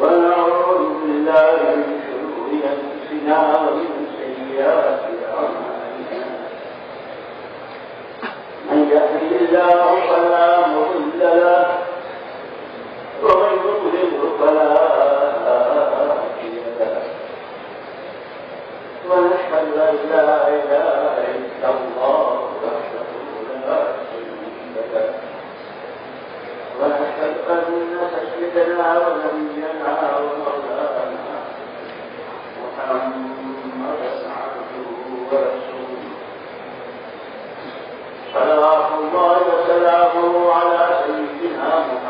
ونعوذ بالله من شرور أنفسنا ومن سيئات أعمالنا من يهدي الله فلا مضل ومن يضلل فلا هادي له ونشهد لا إله سيدنا ونبينا ومولانا محمدا الله وسلامه على سيدنا محمد.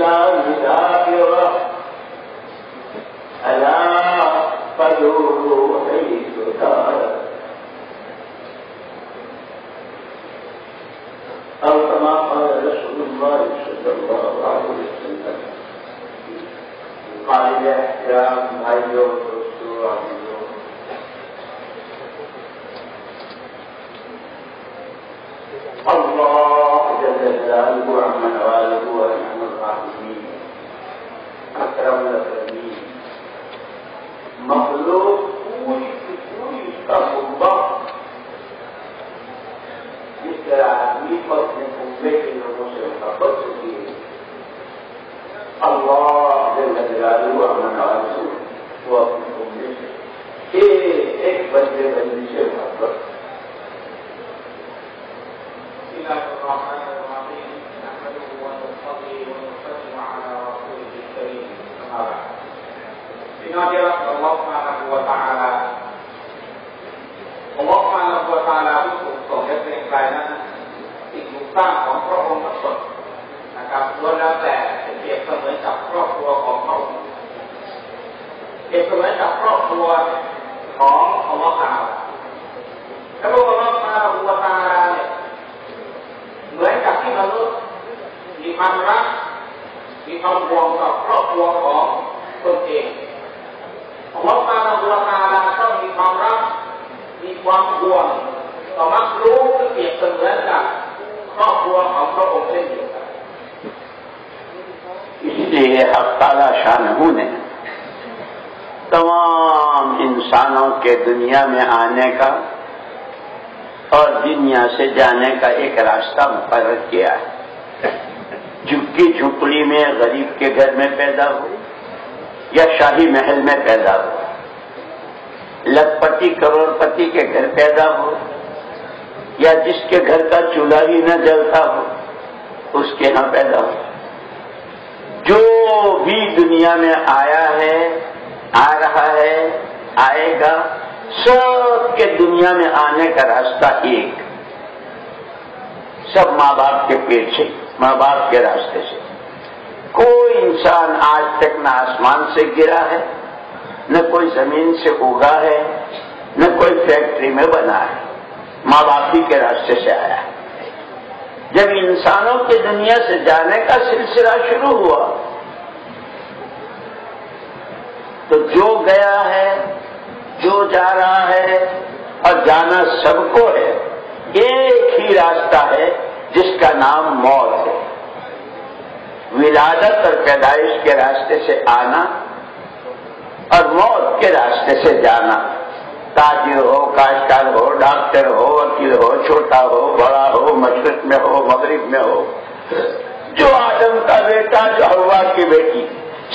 الإسلام دائرة ألا فذوقوا حيث دارت أو كما قال رسول الله صلى الله عليه وسلم. قال الاحكام أيوب پتی کروڑ پتی کے گھر پیدا ہو یا جس کے گھر کا چولہا ہی نہ جلتا ہو، اس کے ہاں پیدا ہو۔ جو بھی دنیا میں آیا ہے، آ رہا ہے، آئے گا، سب کے دنیا میں آنے کا راستہ ایک۔ سب ماں باپ کے پیٹ سے، ماں باپ کے راستے سے۔ کوئی انسان آج تک نہ آسمان سے گرا ہے، نہ کوئی زمین سے اگا ہے نہ کوئی فیکٹری میں بنا ہے، ماں باپی کے راستے سے آیا ہے۔ جب انسانوں کی دنیا سے جانے کا سلسلہ شروع ہوا، تو جو گیا ہے، جو جا رہا ہے اور جانا سب کو ہے، ایک ہی راستہ ہے جس کا نام موت ہے۔ ولادت اور پیدائش کے راستے سے آنا اور موت کے راستے سے جانا۔ ताजिर हो काशकार हो डॉक्टर हो वकील हो छोटा हो बड़ा हो मशरक में हो मगरिब में हो जो आदम का बेटा जो हवा की बेटी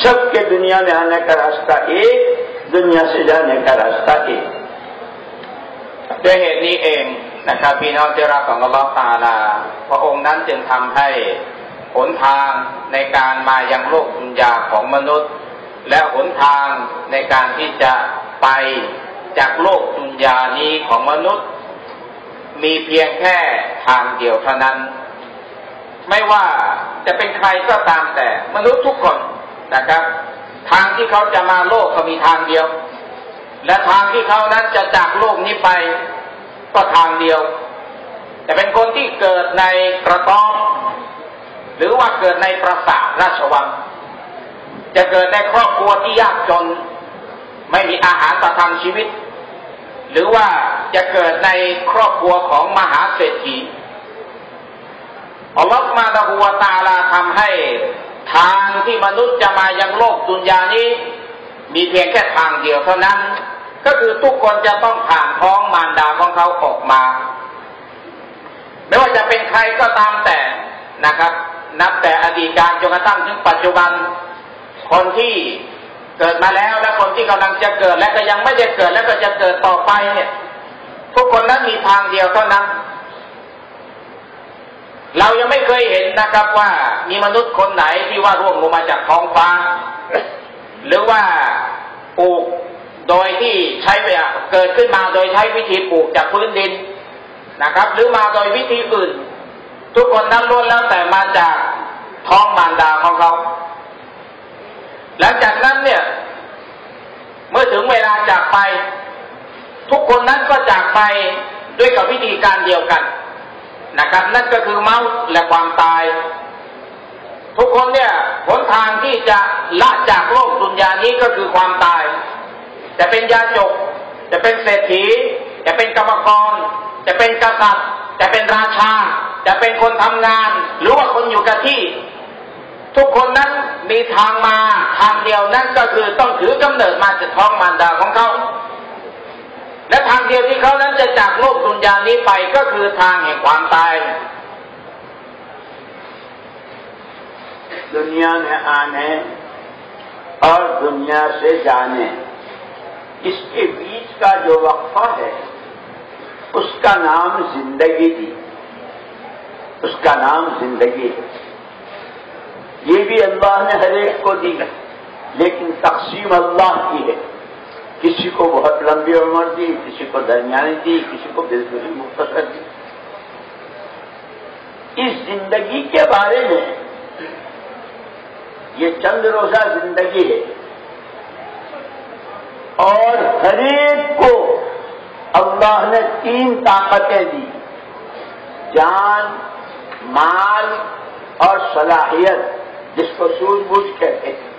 सबके दुनिया में आने का रास्ता एक दुनिया से जाने का रास्ता एक ด้วยเหตุนี้เองนะครับพี่น้องที่รักของอัลลอฮฺตาลา พระองค์นั้นจึงทำให้หนทางในการมายังโลกดุนยาของมนุษย์ และหนทางในการที่จะไป จากโลกดุนยานี้ของมนุษย์ มีเพียงแค่ทางเดียวเท่านั้น ไม่ว่าจะเป็นใครก็ตามแต่มนุษย์ทุกคนนะครับ ทางที่เขาจะมาโลกก็มีทางเดียว และทางที่เขานั้นจะจากโลกนี้ไปก็ทางเดียว แต่เป็นคนที่เกิดในกระต๊อบหรือว่าเกิดในปราสาทราชวัง จะเกิดในครอบครัวที่ยากจน ไม่มีอาหารประทังชีวิต หรือว่าจะเกิดในครอบครัวของมหาเศรษฐีอัลลอฮฺมาตะฮูวตาลาทำให้ทางที่มนุษย์จะมายังโลกดุนยานี้ มีเพียงแค่ทางเดียวเท่านั้น ก็คือทุกคนจะต้องผ่านท้องมารดาของเขาออกมา ไม่ว่าจะเป็นใครก็ตามแต่นะครับ นับแต่อดีตการจนกระทั่งถึงปัจจุบัน คนที่ เกิดมาแล้วและคนที่กำลังจะเกิดและก็ยังไม่ได้เกิดและก็จะเกิดต่อไปเนี่ยทุกคนนั้นมีทางเดียวเท่านั้น เรายังไม่เคยเห็นนะครับว่ามีมนุษย์คนไหนที่ว่าร่วงลงมาจากท้องฟ้า หรือว่าปลูกโดยที่ใช้เวลาเกิดขึ้นมาโดยใช้วิธีปลูกจากพื้นดินนะครับ หรือมาโดยวิธีอื่น ทุกคนนั้นล้วนแล้วแต่มาจากท้องมารดาของเขา หลังจากนั้นเนี่ย เมื่อถึงเวลาจากไป ทุกคนนั้นก็จากไปด้วยกับวิธีการเดียวกันนะครับ นั่นก็คือเมาส์และความตาย ทุกคนเนี่ยหนทางที่จะละจากโลกดุนยานี้ก็คือความตาย จะเป็นยาจก จะเป็นเศรษฐี จะเป็นกรรมกร จะเป็นกษัตริย์ จะเป็นราชา จะเป็นคนทำงาน หรือว่าคนอยู่กับที่ ทุกคนนั้นมีทางมาทางเดียวนั่นก็คือต้องถือกำเนิดมาจากท้องมารดาของเขา และทางเดียวที่เขานั้นจะจากโลกดุนยานี้ไปก็คือทางแห่งความตาย दुनिया में आने और दुनिया से जाने इसके बीच का जो वक्फा है उसका नाम जिंदगी थी उसका नाम जिंदगी है یہ بھی اللہ نے ہر ایک کو دی ہے، لیکن تقسیم اللہ کی ہے۔ کسی کو بہت لمبی عمر دی، کسی کو درمیانی دی، کسی کو بالکل مختصر دی۔ اس زندگی کے بارے میں یہ چند روزہ زندگی ہے۔ اور ہر ایک کو اللہ نے تین طاقتیں دی۔ جان، مال اور صلاحیت۔ جس کو سوج بوجھ کہتے ہیں۔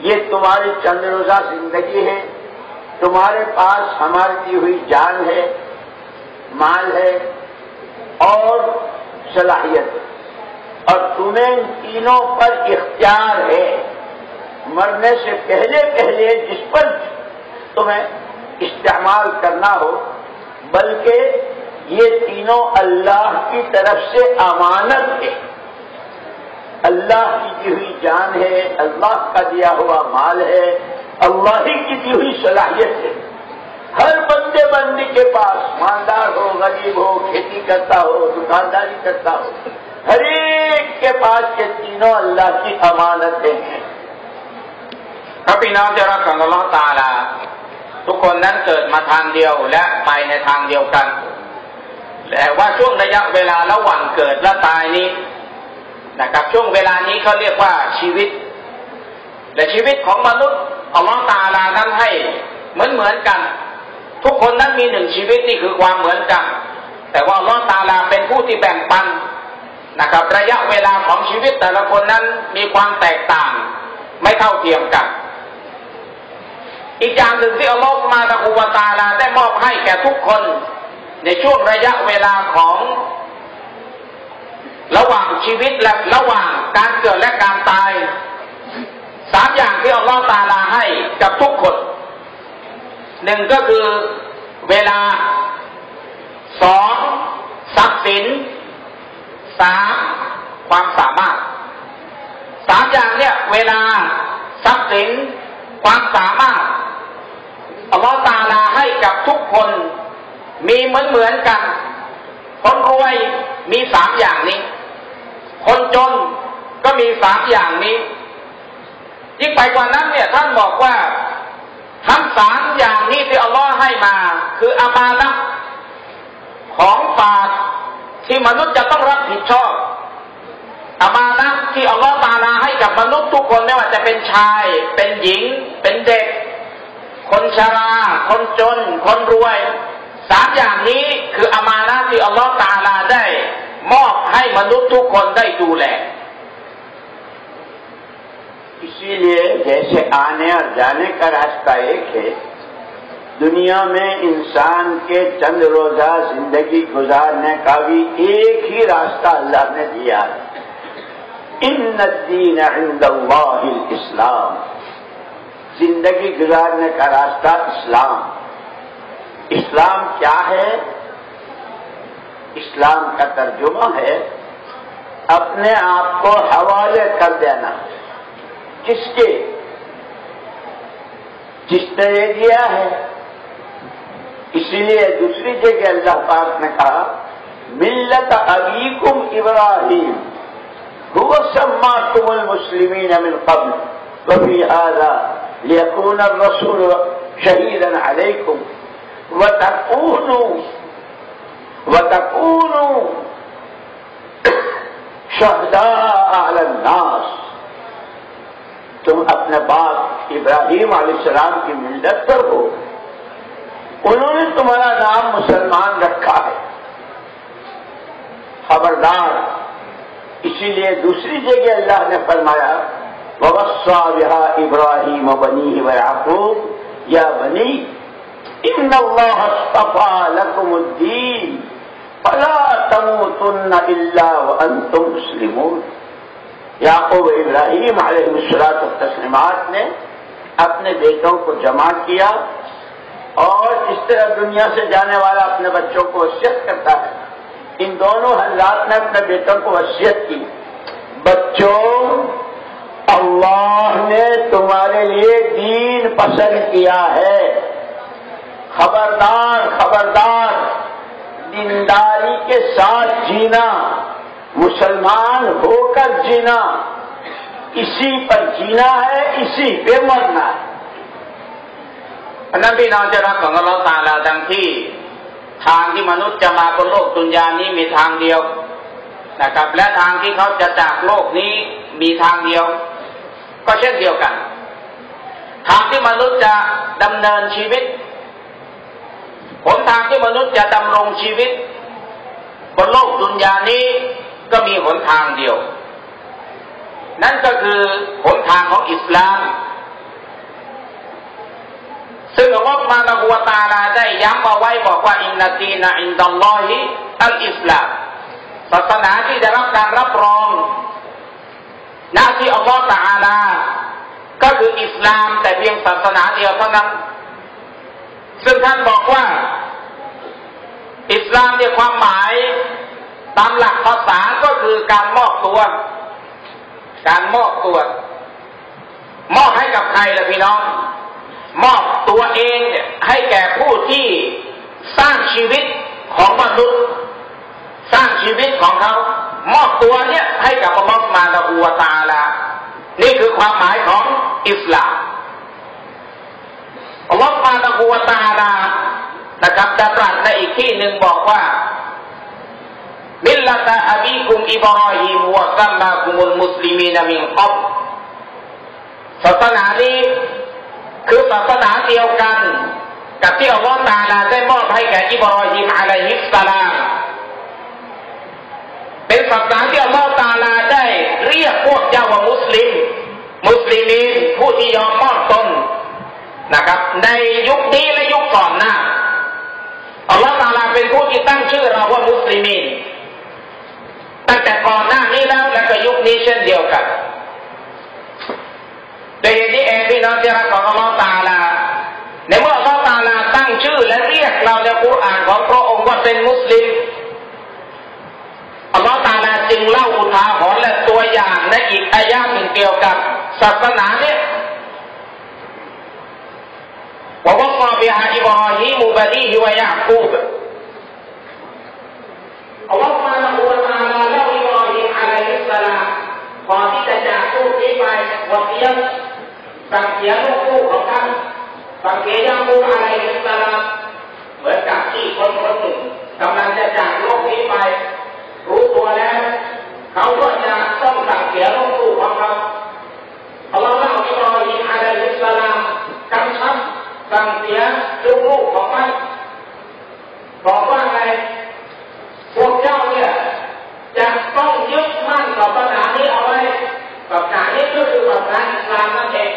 یہ تمہاری چند روزہ زندگی ہے، تمہارے پاس ہماری دی ہوئی جان ہے، مال ہے اور صلاحیت۔ اور تمہیں ان تینوں پر اختیار ہے۔ مرنے سے پہلے پہلے جس پر تمہیں استعمال کرنا ہو، بلکہ یہ تینوں اللہ کی طرف سے امانت ہے۔ اللہ کی دی ہوئی جان ہے، اللہ کا دیا ہوا مال ہے، اللہ ہی کی دی ہوئی صلاحیت ہے۔ ہر بندے بندی کے پاس ماندار ہو، غریب ہو، کھیتی کرتا ہو، دکانداری کرتا ہو، ہر ایک کے پاس یہ تینوں اللہ کی امانتیں ہیں۔ نام جرا اللہ تارا تو کون نن เกิดมาทางเดียวและไปในทางเดียวกันแต่ว่าช่วงระยะเวลาระหว่างเกิดและตายนี้ นะครับ ช่วงเวลานี้เขาเรียกว่าชีวิต และชีวิตของมนุษย์อัลลอฮฺตาลานั้นให้เหมือนเหมือนกัน ทุกคนนั้นมีหนึ่งชีวิตนี่คือความเหมือนกัน แต่ว่าอัลลอฮฺตาลาเป็นผู้ที่แบ่งปันนะครับ ระยะเวลาของชีวิตแต่ละคนนั้นมีความแตกต่าง ไม่เท่าเทียมกัน อีกอย่างหนึ่งที่อัลลอฮฺมาตะคูวาตาลาได้มอบให้แก่ทุกคน ในช่วงระยะเวลาของ ระหว่างชีวิตและระหว่างการเกิดและการตายสามอย่างที่อัลลอฮฺตาลาให้กับทุกคนหนึ่งก็คือเวลาสองทรัพย์สินสามความสามารถสามอย่างเนี่ยเวลาทรัพย์สินความสามารถอัลลอฮฺตาลาให้กับทุกคนมีเหมือนเหมือนกันคนรวยมีสามอย่างนี้ คนจนก็มีสามอย่างนี้ ยิ่งไปกว่านั้นเนี่ยท่านบอกว่าทั้งสามอย่างนี้ที่อัลลอฮ์ให้มา คืออามานะของฝากที่มนุษย์จะต้องรับผิดชอบอามานะที่อัลลอฮ์ตาลาให้กับมนุษย์ทุกคนไม่ว่าจะเป็นชาย เป็นหญิง เป็นเด็ก คนชรา คนจน คนรวยสามอย่างนี้คืออามานะที่อัลลอฮ์ตาลาได้ มอบให้มนุษย์ทุกคนได้ดูแล اسی لیے جیسے آنے اور جانے کا راستہ ایک ہے، دنیا میں انسان کے چند روزہ زندگی گزارنے کا بھی ایک ہی راستہ اللہ نے دیا۔ ان الدین عند اللہ الاسلام۔ زندگی گزارنے کا راستہ اسلام۔ اسلام کیا ہے؟ اسلام کا ترجمہ ہے، اپنے آپ کو حوالے کر دینا۔ کس کے؟ جس نے یہ دیا ہے۔ اسی لیے دوسری جگہ اللہ پاک نے کہا، ملت علیکم ابراہیم هو سماكم المسلم من قبل وفي هذا رسول شہید شهيدا عليكم وتكونوا وتكونوا شهداء على الناس. تم اپنے باپ ابراہیم علیہ السلام کی ملت پر ہو. انہوں نے تمہارا نام مسلمان رکھا ہے. خبردار. اسی لیے دوسری جگہ اللہ نے فرمایا وسا بہا ابراہیم بنی ویعقوب یا بنی ان اللہ لکم الدین فلا تموتن الا وانتم مسلمون۔ یعقوب ابراہیم علیہ مشرات و تسلیمات نے اپنے بیٹوں کو جمع کیا اور اس طرح دنیا سے جانے والا اپنے بچوں کو وصیت کرتا ہے۔ ان دونوں حضرات نے اپنے بیٹوں کو وصیت کی۔ بچوں، اللہ نے تمہارے لیے دین پسند کیا ہے۔ خبردار خبردار۔ दीनदारी के साथ जीना मुसलमान होकर जीना इसी पर जीना है इसी पे मरना है เพราะนั้นพี่น้องจะรักของอัลลอฮฺตาลาดังที่ทางที่มนุษย์จะมาบนโลกดุนยานี้มีทางเดียวนะครับและทางที่เขาจะจากโลกนี้มีทางเดียว ก็เช่นเดียวกัน ทางที่มนุษย์จะดำเนินชีวิต หนทางที่มนุษย์จะดำรงชีวิต บนโลกดุนยานี้ก็มีหนทางเดียว นั่นก็คือหนทางของอิสลาม ซึ่งอัลลอฮฺมาละหัวตาลาได้ย้ำเอาไว้บอกว่าอินนาตีนะอินดัลลอฮิอัลอิสลามศาสนาที่ได้รับการรับรองหน้าที่อัลลอฮฺตาลา ก็คืออิสลามแต่เพียงศาสนาเดียวเท่านั้น ซึ่งท่านบอกว่า อิสลามเนี่ยความหมายตามหลักภาษาก็คือการมอบตัว การมอบตัว มอบให้กับใครล่ะพี่น้อง มอบตัวเองเนี่ยให้แก่ผู้ที่สร้างชีวิตของมนุษย์ สร้างชีวิตของเขา มอบตัวเนี่ยให้กับอัลลอฮฺมาละอูวตาลา นี่คือความหมายของอิสลามอัลลอฮฺมาละอูวตาลา นะครับจะตรัสในอีกที่หนึ่งบอกว่ามิลลาตาอบีคุมอิบรอฮิมวะซัมมาคุมุลมุสลิมีนามินกับศาสนานี้คือศาสนาเดียวกัน กับที่อัลลอฮฺตาลาได้มอบให้แก่อิบรอฮิมอะลัยฮิสสลามเป็นศาสนาที่อัลลอฮฺตาลาได้เรียกพวกเจ้าว่ามุสลิม มุสลิมีผู้ที่ยอมมอบตนนะครับ ในยุคนี้และยุคก่อนหน้า อัลลอฮฺตาลาเป็นผู้ที่ตั้งชื่อเราว่ามุสลิมีนตั้งแต่ก่อนหน้านี้แล้วและก็ยุคนี้เช่นเดียวกันแต่เหตุนี้เองพี่น้องที่รักของอัลลอฮฺตาลาในเมื่ออัลลอฮฺตาลาตั้งชื่อและเรียกเราในคุรานของพระองค์ว่าเป็นมุสลิมอัลลอฮฺตาลาจึงเล่าอุทาหรณ์และตัวอย่างในอีกอายะหนึ่งเกี่ยวกับศาสนาเนี่ย ووصى بها إبراهيم بنيه ويعقوب الله سبحانه وتعالى เล่าอิบราฮิมอะลัยฮิสสลามก่อนที่จะจากโลกนี้ไปวะเสียสั่งเสียลูกๆของท่านสั่งเสียยาคูบอะลัยฮิสสลามเหมือนกับที่คนคนหนึ่งกำลังจะจากโลกนี้ไป รู้ตัวแล้ว เขาก็จะต้องสั่งเสียลูกๆของเขาอัลลอฮ์เล่าอิบราฮิมอะลัยฮิสสลามกำชับ ม สั่งเสียลูกๆของมันบอกว่าไง พวกเจ้าเนี่ยจะต้องยึดมั่นต่อศาสนานี้เอาไว้ศาสนานี้ก็คือศาสนาอิสลามนั่นเอง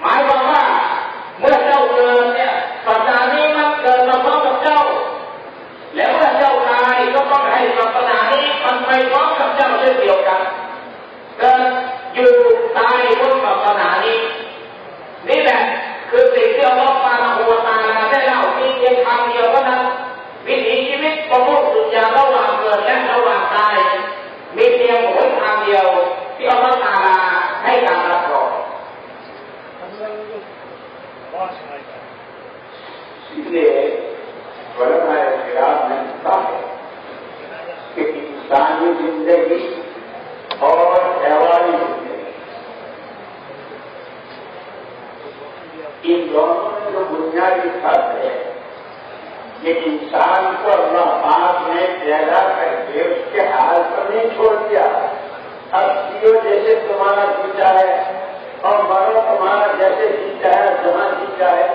หมายความว่าเมื่อเจ้าเกิดเนี่ยศาสนานี้มันเกิดมาพร้อมกับเจ้า แล้วเมื่อเจ้าตายก็ต้องให้ศาสนานี้มันไปพร้อมกับเจ้าเช่นเดียวกันเกิดอยู่ตายบนศาสนานี้ นี่แหละคือสิ่งที่อัลลอฮฺมาละหัวตาลาได้เล่ามีเพียงคำเดียวเท่านั้นวิถีชีวิตของโลกดุนยาระหว่างเกิดและระหว่างตายมีเพียงหนทางเดียวที่อัลลอฮฺตาลาให้การรับรอง इसलिए खिलाफ ने कहा है कि इंसानी जिंदगी और हैवानी जिंदगी ان دونوں میں جو بنیادی فرق ہے کہ انسان کو اللہ پاک نے پیدا کر کے اس کے حال پر نہیں چھوڑ دیا۔ اب سیو جیسے تمہارا جیتا ہے اور مرو تمہارا جیسے جیتا ہے جہاں جیتا ہے۔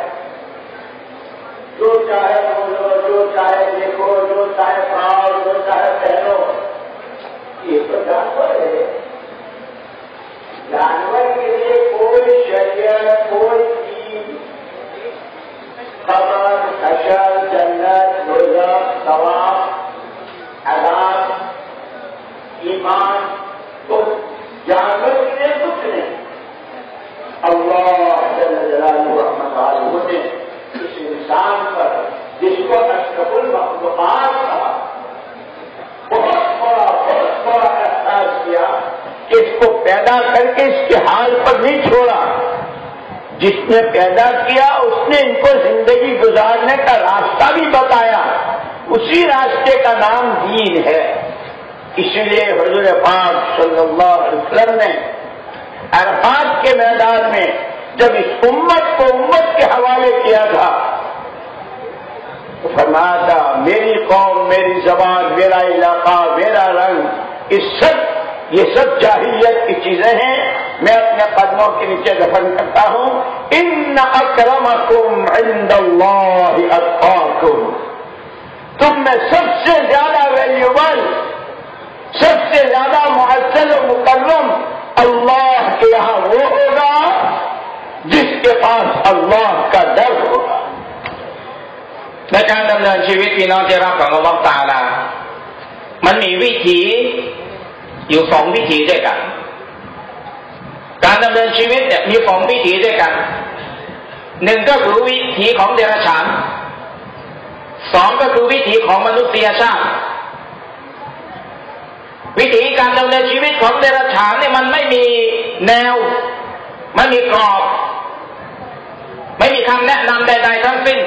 جو چاہے بولو، جو چاہے دیکھو، جو چاہے پاؤ، جو چاہے پہنو۔ یہ تو جانور ہے۔ جانور کے لیے کوئی شریعت، کوئی خبر حشر، جنت روزہ ثواب، عذاب، ایمان کو جانور کے لیے کچھ نہیں۔ اللہ جل جلالہ رحمت علیہ نے اس انسان پر، جس کو اشرف المخلوقات کہا۔ بہت بڑا بہت بڑا احساس کیا اس کو پیدا کر کے اس کے حال پر نہیں چھوڑا۔ جس نے پیدا کیا، اس نے ان کو زندگی گزارنے کا راستہ بھی بتایا۔ اسی راستے کا نام دین ہے۔ اس لیے حضور پاک صلی اللہ علیہ وسلم نے ارفات کے میدان میں جب اس امت کو امت کے حوالے کیا تھا فرمایا تھا میری قوم، میری زبان، میرا علاقہ، میرا رنگ اس سب، یہ سب جاہلیت کی چیزیں ہیں۔ میں اپنے قدموں کے نیچے دفن کرتا ہوں۔ ان اکرمکم عند اللہ اتقاکم تم میں سب سے زیادہ ویلیوبل سب سے زیادہ معزل و مکرم اللہ کے یہاں وہ ہوگا جس کے پاس اللہ کا ڈر ہوگا۔ میں جیوتی نو تیرا کرو وقت آ رہا من یہ بھی تھی یہ سونگ بھی تھی، دیکھا۔ การดำเนินชีวิตเนี่ยมีสองวิธีด้วยกันหนึ่งก็คือวิธีของเดรัจฉานสองก็คือวิธีของมนุษยชาติ วิธีการดำเนินชีวิตของเดรัจฉานเนี่ยมันไม่มีแนว ไม่มีกรอบ ไม่มีคำแนะนำใด ๆ ทั้งสิ้น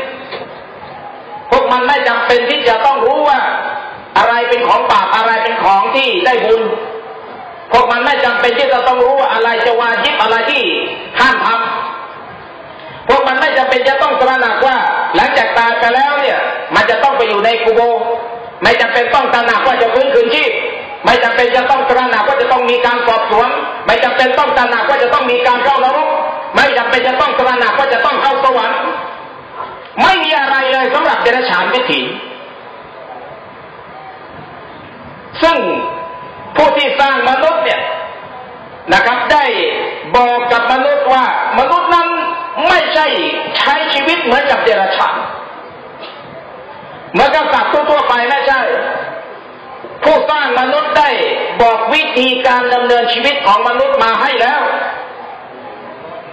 พวกมันไม่จำเป็นที่จะต้องรู้ว่า อะไรเป็นของบาปอะไรเป็นของที่ได้บุญ พวกมันไม่จำเป็นที่จะต้องรู้ว่าอะไรจะวาจิบอะไรที่ห้ามทำพวกมันไม่จำเป็นจะต้องตระหนักว่า หลังจากตายไปแล้วเนี่ย มันจะต้องไปอยู่ในกูโบ ไม่จำเป็นต้องตระหนักว่าจะฟื้นคืนชีพไม่จำเป็นจะต้องตระหนักว่าจะต้องมีการสอบสวน ไม่จำเป็นต้องตระหนักว่าจะต้องมีการเข้านรก ไม่จำเป็นจะต้องตระหนักว่าจะต้องเข้าสวรรค์ ไม่มีอะไรเลยสำหรับเดรัจฉานวิถีซึ่ง ผู้ที่สร้างมนุษย์เนี่ยนะครับ ได้บอกกับมนุษย์ว่ามนุษย์นั้นไม่ใช่ใช้ชีวิตเหมือนกับเดรัจฉานเหมือนกับสัตว์ทั่วไปไม่ใช่ ผู้สร้างมนุษย์ได้บอกวิธีการดำเนินชีวิตของมนุษย์มาให้แล้ว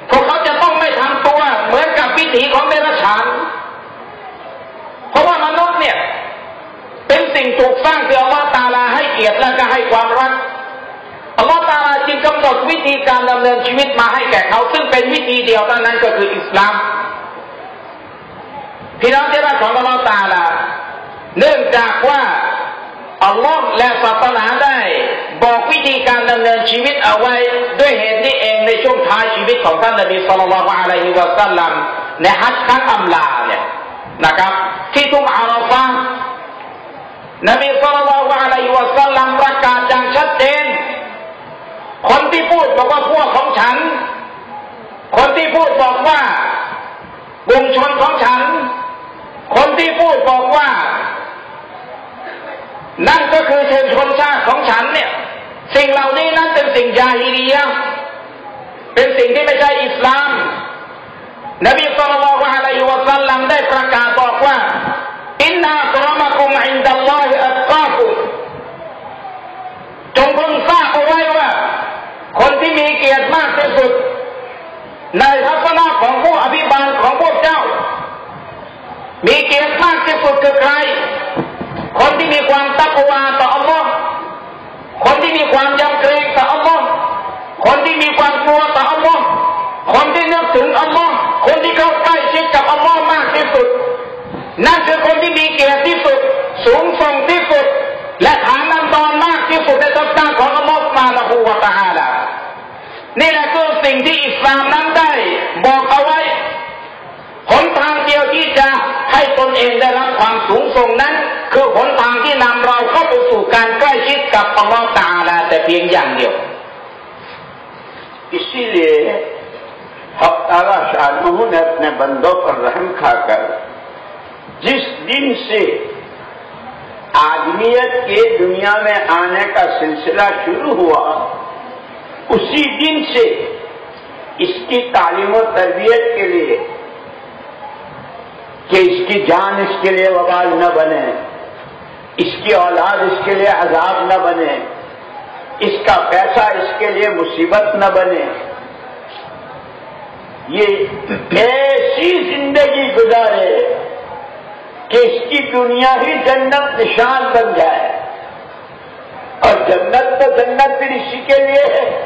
พวกเขาจะต้องไม่ทำตัวเหมือนกับวิถีของเดรัจฉาน เพราะว่ามนุษย์เนี่ย เป็นสิ่งถูกสร้างเพื่อว่าตาลาให้เกียรติและก็ให้ความรักอัลลอฮฺตาลาจึงกำหนดวิธีการดำเนินชีวิตมาให้แก่เขา ซึ่งเป็นวิธีเดียวเท่านั้นก็คืออิสลามพี่น้องที่รักของอัลลอฮฺตาลาเนื่องจากว่าอัลลอฮ์และศาสนาได้ บอกวิธีการดำเนินชีวิตเอาไว้ ด้วยเหตุนี้เองในช่วงท้ายชีวิตของท่านนบีสุลต่านละอะลัยฮิวะสัลลัมในฮัจญ์ครั้งอัมลาเนี่ยนะครับ ที่ทุ่งอาราฟะห์ นบีสุลต่านละอะลัยฮิวะสัลลัมประกาศอย่างชัดเจน คนที่พูดบอกว่าพวกของฉัน คนที่พูดบอกว่ากลุ่มชนของฉัน คนที่พูดบอกว่า นั่นก็คือเชิญชนชาติของฉันเนี่ย สิ่งเหล่านี้นั้นเป็นสิ่งยาฮิลียะเป็นสิ่งที่ไม่ใช่อิสลาม นบีสุลต่านละอะลัยฮิวะสัลลัมได้ประกาศบอกว่า อินนาอักรมะกุมอินดัลลอฮิอัตกาคุมจงพึงทราบเอาไว้ว่า คนที่มีเกียรติมากที่สุด ในทัศนะของผู้อภิบาลของพวกเจ้า มีเกียรติมากที่สุดคือใคร คนที่มีความตักวาต่ออัลลอฮ์คนที่มีความยำเกรงต่ออัลลอฮ์คนที่มีความกลัวต่ออัลลอฮ์คนที่นึกถึงอัลลอฮ์คนที่เข้าใกล้ลอฮ์มากที่สุด นั่นคือคนที่มีเกียรติที่สุด สูงส่งที่สุด และฐานันดรมากที่สุดในทัศนะของอัลลอฮ์มาละฮูวะตะอาลานี่แหละคือสิ่งที่อิสลามนั้นได้ บอกเอาไว้หนทางเดียวที่จะให้ตนเองได้รับความสูงส่งนั้น คือหนทางที่นำเราเข้าไปสู่การใกล้ชิดกับอัลลอฮฺตาอาลาแต่เพียงอย่างเดียว इसीलिए हक ताला शाहजहू ने अपने बंदों पर रहम खाकर جس دن سے آدمیت کے دنیا میں آنے کا سلسلہ شروع ہوا، اسی دن سے اس کی تعلیم و تربیت کے لیے، کہ اس کی جان اس کے لیے وبال نہ بنے، اس کی اولاد اس کے لیے عذاب نہ بنے، اس کا پیسہ اس کے لیے مصیبت نہ بنے۔ یہ ایسی زندگی گزارے کہ اس کی دنیا ہی جنت نشان بن جائے۔ اور جنت تو جنت پھر اسی کے لیے ہے۔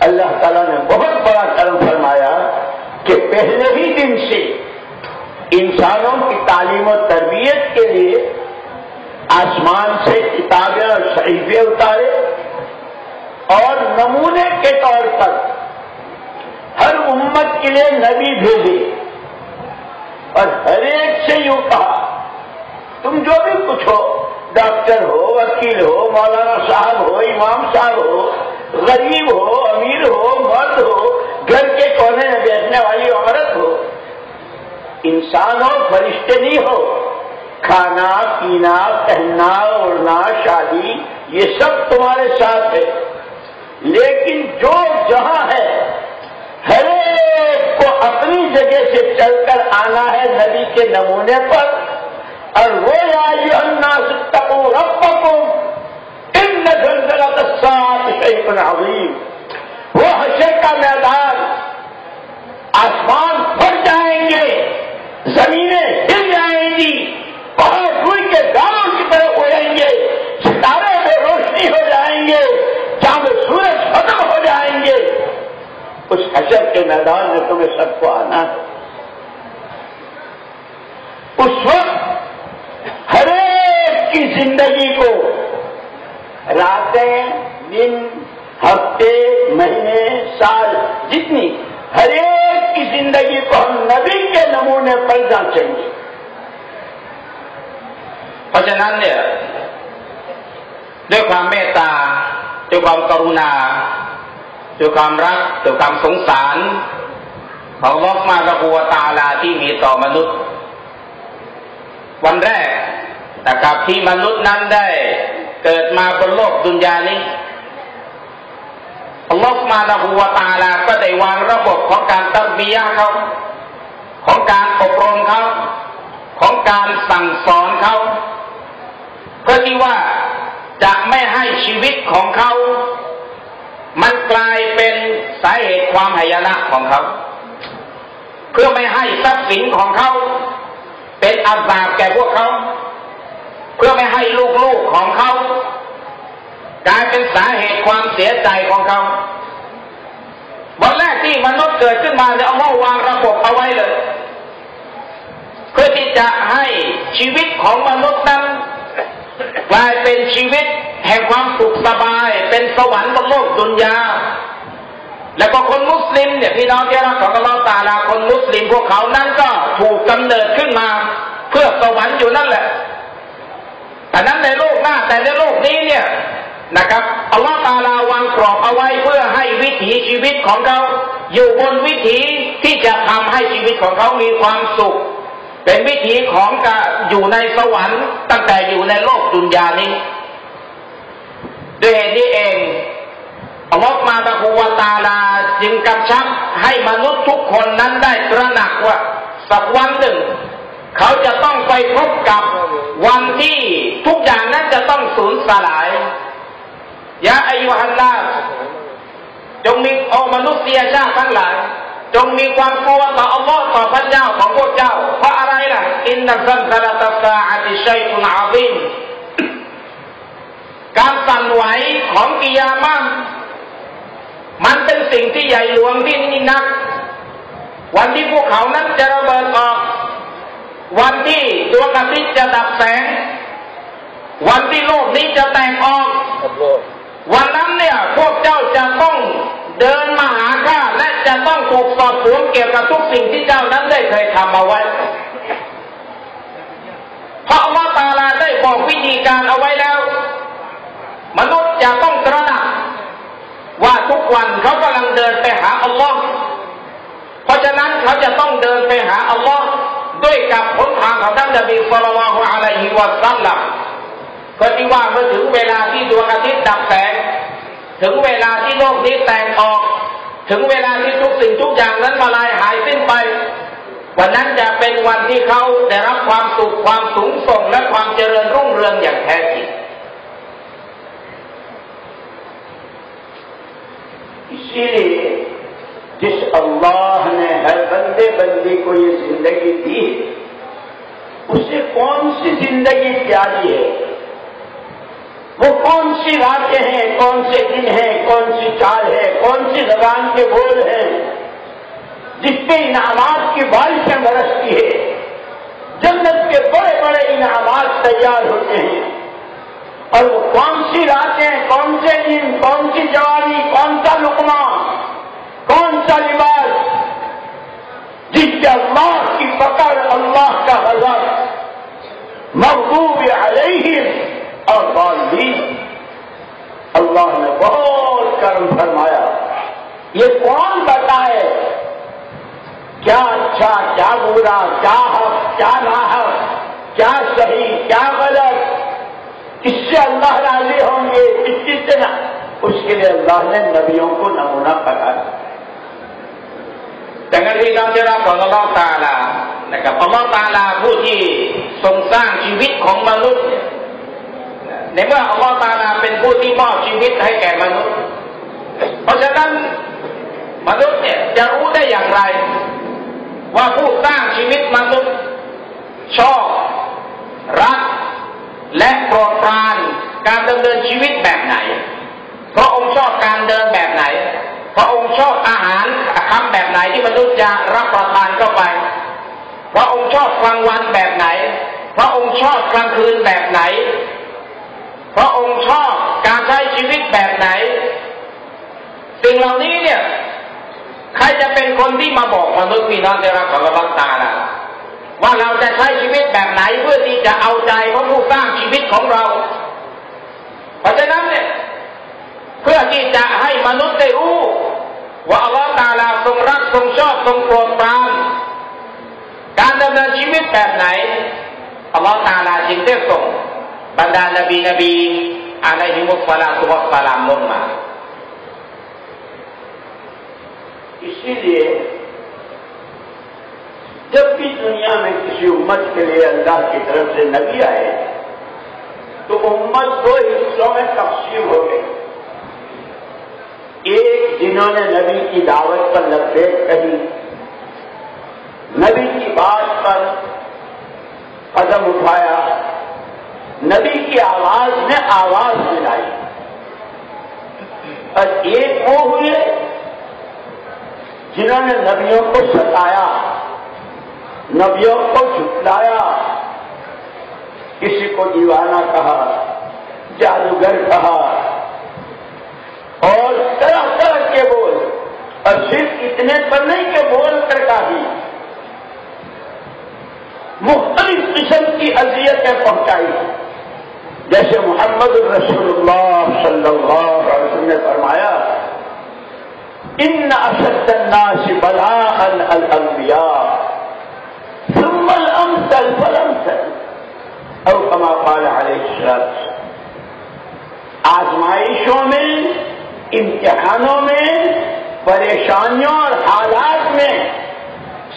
اللہ تعالیٰ نے بہت بڑا کرم فرمایا کہ پہلے ہی دن سے انسانوں کی تعلیم و تربیت کے لیے آسمان سے کتابیں اور صحیفے اتارے۔ اور نمونے کے طور پر ہر امت کے لیے نبی بھیجے۔ اور ہر ایک سے یوں کہا، تم جو بھی پوچھو، ڈاکٹر ہو، وکیل ہو، مولانا صاحب ہو، امام صاحب ہو، غریب ہو، امیر ہو، مرد ہو، گھر کے کونے میں بیٹھنے والی عورت ہو انسان ہو فرشتے نہیں ہو، کھانا، پینا، پہننا اڑنا شادی، یہ سب تمہارے ساتھ ہے، لیکن جو جہاں ہے ہر ایک کو اپنی جگہ سے چل کر آنا ہے نبی کے نمونے پر۔ اور وہ آئی تکو ربکم ان زلزلہ سات شیخ عظیم۔ وہ حشر کا میدان آسمان اس حشر کے میدان میں تمہیں سب کو آنا ہے۔ اس وقت ہر ایک کی زندگی کو راتیں، دن، ہفتے، مہینے، سال، جتنی ہر ایک کی زندگی کو ہم نبی کے نمونے پر جانچیں گے۔ پچنانے دیکھو ہمیں دیکھو ہم کرونا ด้วยความเมตตาด้วยความรักด้วยความสงสารของลอกมาตะกัวตาลาที่มีต่อมนุษย์ วันแรกนะครับที่มนุษย์นั้นได้เกิดมาบนโลกดุนยานี้อัลลอฮฺมาละฮูวตาลาก็ได้วางระบบของการตักบียะเขาของการอบรมเขาของการสั่งสอนเขาเพื่อที่ว่าจะไม่ให้ชีวิตของเขา มันกลายเป็นสาเหตุความหายนะของเขา เพื่อไม่ให้ทรัพย์สินของเขา เป็นอาสาบแก่พวกเขา เพื่อไม่ให้ลูกๆของเขา กลายเป็นสาเหตุความเสียใจของเขาวันแรกที่มนุษย์เกิดขึ้นมาเนี่ยเอาวางระบบเอาไว้เลย เพื่อที่จะให้ชีวิตของมนุษย์นั้นกลายเป็นชีวิต แห่งความสุขสบาย เป็นสวรรค์บนโลกดุนยา แล้วก็คนมุสลิมเนี่ยพี่น้องที่รักของอัลลอฮฺตาลาคนมุสลิมพวกเขานั้นก็ถูกกำเนิดขึ้นมา เพื่อสวรรค์อยู่นั่นแหละแต่นั้นในโลกหน้าแต่ในโลกนี้เนี่ยนะครับอัลลอฮฺตาลาวางกรอบเอาไว้เพื่อให้วิถีชีวิตของเขา อยู่บนวิถีที่จะทำให้ชีวิตของเขามีความสุข เป็นวิถีของการอยู่ในสวรรค์ตั้งแต่อยู่ในโลกดุนยานี้ ด้วยเหตุนี้เองอัลลอฮฺมาตะคูวาตาลาจึงกำชับให้มนุษย์ทุกคนนั้นได้ตระหนักว่า สักวันหนึ่ง เขาจะต้องไปพบกับวันที่ทุกอย่างนั้นจะต้องสูญสลายยาอายุฮันลาจงมีโอมนุษยชาติทั้งหลายจงมีความกลัวต่ออัลลอฮ์ต่อพระเจ้าของพวกเจ้า เพราะอะไรล่ะإن زلزلة الساعة شيء عظيم การสั่นไหวของกิยามะมันเป็นสิ่งที่ใหญ่หลวงที่นี่นัก วันที่พวกเขานั้นจะระเบิดออก วันที่ดวงอาทิตย์จะดับแสง วันที่โลกนี้จะแตกออก วันนั้นเนี่ยพวกเจ้าจะต้องเดินมาหาข้าและจะต้องถูกสอบสวนเกี่ยวกับทุกสิ่งที่เจ้านั้นได้เคยทำเอาไว้ เพราะว่าตาลาได้บอกวิธีการเอาไว้แล้ว มนุษย์จะต้องตระหนักว่าทุกวันเขากำลังเดินไปหาอัลลอฮ์เพราะฉะนั้นเขาจะต้องเดินไปหาอัลลอฮ์ด้วยกับผลทางของท่านนบีสุลต่านอะลัยฮิวะซัลลัมก็ที่ว่าเมื่อถึงเวลาที่ดวงอาทิตย์ดับแสงถึงเวลาที่โลกนี้แตกออก ถึงเวลาที่ทุกสิ่งทุกอย่างนั้นมาลายหายสิ้นไป วันนั้นจะเป็นวันที่เขาได้รับความสุขความสูงส่งและความเจริญรุ่งเรืองอย่างแท้จริง اسی لیے جس اللہ نے ہر بندے بندی کو یہ زندگی دی اسے کون سی زندگی پیاری ہے؟ وہ کون سی راتیں ہیں، کون سے دن ہیں، کون سی چال ہے، کون سی زبان کے بول ہیں، جس پہ انعامات کی بارشیں برستی ہے؟ جنت کے بڑے بڑے انعامات تیار ہوتے ہیں۔ اور وہ کون سی راتیں، کون سے دن، کون سی جوانی، کون سا لقمہ کون سا لباس؟ جس کے اللہ کی پکڑ اللہ کا غضب محبوب علیہ اور بھی۔ اللہ نے بہت کرم فرمایا۔ یہ کون بتائے؟ کیا اچھا کیا برا، کیا حق، کیا ناحق، کیا صحیح، کیا غلط؟ इससे अल्लाह राजी होंगे इस चीज से ना उसके लिए अल्लाह ने नबियों को नमूना पकड़ा dengan bilang dia lah kalau Allah Taala, maka Allah Taala ผู้ที่ทรงสร้างชีวิตของมนุษย์ในเมื่ออัลลอฮฺตาลาเป็นผู้ที่มอบชีวิตให้แก่มนุษย์ เพราะฉะนั้นมนุษย์เนี่ยจะรู้ได้อย่างไร ว่าผู้สร้างชีวิตมนุษย์ชอบรัก และโปรดปรานการดำเนินชีวิตแบบไหน พระองค์ชอบการเดินแบบไหน พระองค์ชอบอาหารคำแบบไหนที่มนุษย์จะรับประทานเข้าไป พระองค์ชอบกลางวันแบบไหน พระองค์ชอบกลางคืนแบบไหน พระองค์ชอบการใช้ชีวิตแบบไหน สิ่งเหล่านี้เนี่ย ใครจะเป็นคนที่มาบอกมนุษย์พี่น้องที่รักของเราตาล่ะ ว่าเราจะใช้ชีวิตแบบไหนเพื่อที่จะเอาใจพระผู้สร้างชีวิตของเรา เพราะฉะนั้นเนี่ยเพื่อที่จะให้มนุษย์ได้รู้ ว่าอัลลอฮฺตาลาทรงรักทรงชอบทรงโปรดปรานการดำเนินชีวิตแบบไหนอัลลอฮฺตาลาจึงได้ส่งบรรดานบีนบีอะลัยฮิมุสลาตุวัสลามลงมา جب بھی دنیا میں کسی امت کے لیے اللہ کی طرف سے نبی آئے، تو امت دو حصوں میں تقسیم ہو گئی۔ ایک، جنہوں نے نبی کی دعوت پر لبیک کہی۔ نبی کی بات پر قدم اٹھایا۔ نبی کی آواز نے آواز ملائی۔ اور ایک وہ ہوئے جنہوں نے نبیوں کو ستایا۔ نبیوں کو جھٹلایا۔ کسی کو دیوانہ کہا، جادوگر کہا۔ اور طرح طرح کے بول۔ اور صرف اتنے پر نہیں کہ بول کر کافی مختلف قسم کی اذیتیں پہنچائی۔ جیسے محمد الرسول اللہ صلی اللہ علیہ وسلم نے فرمایا، ان اشد الناس بلاء الانبیاء. ثم الامثل فالامثل اور کما قال علیہ السلام آزمائشوں میں، امتحانوں میں، پریشانیوں اور حالات میں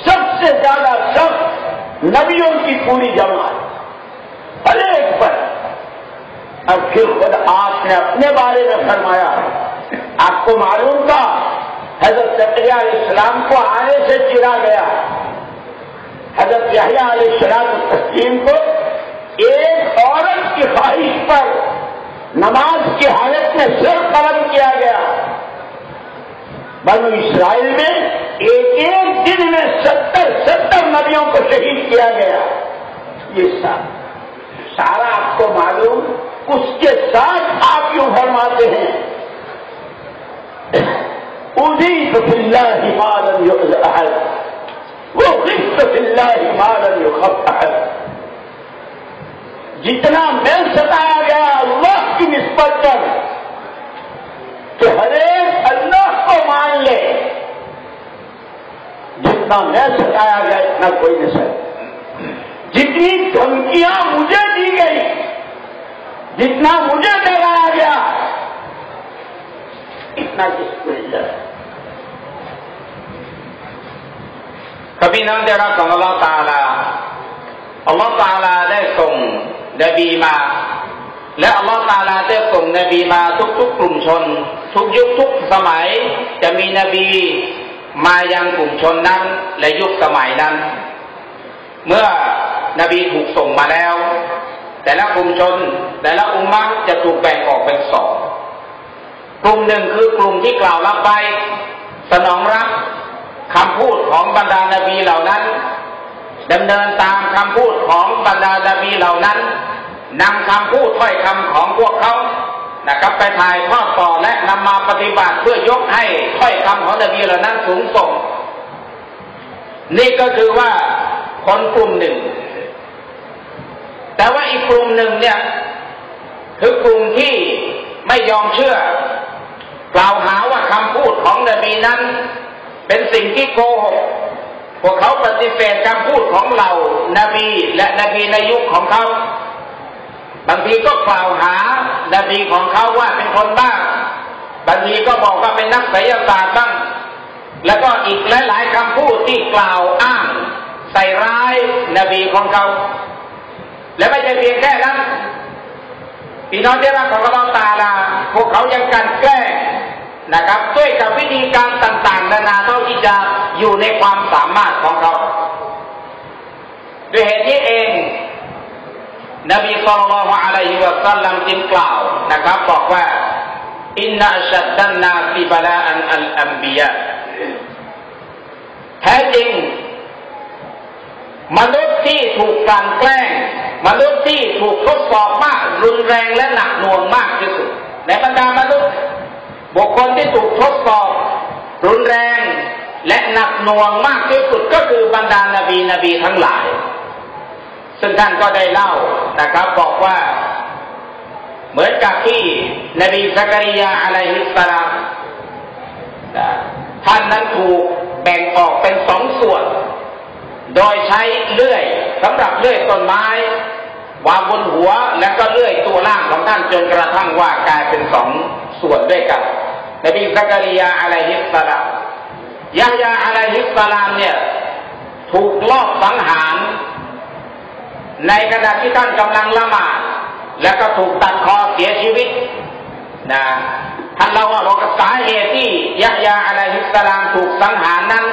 سب سے زیادہ سخت نبیوں کی پوری جماعت. ہر ایک پر. اور پھر خود آپ نے اپنے بارے میں فرمایا، آپ کو معلوم تھا، حضرت علیہ السلام کو آنے سے چرا گیا۔ حضرت یحییٰ علیہ شراط التسلیم کو ایک عورت کی خواہش پر نماز کی حالت میں سر قلم کیا گیا۔ بنو اسرائیل میں ایک ایک دن میں ستر ستر نبیوں کو شہید کیا گیا۔ یہ سب سارا آپ کو معلوم، اس کے ساتھ آپ یوں فرماتے ہیں اردو اللہ وہ قسط اللہ مالن خبر جتنا میں ستایا گیا اللہ کی نسبت پر کہ ہر ایک اللہ کو مان لے۔ جتنا میں ستایا گیا، اتنا کوئی نہیں سک جتنی دھمکیاں مجھے دی گئی، جتنا مجھے ڈرایا گیا، اتنا کس کو ระพี่น้องที่รักของอัลลอฮฺตาลาอัลลอฮฺตาลาได้ส่งนบีมา และอัลลอฮฺตาลาได้ส่งนบีมาทุกๆกลุ่มชน ทุกยุคทุกสมัยจะมีนบีมายังกลุ่มชนนั้นและยุคสมัยนั้น เมื่อนบีถูกส่งมาแล้ว แต่ละกลุ่มชนแต่ละอุมมะจะถูกแบ่งออกเป็นสองกลุ่มหนึ่งคือกลุ่มที่กล่าวรับไป สนองรับ คำพูดของบรรดานาบีเหล่านั้นดำเนินตามคำพูดของบรรดานาบีเหล่านั้นนำคำพูดถ้อยคำของพวกเขานะครับไปถ่ายทอดต่อและนำมาปฏิบัติเพื่อยกให้ถ้อยคำของนบีเหล่านั้นสูงส่ง นี่ก็คือว่าคนกลุ่มหนึ่ง แต่ว่าอีกกลุ่มหนึ่งเนี่ยคือกลุ่มที่ไม่ยอมเชื่อกล่าวหาว่าคำพูดของนบีนั้น เป็นสิ่งที่โกหก พวกเขาปฏิเสธคำพูดของเรานาบีและนบีในยุคของเขา บางทีก็กล่าวหานาบีของเขาว่าเป็นคนบ้า บางทีก็บอกว่าเป็นนักไสยศาสตร์บ้าง แล้วก็อีกหลายๆคำพูดที่กล่าวอ้างใส่ร้ายนาบีของเขา และไม่ใช่เพียงแค่นั้นพี่น้องที่รักของเราตาลาพวกเขายังกันแกล้ง นะครับด้วยกับวิธีการต่างๆ นานาเท่าที่จะอยู่ในความสามารถของเขาด้วยเหตุนี้เอง นบีสุลต่านอะลัยฮิวะสัลลัมจึงกล่าวนะครับ บอกว่าอินนัชัดดันนาฟิบลาอันอัลอัมบียะแท้จริง มนุษย์ที่ถูกการแกล้ง มนุษย์ที่ถูกทดสอบมากรุนแรงและหนักหน่วงมากที่สุด ในบรรดามนุษย์ บุคคลที่ถูกทดสอบ รุนแรง และหนักหน่วงมากที่สุดก็คือบรรดานาบีนบีทั้งหลาย ซึ่งท่านก็ได้เล่านะครับบอกว่า เหมือนกับที่นบีสักริยาอะลัยฮิสสลามท่านนั้นถูกแบ่งออกเป็นสองส่วน โดยใช้เลื่อยสำหรับเลื่อยต้นไม้ วางบนหัวแล้วก็เลื่อยตัวล่างของท่านจนกระทั่งว่ากลายเป็นสอง ส่วนด้วยกัน นบีซักริยาอะลัยฮิสสลามยะยาอะลัยฮิสสลามเนี่ยถูกลอบสังหาร ในขณะที่ท่านกำลังละหมาดแล้วก็ถูกตัดคอเสียชีวิตนะท่านเล่าว่าบอกสาเหตุที่ยะยาอะลัยฮิสสลามถูกสังหารนั้น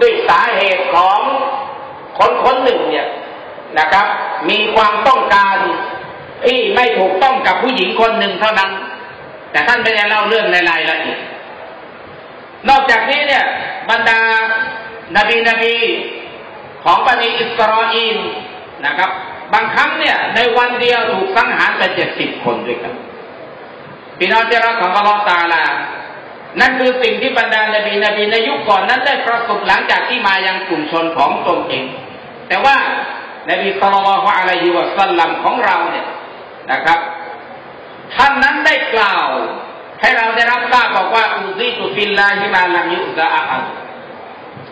ด้วยสาเหตุของคนคนหนึ่งเนี่ยนะครับ มีความต้องการที่ไม่ถูกต้องกับผู้หญิงคนหนึ่งเท่านั้น แต่ท่านไม่ได้เล่าเรื่องในรายละเอียดนอกจากนี้เนี่ยบรรดานบีนบีของบันิอิสราเอลนะครับ บางครั้งเนี่ยในวันเดียวถูกสังหารไปเจ็ดสิบคนด้วยกันพี่น้องที่รักของอัลลอฮฺตาลา นั่นคือสิ่งที่บรรดานบีนบีในยุคก่อนนั้นได้ประสบหลังจากที่มายังกลุ่มชนของตนเอง แต่ว่านบีสุลต่านละฮ์อะลัยฮิวะสัลลัมของเราเนี่ยนะครับ ท่านนั้นได้กล่าว ให้เราได้รับทราบบอกว่าอุซิตุฟิลลาฮิมาลัมยุซาอัล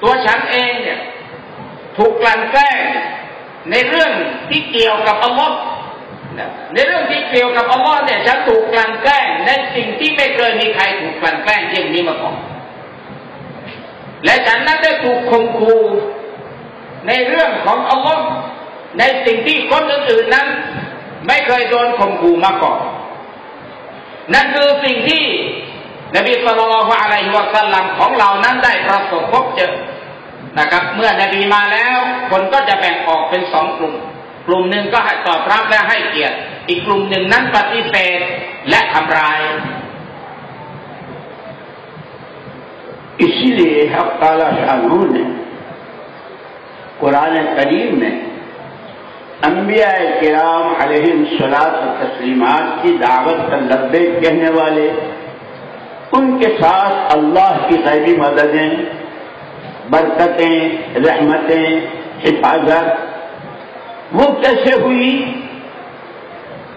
ตัวฉันเองเนี่ยถูกกลั่นแกล้งในเรื่องที่เกี่ยวกับอัลลอฮ์ในเรื่องที่เกี่ยวกับอัลลอฮ์เนี่ยฉันถูกกลั่นแกล้งในสิ่งที่ไม่เคยมีใครถูกกลั่นแกล้งเช่นนี้มาก่อนและฉันนั้นได้ถูกข่มขู่ในเรื่องของอัลลอฮ์ในสิ่งที่คนอื่นๆนั้น ไม่เคยโดนข่มขู่มาก่อน นั่นคือสิ่งที่นบีสุลต่านอะลัยฮิวะสัลลัมของเรานั้นได้ประสบพบเจอนะครับ เมื่อนบีมาแล้ว คนก็จะแบ่งออกเป็นสองกลุ่ม กลุ่มหนึ่งก็ให้ตอบรับและให้เกียรติ อีกกลุ่มหนึ่งนั้นปฏิเสธและทำลาย इसीलिए हक ताला शाह ने कुरान करीम में انبیاء کرام علیہ سلاط تسلیمات کی دعوت کا لبے کہنے والے، ان کے ساتھ اللہ کی غیبی مددیں، برکتیں، رحمتیں، حفاظت، وہ کیسے ہوئی؟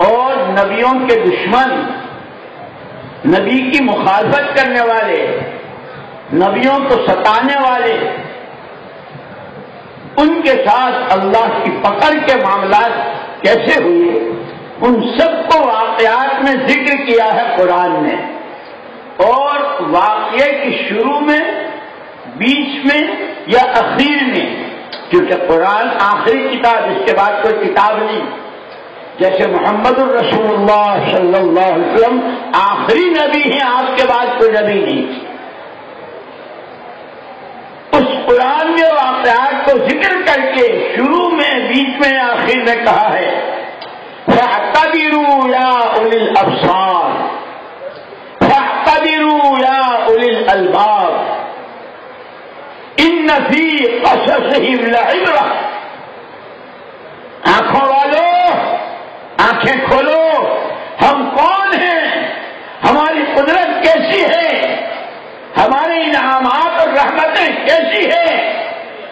اور نبیوں کے دشمن، نبی کی مخالفت کرنے والے، نبیوں کو ستانے والے ان کے ساتھ اللہ کی پکڑ کے معاملات کیسے ہوئے؟ ان سب کو واقعات میں ذکر کیا ہے قرآن نے۔ اور واقعے کی شروع میں، بیچ میں یا اخیر میں، کیونکہ قرآن آخری کتاب، اس کے بعد کوئی کتاب نہیں۔ جیسے محمد الرسول اللہ صلی اللہ علیہ وسلم آخری نبی ہیں، آپ کے بعد کوئی نبی نہیں۔ قرآن کے واقعات کو ذکر کر کے شروع میں، بیچ میں، آخر میں کہا ہے فاحتبروا یا اول الابصار فاحتبروا یا اول الالباب ان فی قصصہم لعبرہ آنکھوں والو، آنکھیں کھولو، ہم کون ہیں؟ ہماری قدرت کیسی ہے؟ ہمارے انعامات اور رحمتیں کیسی ہیں؟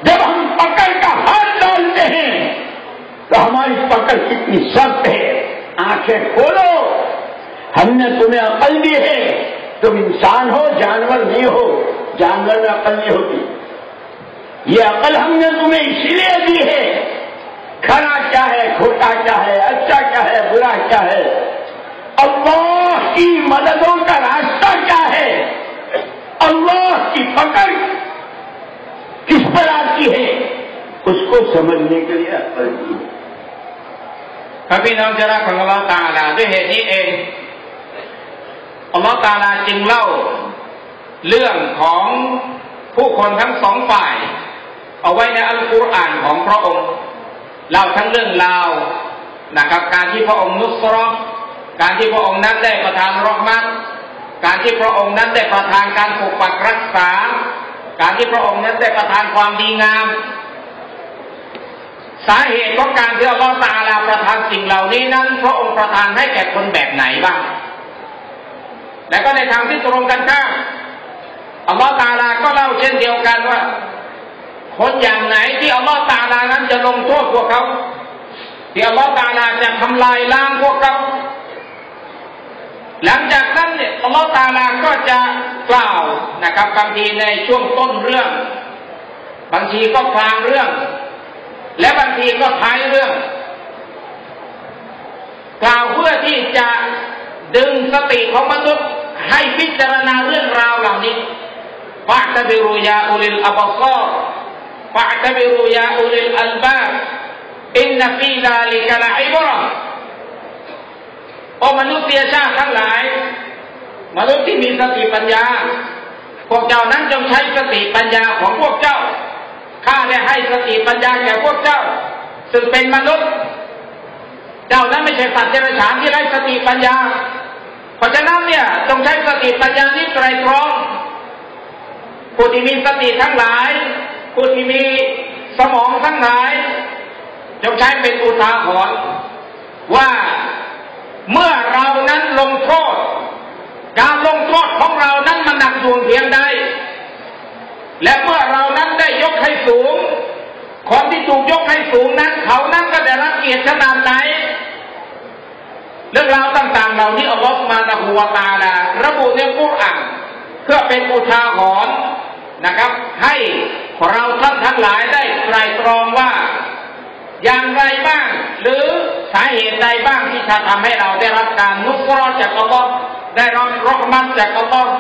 جب ہم پکڑ کا ہاتھ ڈالتے ہیں، تو ہماری پکڑ کتنی سخت ہے۔ آنکھیں کھولو۔ ہم نے تمہیں عقل دی ہے۔ تم انسان ہو، جانور نہیں ہو۔ جانور میں عقل نہیں ہوتی۔ یہ عقل ہم نے تمہیں اسی لیے دی ہے۔ کھڑا کیا ہے، کھوٹا کیا ہے اچھا کیا ہے، برا کیا ہے؟ اللہ کی مددوں کا راستہ کیا ہے؟ अल्लाह की पकड़ किस पर आती है उसको समझने के लिए अकल दी है พระพี่น้องจะรักของอัลลอฮ์ตาลาด้วยเหตุนี้เองอัลลอฮ์ตาลาจึงเล่า เรื่องของผู้คนทั้งสองฝ่าย เอาไว้ในอัลกุรอานของพระองค์เล่าทั้งเรื่องราวนะครับ การที่พระองค์นุสรอการที่พระองค์นั้นได้ประทานรหมัด การที่พระองค์นั้นได้ประทานการปกปักรักษา การที่พระองค์นั้นได้ประทานความดีงาม สาเหตุของการที่อัลลอฮฺตาลาประทานสิ่งเหล่านี้นั้น พระองค์ประทานให้แก่คนแบบไหนบ้าง และก็ในทางที่ตรงกันข้ามอัลลอฮฺตาลาก็เล่าเช่นเดียวกันว่า คนอย่างไหนที่อัลลอฮฺตาลานั้นจะลงโทษพวกเขาที่อัลลอฮฺตาลาจะทำลายล้างพวกเขา หลังจากนั้นเนี่ยอัลลอฮฺตาลาก็จะกล่าวนะครับบางทีในช่วงต้นเรื่อง บางทีก็กลางเรื่อง และบางทีก็ท้ายเรื่อง กล่าวเพื่อที่จะดึงสติของมนุษย์ให้พิจารณาเรื่องราวเหล่านี้فاعتبروا يا أولي الأبصار فاعتبروا يا أولي الألباب إن في ذلك لعبرة โอมนุษยชาติทั้งหลาย มนุษย์ที่มีสติปัญญา พวกเจ้านั้นจงใช้สติปัญญาของพวกเจ้าข้าได้ให้สติปัญญาแก่พวกเจ้า ซึ่งเป็นมนุษย์ เจ้านั้นไม่ใช่สัตว์เดรัจฉานที่ไร้สติปัญญา เพราะฉะนั้นเนี่ยจงใช้สติปัญญานี้ไตรตรองผู้ที่มีสติทั้งหลายผู้ที่มีสมองทั้งหลายจงใช้เป็นอุทาหรณ์ว่า เมื่อเรานั้นลงโทษ การลงโทษของเรานั้นมันหนักหน่วงเพียงใดและเมื่อเรานั้นได้ยกให้สูง คนที่ถูกยกให้สูงนั้น เขานั้นก็ได้รับเกียรติขนาดไหนเรื่องราวต่างๆ เหล่านี้อัลลอฮฺมานะฮูวาตาลาระบุในกุรอานเพื่อเป็นอุทาหรณ์นะครับ ให้เราท่านทั้งหลายได้ไตรตรองว่า อย่างไรบ้าง หรือสาเหตุใดบ้างที่จะทำให้เราได้รับการนุกรอจากอัลลอฮ์ได้รับรหมันจากอัลลอฮ์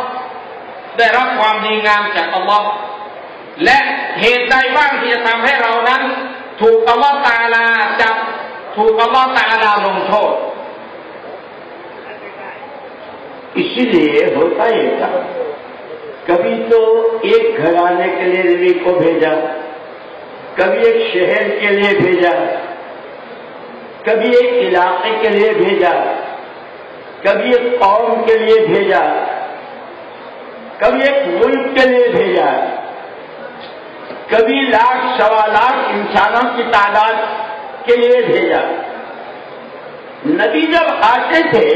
ได้รับความดีงามจากอัลลอฮ์และเหตุใดบ้างที่จะทำให้เรานั้น ถูกอัลลอฮ์ตาลาจับถูกอัลลอฮ์ตาลาลงโทษ इसलिए होता ही था कभी तो एक घराने के लिए नबी को भेजा کبھی ایک شہر کے لیے بھیجا، کبھی ایک علاقے کے لیے بھیجا، کبھی ایک قوم کے لیے بھیجا، کبھی ایک ملک کے لیے بھیجا، کبھی لاکھ سوا لاکھ انسانوں کی تعداد کے لیے بھیجا۔ نبی جب آتے تھے،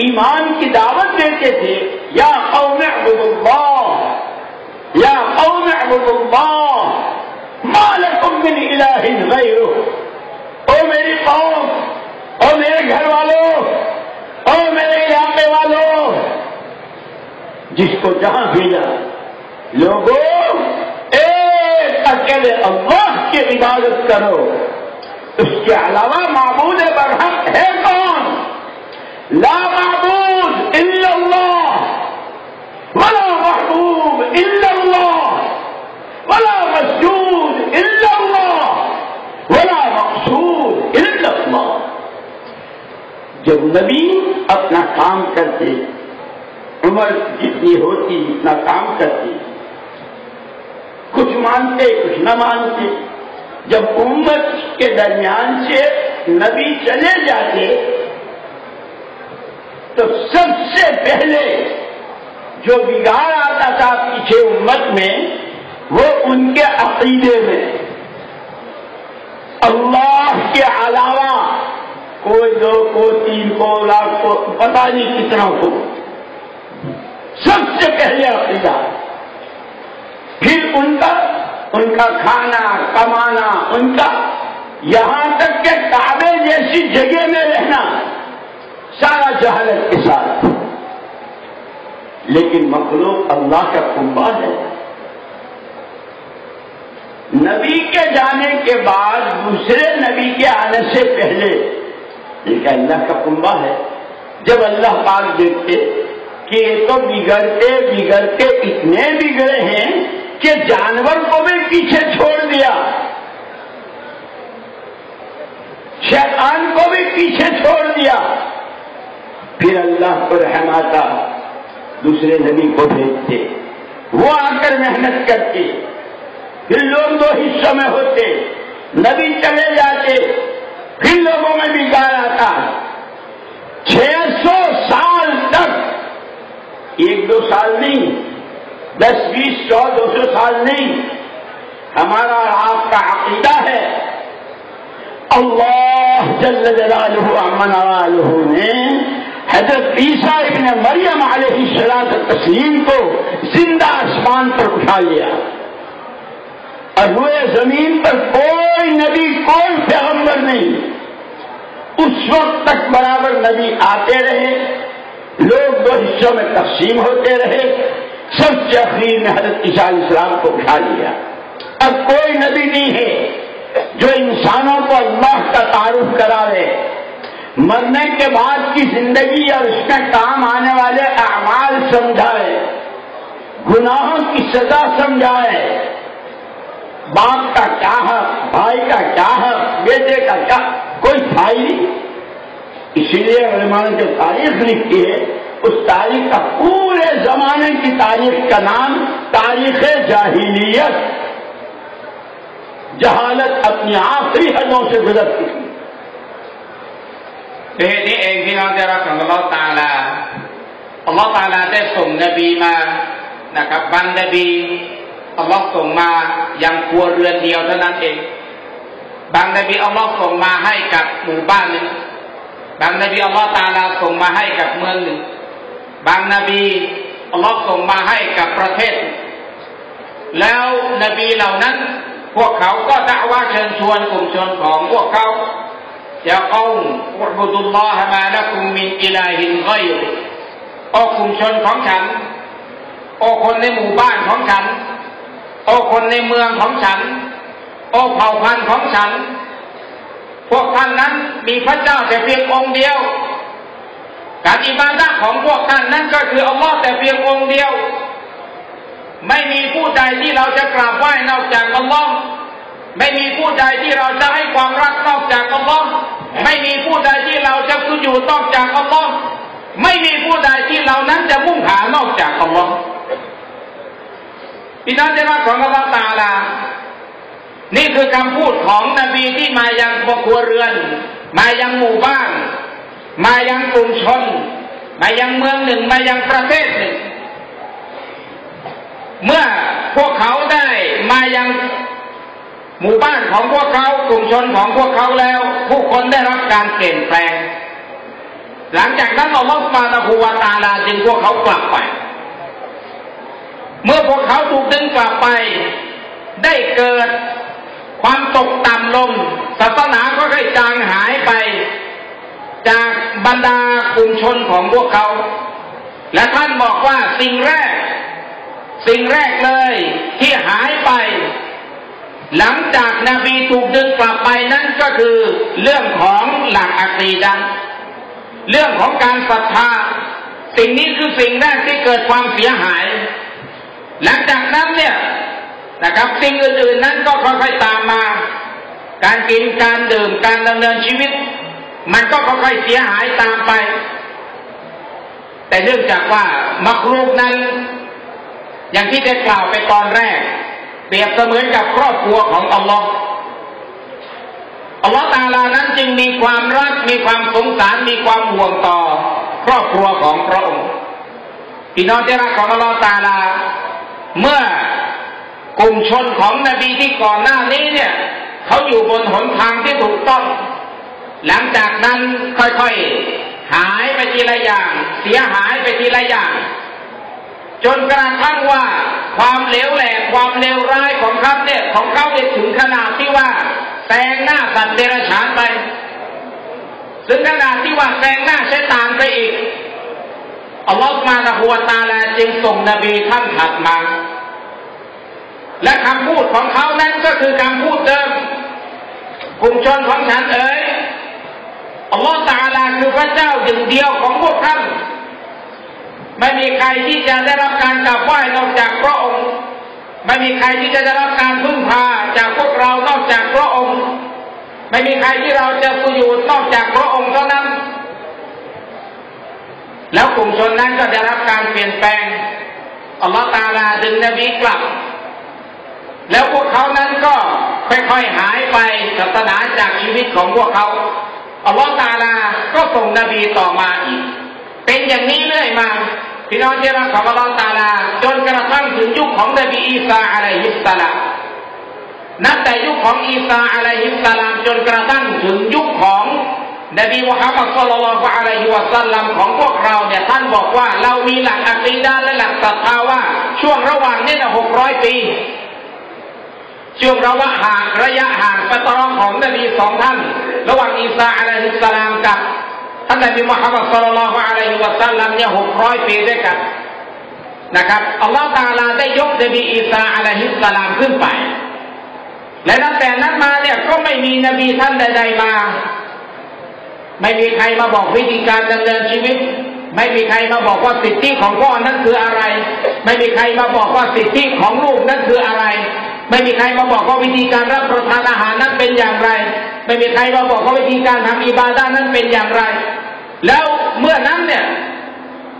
ایمان کی دعوت دیتے تھے، یا قوم اللہ یا قوم اعبدوا اللہ ما لکم من الہ غیرہ۔ او میری قوم، او میرے گھر والوں او میرے علاقے والوں جس کو جہاں بھیجا۔ لوگوں ایک اکیلے اللہ کی عبادت کرو۔ اس کے علاوہ معبود برحق ہے کون؟ لا معبود الا اللہ۔ ولا محبوب۔ ولا مسجود الا اللہ ولا مقصود الا اللہ جب نبی اپنا کام کرتے، عمر جتنی ہوتی اتنا کام کرتی کچھ مانتے، کچھ نہ مانتے، جب امت کے درمیان سے نبی چلے جاتے، تو سب سے پہلے جو بگاڑ آتا تھا پیچھے امت میں وہ ان کے عقیدے میں اللہ کے علاوہ کوئی دو کو تین کو لاکھ کو پتا نہیں کتنا کو۔ سب سے پہلے عقیدہ۔ پھر ان کا ان کا کھانا، کمانا، ان کا یہاں تک کہ کعبے جیسی جگہ میں رہنا، سارا جہالت کے ساتھ۔ لیکن مخلوق اللہ کا کنبا ہے۔ نبی کے جانے کے بعد دوسرے نبی کے آنے سے پہلے، یہ کہ اللہ کا کنبا ہے، جب اللہ پاک دیکھتے کہ یہ تو بگڑتے بگڑتے اتنے بگڑے ہیں کہ جانور کو بھی پیچھے چھوڑ دیا۔ شیطان کو بھی پیچھے چھوڑ دیا۔ پھر اللہ کو رحماتا دوسرے نبی کو بھیجتے وہ آ کر محنت کرتے۔ پھر لوگ دو حصوں میں ہوتے، نبی چلے جاتے، پھر لوگوں میں بھی گار آتا۔ چھ سو سال تک، ایک دو سال نہیں، دس، بیس سو دو سو سال نہیں، ہمارا آپ کا عقیدہ ہے۔ اللہ جل جلالہ امن عالہ نے حضرت عیسیٰ ابن مریم علیہ السلام تسلیم کو زندہ آسمان پر اٹھا لیا۔ اور روئے زمین پر کوئی نبی، کوئی پیغمبر نہیں۔ اس وقت تک برابر نبی آتے رہے۔ لوگ دو حصوں میں تقسیم ہوتے رہے۔ سب سے اخیر نے حضرت عیسائی اسلام کو اٹھا لیا۔ اب کوئی نبی نہیں ہے جو انسانوں کو اللہ کا تعارف کرا رہے مرنے کے بعد کی زندگی اور اس میں کام آنے والے اعمال سمجھائے۔ گناہوں کی سزا سمجھائے۔ باپ کا کیا ہے بھائی کا کیا ہے بیٹے کا کیا کوئی بھائی نہیں۔ اسی لیے علماء نے جو تاریخ لکھی ہے، اس تاریخ کا پورے زمانے کی تاریخ کا نام تاریخ جاہلیت۔ جہالت اپنی آخری حدوں سے گزرتی چکی پہلے ایک دن آتے رکھ اللہ تعالیٰ۔ اللہ تعالیٰ سے سن نبی میں، نہ بند بھی۔ อัลลอฮฺตาลาได้ส่งมาอย่ายังครัวเรือนเดียวเท่านั้นเอง บางนบีอัลลอฮฺส่งมาให้กับหมู่บ้านหนึ่งบางนบีอัลลอฮฺตาลาส่งมาให้กับเมืองหนึ่ง บางนบีอัลลอฮฺส่งมาให้กับประเทศ แล้วนบีเหล่านั้น พวกเขาก็ด่าว่าเชิญชวนกลุ่มชนของพวกเขายาเอ้อุบุดุลลอฮะมาละกุมมินอิลาฮินไกรโอ้กลุ่มชนของฉัน โอ้คนในหมู่บ้านของฉัน โอ้คนในเมืองของฉัน โอ้เผ่าพันธุ์ของฉัน พวกท่านนั้นมีพระเจ้าแต่เพียงองค์เดียว การอิบาดะของพวกท่านนั้นก็คืออัลลอฮ์แต่เพียงองค์เดียว ไม่มีผู้ใดที่เราจะกราบไหว้นอกจากอัลลอฮ์ไม่มีผู้ใดที่เราจะให้ความรักนอกจากอัลลอฮ์ไม่มีผู้ใดที่เราจะสุญูนอกจากอัลลอฮ์ไม่มีผู้ใดที่เรานั้นจะมุ่งหานอกจากอัลลอฮ์ พี่น้องจะรักของอัลลอฮ์ตาลา นี่คือคำพูดของนบีที่มายังครัวเรือน มายังหมู่บ้าน มายังกลุ่มชน มายังเมืองหนึ่ง มายังประเทศหนึ่ง เมื่อพวกเขาได้มายังหมู่บ้านของพวกเขากลุ่มชนของพวกเขาแล้ว ผู้คนได้รับการเปลี่ยนแปลง หลังจากนั้นอัลลอฮฺมาตะฮูวาตาลาจึงพวกเขากลับไป เมื่อพวกเขาถูกดึงกลับไป ได้เกิดความตกต่ำลงศาสนาก็ค่อยจางหายไป จากบรรดากลุ่มชนของพวกเขา และท่านบอกว่าสิ่งแรก สิ่งแรกเลยที่หายไป หลังจากนาบีถูกดึงกลับไปนั่นก็คือ เรื่องของหลักอัคีดันเรื่องของการศรัทธา สิ่งนี้คือสิ่งแรกที่เกิดความเสียหาย หลังจากนั้นเนี่ยนะครับสิ่งอื่นๆนั้นก็ค่อยๆตามมา การกินการดื่มการดำเนินชีวิต มันก็ค่อยๆเสียหายตามไป แต่เนื่องจากว่ามักรูกนั้น อย่างที่ได้กล่าวไปตอนแรก เปรียบเสมือนกับครอบครัวของอัลลอฮ์อัลลอฮ์ตาลานั้นจึงมีความรักมีความสงสารมีความห่วงต่อ ครอบครัวของพระองค์พี่น้องที่รักของอัลลอฮ์ตาลา เมื่อกลุ่มชนของนบีที่ก่อนหน้านี้เนี่ยเขาอยู่บนหนทางที่ถูกต้อง หลังจากนั้นค่อยๆหายไปทีละอย่าง เสียหายไปทีละอย่าง จนกระทั่งว่าความเลวแหลกความเลวร้ายของเขาเนี่ยของเขาเนี่ยถึงขนาดที่ว่าแซงหน้าสัตว์เดรัจฉานไป ถึงขนาดที่ว่าแซงหน้าใช้ตานไปอีก อัลลอฮฺมาตะฮัวตาลาจึงส่งนบีท่านถัดมา และคำพูดของเขานั้นก็คือคำพูดเดิมกลุ่มชนของฉันเอ๋ยอัลลอฮฺตาลาคือพระเจ้าหนึ่งเดียวของพวกท่านไม่มีใครที่จะได้รับการกราบไหว้นอกจากพระองค์ ไม่มีใครที่จะได้รับการพึ่งพาจากพวกเรานอกจากพระองค์ ไม่มีใครที่เราจะสุญูนอกจากพระองค์เท่านั้น แล้วกลุ่มชนนั้นก็ได้รับการเปลี่ยนแปลงอัลลอฮฺตาลาดึงนบีกลับ แล้วพวกเขานั้นก็ค่อยๆหายไปศาสนาจากชีวิตของพวกเขาอัลลอฮฺตาลาก็ส่งนบีต่อมาอีก เป็นอย่างนี้เรื่อยมาพี่น้องที่รักของอัลลอฮฺตาลา จนกระทั่งถึงยุคของนบีอีสาอะลัยฮิสสลามนับแต่ยุคของอีสาอะลัยฮิสสลามจนกระทั่งถึงยุคของ นบีมุฮัมมัดสุลลัลลอฮุอะลัยฮิวะสัลลัมของพวกเราเนี่ยท่านบอกว่าเรามีหลักอัคีดาและหลักศรัทธาว่าช่วงระหว่างนี้นะหกร้อยปี ช่วงระหว่างห่างระยะห่างปะตรองของนบีสองท่าน ระหว่างอีสาอะลัยฮิสลามกับท่านนบีมุฮัมมัดสุลลัลลอฮุอะลัยฮิวะสัลลัมเนี่ยหกร้อยปีด้วยกันนะครับอัลลอฮฺตาลาได้ยกนบีอีสาอะลัยฮิสสลามขึ้นไป และตั้งแต่นั้นมาเนี่ยก็ไม่มีนบีท่านใดๆมา ไม่มีใครมาบอกวิธีการดำเนินชีวิต ไม่มีใครมาบอกว่าสิทธิของพ่อนั้นคืออะไร ไม่มีใครมาบอกว่าสิทธิของลูกนั้นคืออะไร ไม่มีใครมาบอกว่าวิธีการรับประทานอาหารนั้นเป็นอย่างไร ไม่มีใครมาบอกว่าวิธีการทำอิบาดานั้นเป็นอย่างไร แล้วเมื่อนั้นเนี่ย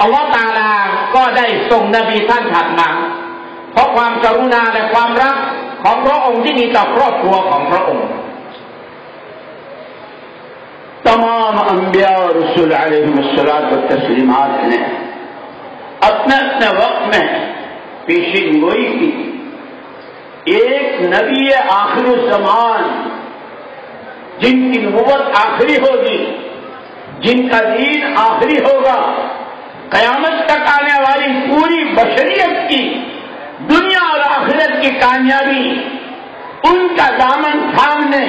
อัลลอฮฺตาลาก็ได้ส่งนบีท่านถัดมา เพราะความกรุณาและความรักของพระองค์ที่มีต่อครอบครัวของพระองค์ تمام انبیاء اور رسول علیہ السلاد و تسلیمات نے اپنے اپنے وقت میں پیشین گوئی کی ایک نبی آخر زمان جن کی نبوت آخری ہوگی، جن کا دین آخری ہوگا، قیامت تک آنے والی پوری بشریت کی، دنیا اور آخرت کی کامیابی، ان کا دامن تھامنے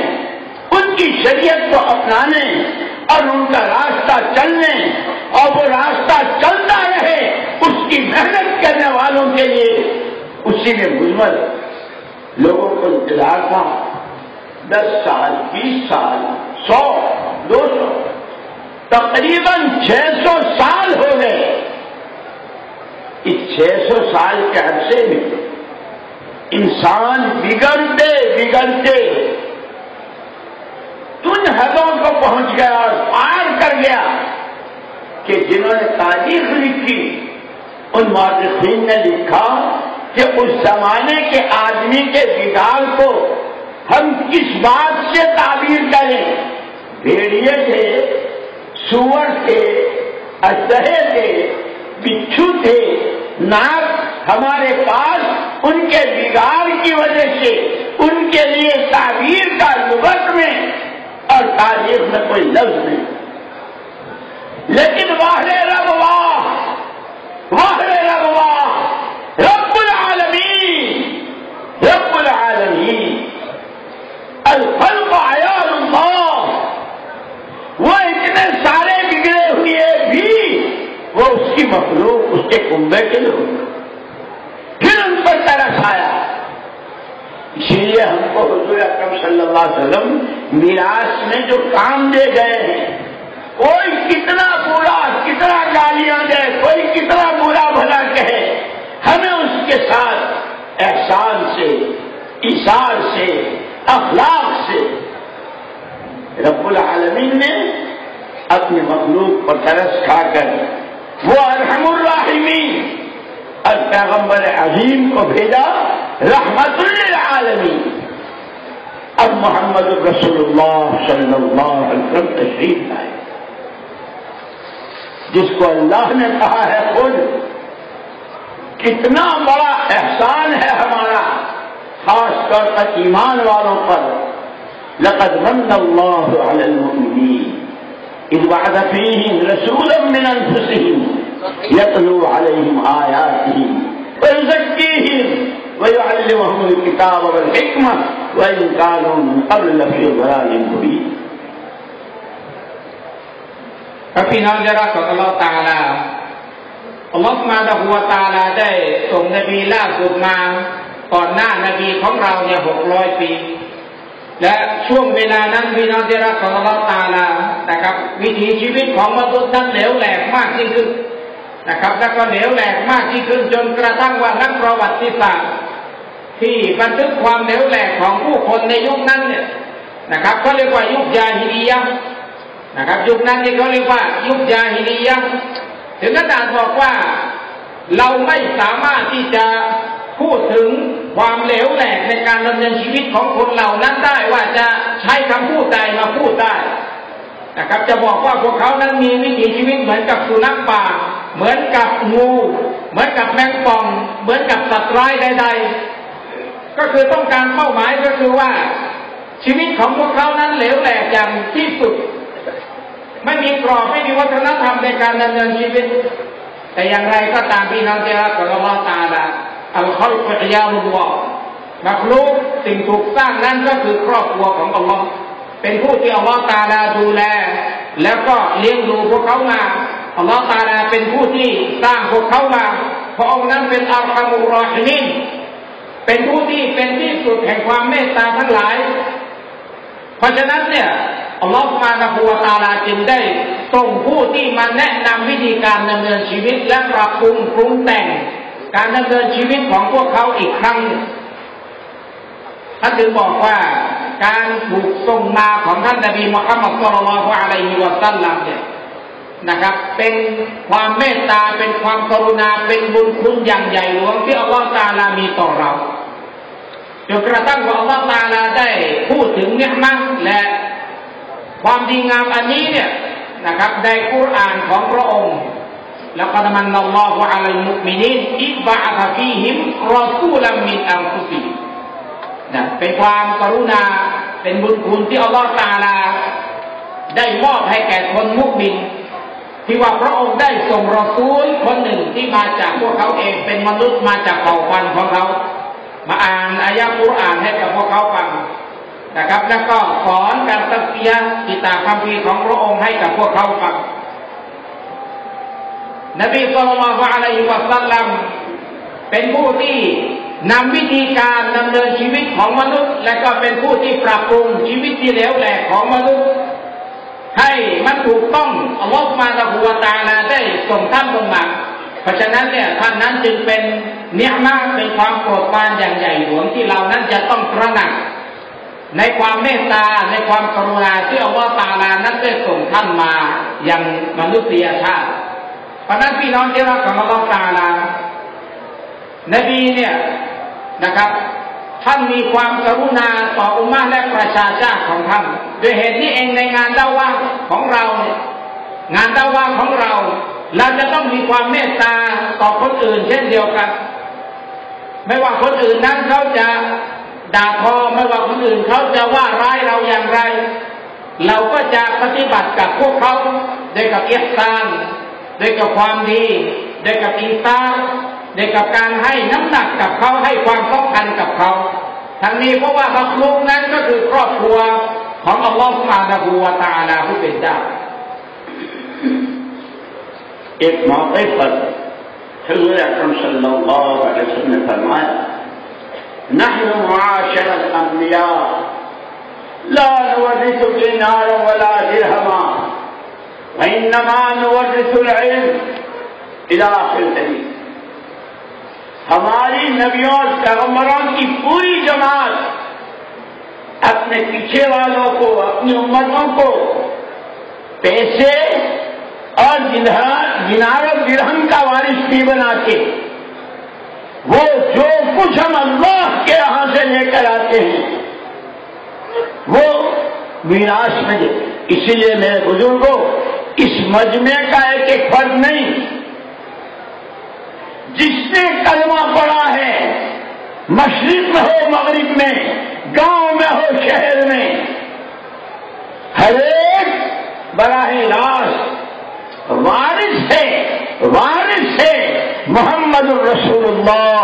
کی شریعت کو اپنانے اور ان کا راستہ چلنے اور وہ راستہ چلتا رہے، اس کی محنت کرنے والوں کے لیے اسی میں مجمل لوگوں کو انتظار تھا۔ دس سال، بیس سال، سو، دو سو، تقریباً چھ سو سال ہو گئے۔ اس چھ سو سال کے عرصے میں انسان بگڑتے بگڑتے تن حدوں کو پہنچ گیا اور پار کر گیا کہ جنہوں نے تاریخ لکھی، ان مارکین نے لکھا کہ اس زمانے کے آدمی کے بگاڑ کو ہم کس بات سے تعبیر کریں؟ بھیڑیے تھے، سور تھے اسے تھے، بچھو تھے، ناک ہمارے پاس ان کے بگاڑ کی وجہ سے، ان کے لیے تعبیر کا لغت میں اور تاریخ میں کوئی لفظ نہیں۔ لیکن واہ رب واہ واہ رب واہ، رب العالمین رب العالمین۔ الفلم آیا وہ اتنے سارے بگڑے ہوئے بھی وہ اس کی مخلوق، اس کے کنبے کے لوگ۔ پھر ان پر ترس آیا۔ اسی لیے ہم کو حضور اکرم صلی اللہ علیہ وسلم میراث میں جو کام دے گئے ہیں، کوئی کتنا برا کتنا گالیاں دے، کوئی کتنا برا بھلا کہے، ہمیں اس کے ساتھ احسان سے اشار سے، اخلاق سے رب العالمین نے اپنے مخلوق پر ترس کھا کر وہ الحم الراحمین اور پیغمبر عظیم کو بھیجا رحمت للعالمین اب محمد رسول اللہ صلی اللہ علیہ وسلم تشریف لائے. جس کو اللہ نے کہا ہے، خود کتنا بڑا احسان ہے ہمارا، خاص طور پر ایمان والوں پر. لقد من اللہ علی المؤمنین. اذ بعد فیہم رسولا من انفسہم یتلو علیہم آیاتہم. ویزکیہم ويعلمهم الكتاب والحكمة وإن كانوا من قبل لفي ضلال مبين พระพี่น้องจะรักของอัลลอฮ์ตาลาอัลลอฮ์มาดะหัวตาลาได้ส่งนบีล่าสุดมาก่อนหน้านาบีของเราเนี่ยหกร้อยปี และช่วงเวลานั้นพี่น้องที่รักของอัลลอฮ์ตาลานะครับ วิถีชีวิตของมนุษย์นั้นเหลวแหลกมากที่สุดนะครับ แล้วก็เหลวแหลกมากที่สุดจนกระทั่งว่านักประวัติศาสตร์ ที่บันทึกความเหลวแหลกของผู้คนในยุคนั้นเนี่ยนะครับเขาเรียกว่ายุคยาฮิดียะนะครับ ยุคนั้นที่เขาเรียกว่ายุคยาฮิดียะถึงขนาดบอกว่าเราไม่สามารถที่จะพูดถึงความเหลวแหลกในการดำเนินชีวิตของคนเหล่านั้นได้ว่าจะใช้คำพูดใดมาพูดได้นะครับ จะบอกว่าพวกเขานั้นมีวิถีชีวิตเหมือนกับสุนัขป่า เหมือนกับงู เหมือนกับแมงป่อง เหมือนกับสัตว์ร้ายใด ๆ ก็คือต้องการเป้าหมายก็คือว่า ชีวิตของพวกเขานั้นเหลวแหลกอย่างที่สุด ไม่มีกรอบไม่มีวัฒนธรรมในการดำเนินชีวิต แต่อย่างไรก็ตามพี่น้องที่รักของอัลลอฮฺตาลาอัลคอลกุยามุลลอฮ์มักลูกสิ่งถูกสร้างนั้นก็คือครอบครัวของอัลลอฮ์เป็นผู้ที่อัลลอฮฺตาลาดูแล แล้วก็เลี้ยงดูพวกเขามาอัลลอฮฺตาลาเป็นผู้ที่สร้างพวกเขามาพระองค์นั้นเป็นอัลฮัมุรอฮิมิน เป็นผู้ที่เป็นที่สุดแห่งความเมตตาทั้งหลาย เพราะฉะนั้นเนี่ยอัลลอฮฺมานะฮูวะตาลาจึงได้ส่งผู้ที่มาแนะนำวิธีการดำเนินชีวิตและปรับปรุงปรุงแต่ง การดำเนินชีวิตของพวกเขาอีกครั้งท่านถึงบอกว่าการถูกส่งมาของท่านนบีมุฮัมมัดสุลลัลฮุอะลัยฮิวะสัลลัมเนี่ย นะครับ เป็นความเมตตาเป็นความกรุณาเป็นบุญคุณอย่างใหญ่หลวงที่อัลลอฮฺตาลามีต่อเราจนกระทั่งว่าอัลลอฮฺตาลาได้พูดถึงเนี่ยมัและความดีงามอันนี้เนี่ยนะครับในกุรานของพระองค์แล้วก็มันนัลลอฮฺอะลัยมุมินินอิบะอะฟีฮิมรอซูลัมมินอัลฟุซีนะเป็นความกรุณาเป็นบุญคุณที่อัลลอฮฺตาลา ได้มอบให้แก่คนมุสลิม ที่ว่าพระองค์ได้ส่งรอซูลคนหนึ่งที่มาจากพวกเขาเองเป็นมนุษย์มาจากเผ่าพันธุ์ของเขา มาอ่านอายะกุรอานให้กับพวกเขาฟังนะครับ แล้วก็สอนการตักเกียกิตาคัมภีร์ของพระองค์ให้กับพวกเขาฟังนบีสุลต่านอะลัยฮิวะสัลลัมเป็นผู้ที่นำวิธีการดำเนินชีวิตของมนุษย์ และก็เป็นผู้ที่ปรับปรุงชีวิตที่เลวแหลกของมนุษย์ ให้มันถูกต้องอัลลอฮฺมาตะฮูวตาลาได้ส่งท่านลงมาเพราะฉะนั้นเนี่ยท่านนั้นจึงเป็นเนื้อมากเป็นความโปรดปรานอย่างใหญ่หลวงที่เรานั้นจะต้องตระหนัก ในความเมตตาในความกรุณาที่อัลลอฮฺตาลานั้นได้ส่งท่านมาอย่างมนุษยชาติ เพราะนั้นพี่น้องที่รักของอัลลอฮฺตาลานบีเนี่ยนะครับ ท่านมีความกรุณาต่ออุมาและประชาชาติของท่านด้วยเหตุนี้เองในงานดาว่าของเราเนี่ยงานดาว่าของเรา เราจะต้องมีความเมตตาต่อคนอื่น เช่นเดียวกัน ไม่ว่าคนอื่นนั้นเขาจะด่าทอไม่ว่าคนอื่นเขาจะว่าร้ายเราอย่างไร เราก็จะปฏิบัติกับพวกเขาด้วยกับเอียตานด้วยกับความดีด้วยกับอินซา เด็กกับการให้น้ำหนักกับเขาให้ความสำคัญกับเขาทั้งนี้เพราะว่ามักลุกนั้นก็คือครอบครัวของอัลลอฮฺสุบฮานะฮูวาตาลาผู้เป็นเจ้าเอกมาไอฟัดท่านอัลลอฮฺสัลลัลลอฮุอะลัยฮิวะสัลลัมฟะมาน نحن معاشر الأنبياء لا نورث دينارا ولا درهما وإنما نورث العلم إلى آخر الحديث ہماری نبیوں اور پیغمبروں کی پوری جماعت اپنے پیچھے والوں کو، اپنی امتوں کو پیسے اور جنار و درہم کا وارث بھی بنا کے وہ جو کچھ ہم اللہ کے یہاں سے لے کر آتے ہیں، وہ میراش میں، اس لیے میں بزرگوں، اس مجمع کا ایک ایک فرد نہیں جس نے کلمہ پڑا ہے، مشرق میں ہو، مغرب میں، گاؤں میں ہو، شہر میں۔ ہر ایک براہ راست وارث ہے وارث ہے محمد الرسول اللہ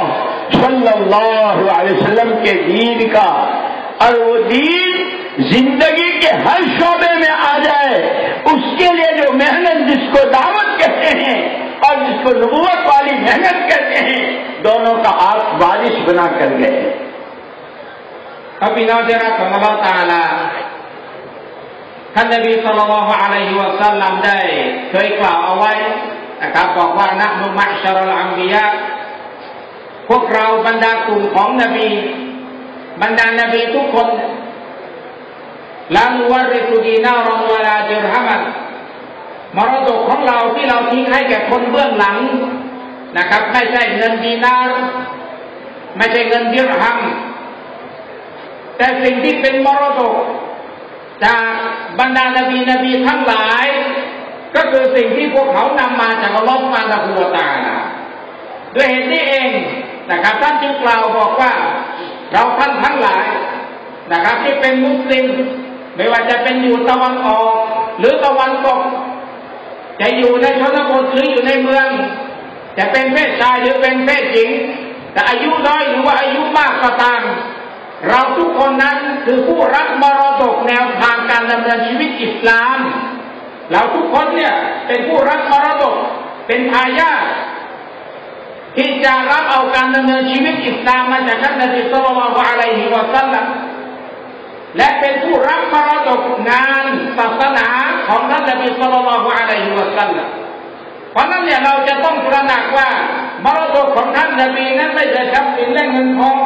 صلی اللہ علیہ وسلم کے دین کا، اور وہ دین زندگی کے ہر شعبے میں آ جائے۔ اس کے لیے جو محنت، جس کو دعوت کہتے ہیں นบีสุลต่านอะลัยฮิวะสัลลัมได้เคยกล่าวเอาไว้นะครับบอกว่านะมุมัชรลอัมบียะพวกเราบรรดากลุ่มของนบี บรรดานบีทุกคนลานุวาริสุดีนารอนวลาดิรฮัมัน มรดกของเราที่เราทิ้งให้แก่คนเบื้องหลังนะครับ ไม่ใช่เงินดีนาร์ไม่ใช่เงินดิรฮัมแต่สิ่งที่เป็นมรดก จากบรรดานบีนบีทั้งหลาย ก็คือสิ่งที่พวกเขานำมาจากอัลลอฮฺมาตะฮูตาลาด้วยเหตุนี้เองนะครับท่านจึงกล่าวบอกว่า เราท่านทั้งหลายนะครับที่เป็นมุสลิม ไม่ว่าจะเป็นอยู่ตะวันออก หรือตะวันตก จะอยู่ในชนบทหรืออยู่ในเมือง จะเป็นเพศชายหรือเป็นเพศหญิง แต่อายุน้อยหรือว่าอายุมากก็ตาม เราทุกคนนั้นคือผู้รับมรดกแนวทางการดำเนินชีวิตอิสลาม เราทุกคนเนี่ยเป็นผู้รับมรดกเป็นทายาทที่จะรับเอาการดำเนินชีวิตอิสลามมาจากท่านนบีสุลต่านอะลัยฮิวะสัลลัม และเป็นผู้รับมรดกงานศาสนาของท่านนบีสุลต่านอะลัยฮิวะสัลลัมเพราะนั้นเนี่ยเราจะต้องตระหนักว่ามรดกของท่านนบีนั้นไม่ใช่ทรัพย์สินและเงินทอง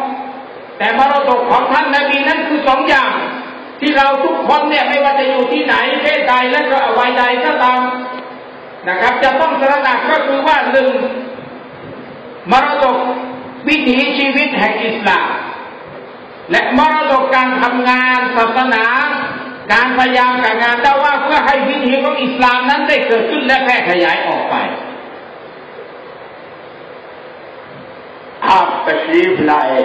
แต่มรดกของท่านนบีนั้นคือสองอย่าง ที่เราทุกคนเนี่ยไม่ว่าจะอยู่ที่ไหนเพศใดและก็วัยใดก็ตามนะครับ จะต้องตระหนักก็คือว่าหนึ่งมรดกวิถีชีวิตแห่งอิสลาม และมรดกการทำงานศาสนา การพยายามกับงานแต่ว่าเพื่อให้วิถีของอิสลามนั้นได้เกิดขึ้นและแพร่ขยายออกไป आप तशरीफ लाए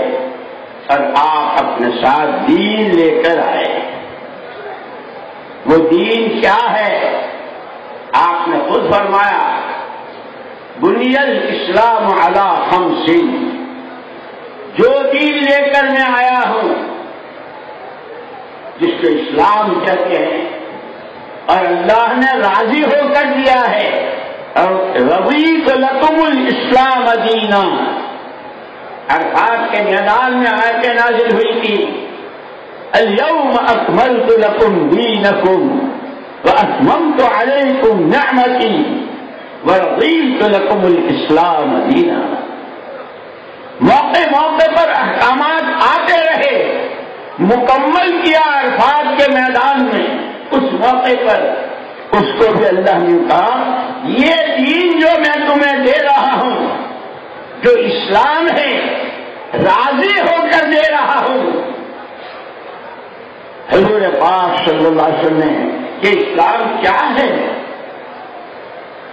और आप अपने साथ दीन लेकर आए वो दीन क्या है आपने खुद फरमाया बुनियल इस्लाम अला جو دین لے کر میں آیا ہوں، جس کو اسلام کہتے ہیں، اور اللہ نے راضی ہو کر دیا ہے۔ اور روی لکم الاسلام دینا۔ ارفات کے میدان میں آیتیں نازل ہوئی تھی۔ اليوم اکملت لکم دینکم واتممت علیکم نعمتی ورضیت لکم الاسلام دینا۔ موقع موقع پر احکامات آتے رہے۔ مکمل کیا عرفات کے میدان میں اس موقع پر اس کو بھی اللہ نے کہا، یہ دین جو میں تمہیں دے رہا ہوں، جو اسلام ہے، راضی ہو کر دے رہا ہوں۔ حضور پاک صلی اللہ علیہ وسلم نے کہ اسلام کیا ہے؟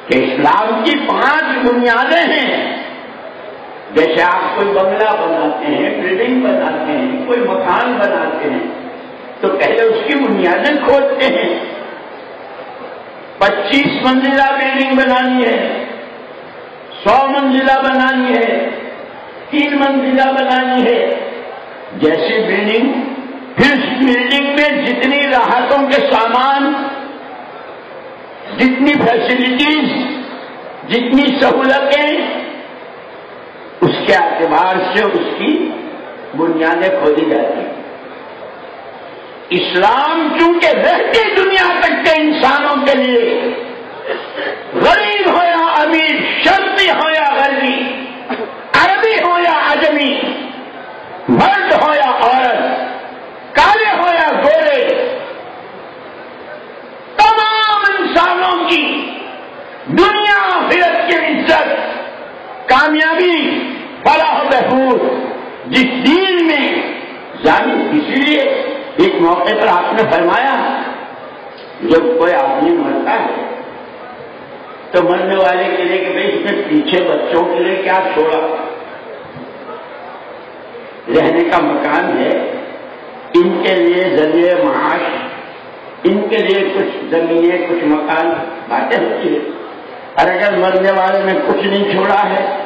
کہ اسلام کی پانچ بنیادیں ہیں۔ جیسے آپ کوئی بنگلہ بناتے ہیں بلڈنگ بناتے ہیں، کوئی مکان بناتے ہیں، تو پہلے اس کی بنیادیں کھودتے ہیں۔ پچیس منزلہ بلڈنگ بنانی ہے، سو منزلہ بنانی ہے، تین منزلہ بنانی ہے۔ جیسی بلڈنگ پھر اس بلڈنگ میں جتنی راحتوں کے سامان، جتنی فیسلٹیز جتنی سہولتیں اس کے اعتبار سے اس کی بنیادیں کھودی جاتی ہیں۔ اسلام چونکہ رہتی دنیا تک کے انسانوں کے لیے غریب ہو یا امیر شرطی ہو یا غربی، عربی ہو یا اجمی، مرد ہو یا عورت، کالے ہو یا گورے تمام انسانوں کی دنیا بھرت کی عزت، کامیابی فلاح بہبود جس دین میں یعنی اس لیے ایک موقع پر آپ نے فرمایا، جب کوئی آدمی مرتا ہے، تو مرنے والے کے لیے کہ بھائی، اس نے پیچھے بچوں کے لیے کیا چھوڑا رہنے کا مکان ہے، ان کے لیے ذریعے معاش، ان کے لیے کچھ زمینیں، کچھ مکان، باتیں ہوتی ہیں۔ اور اگر مرنے والے نے کچھ نہیں چھوڑا ہے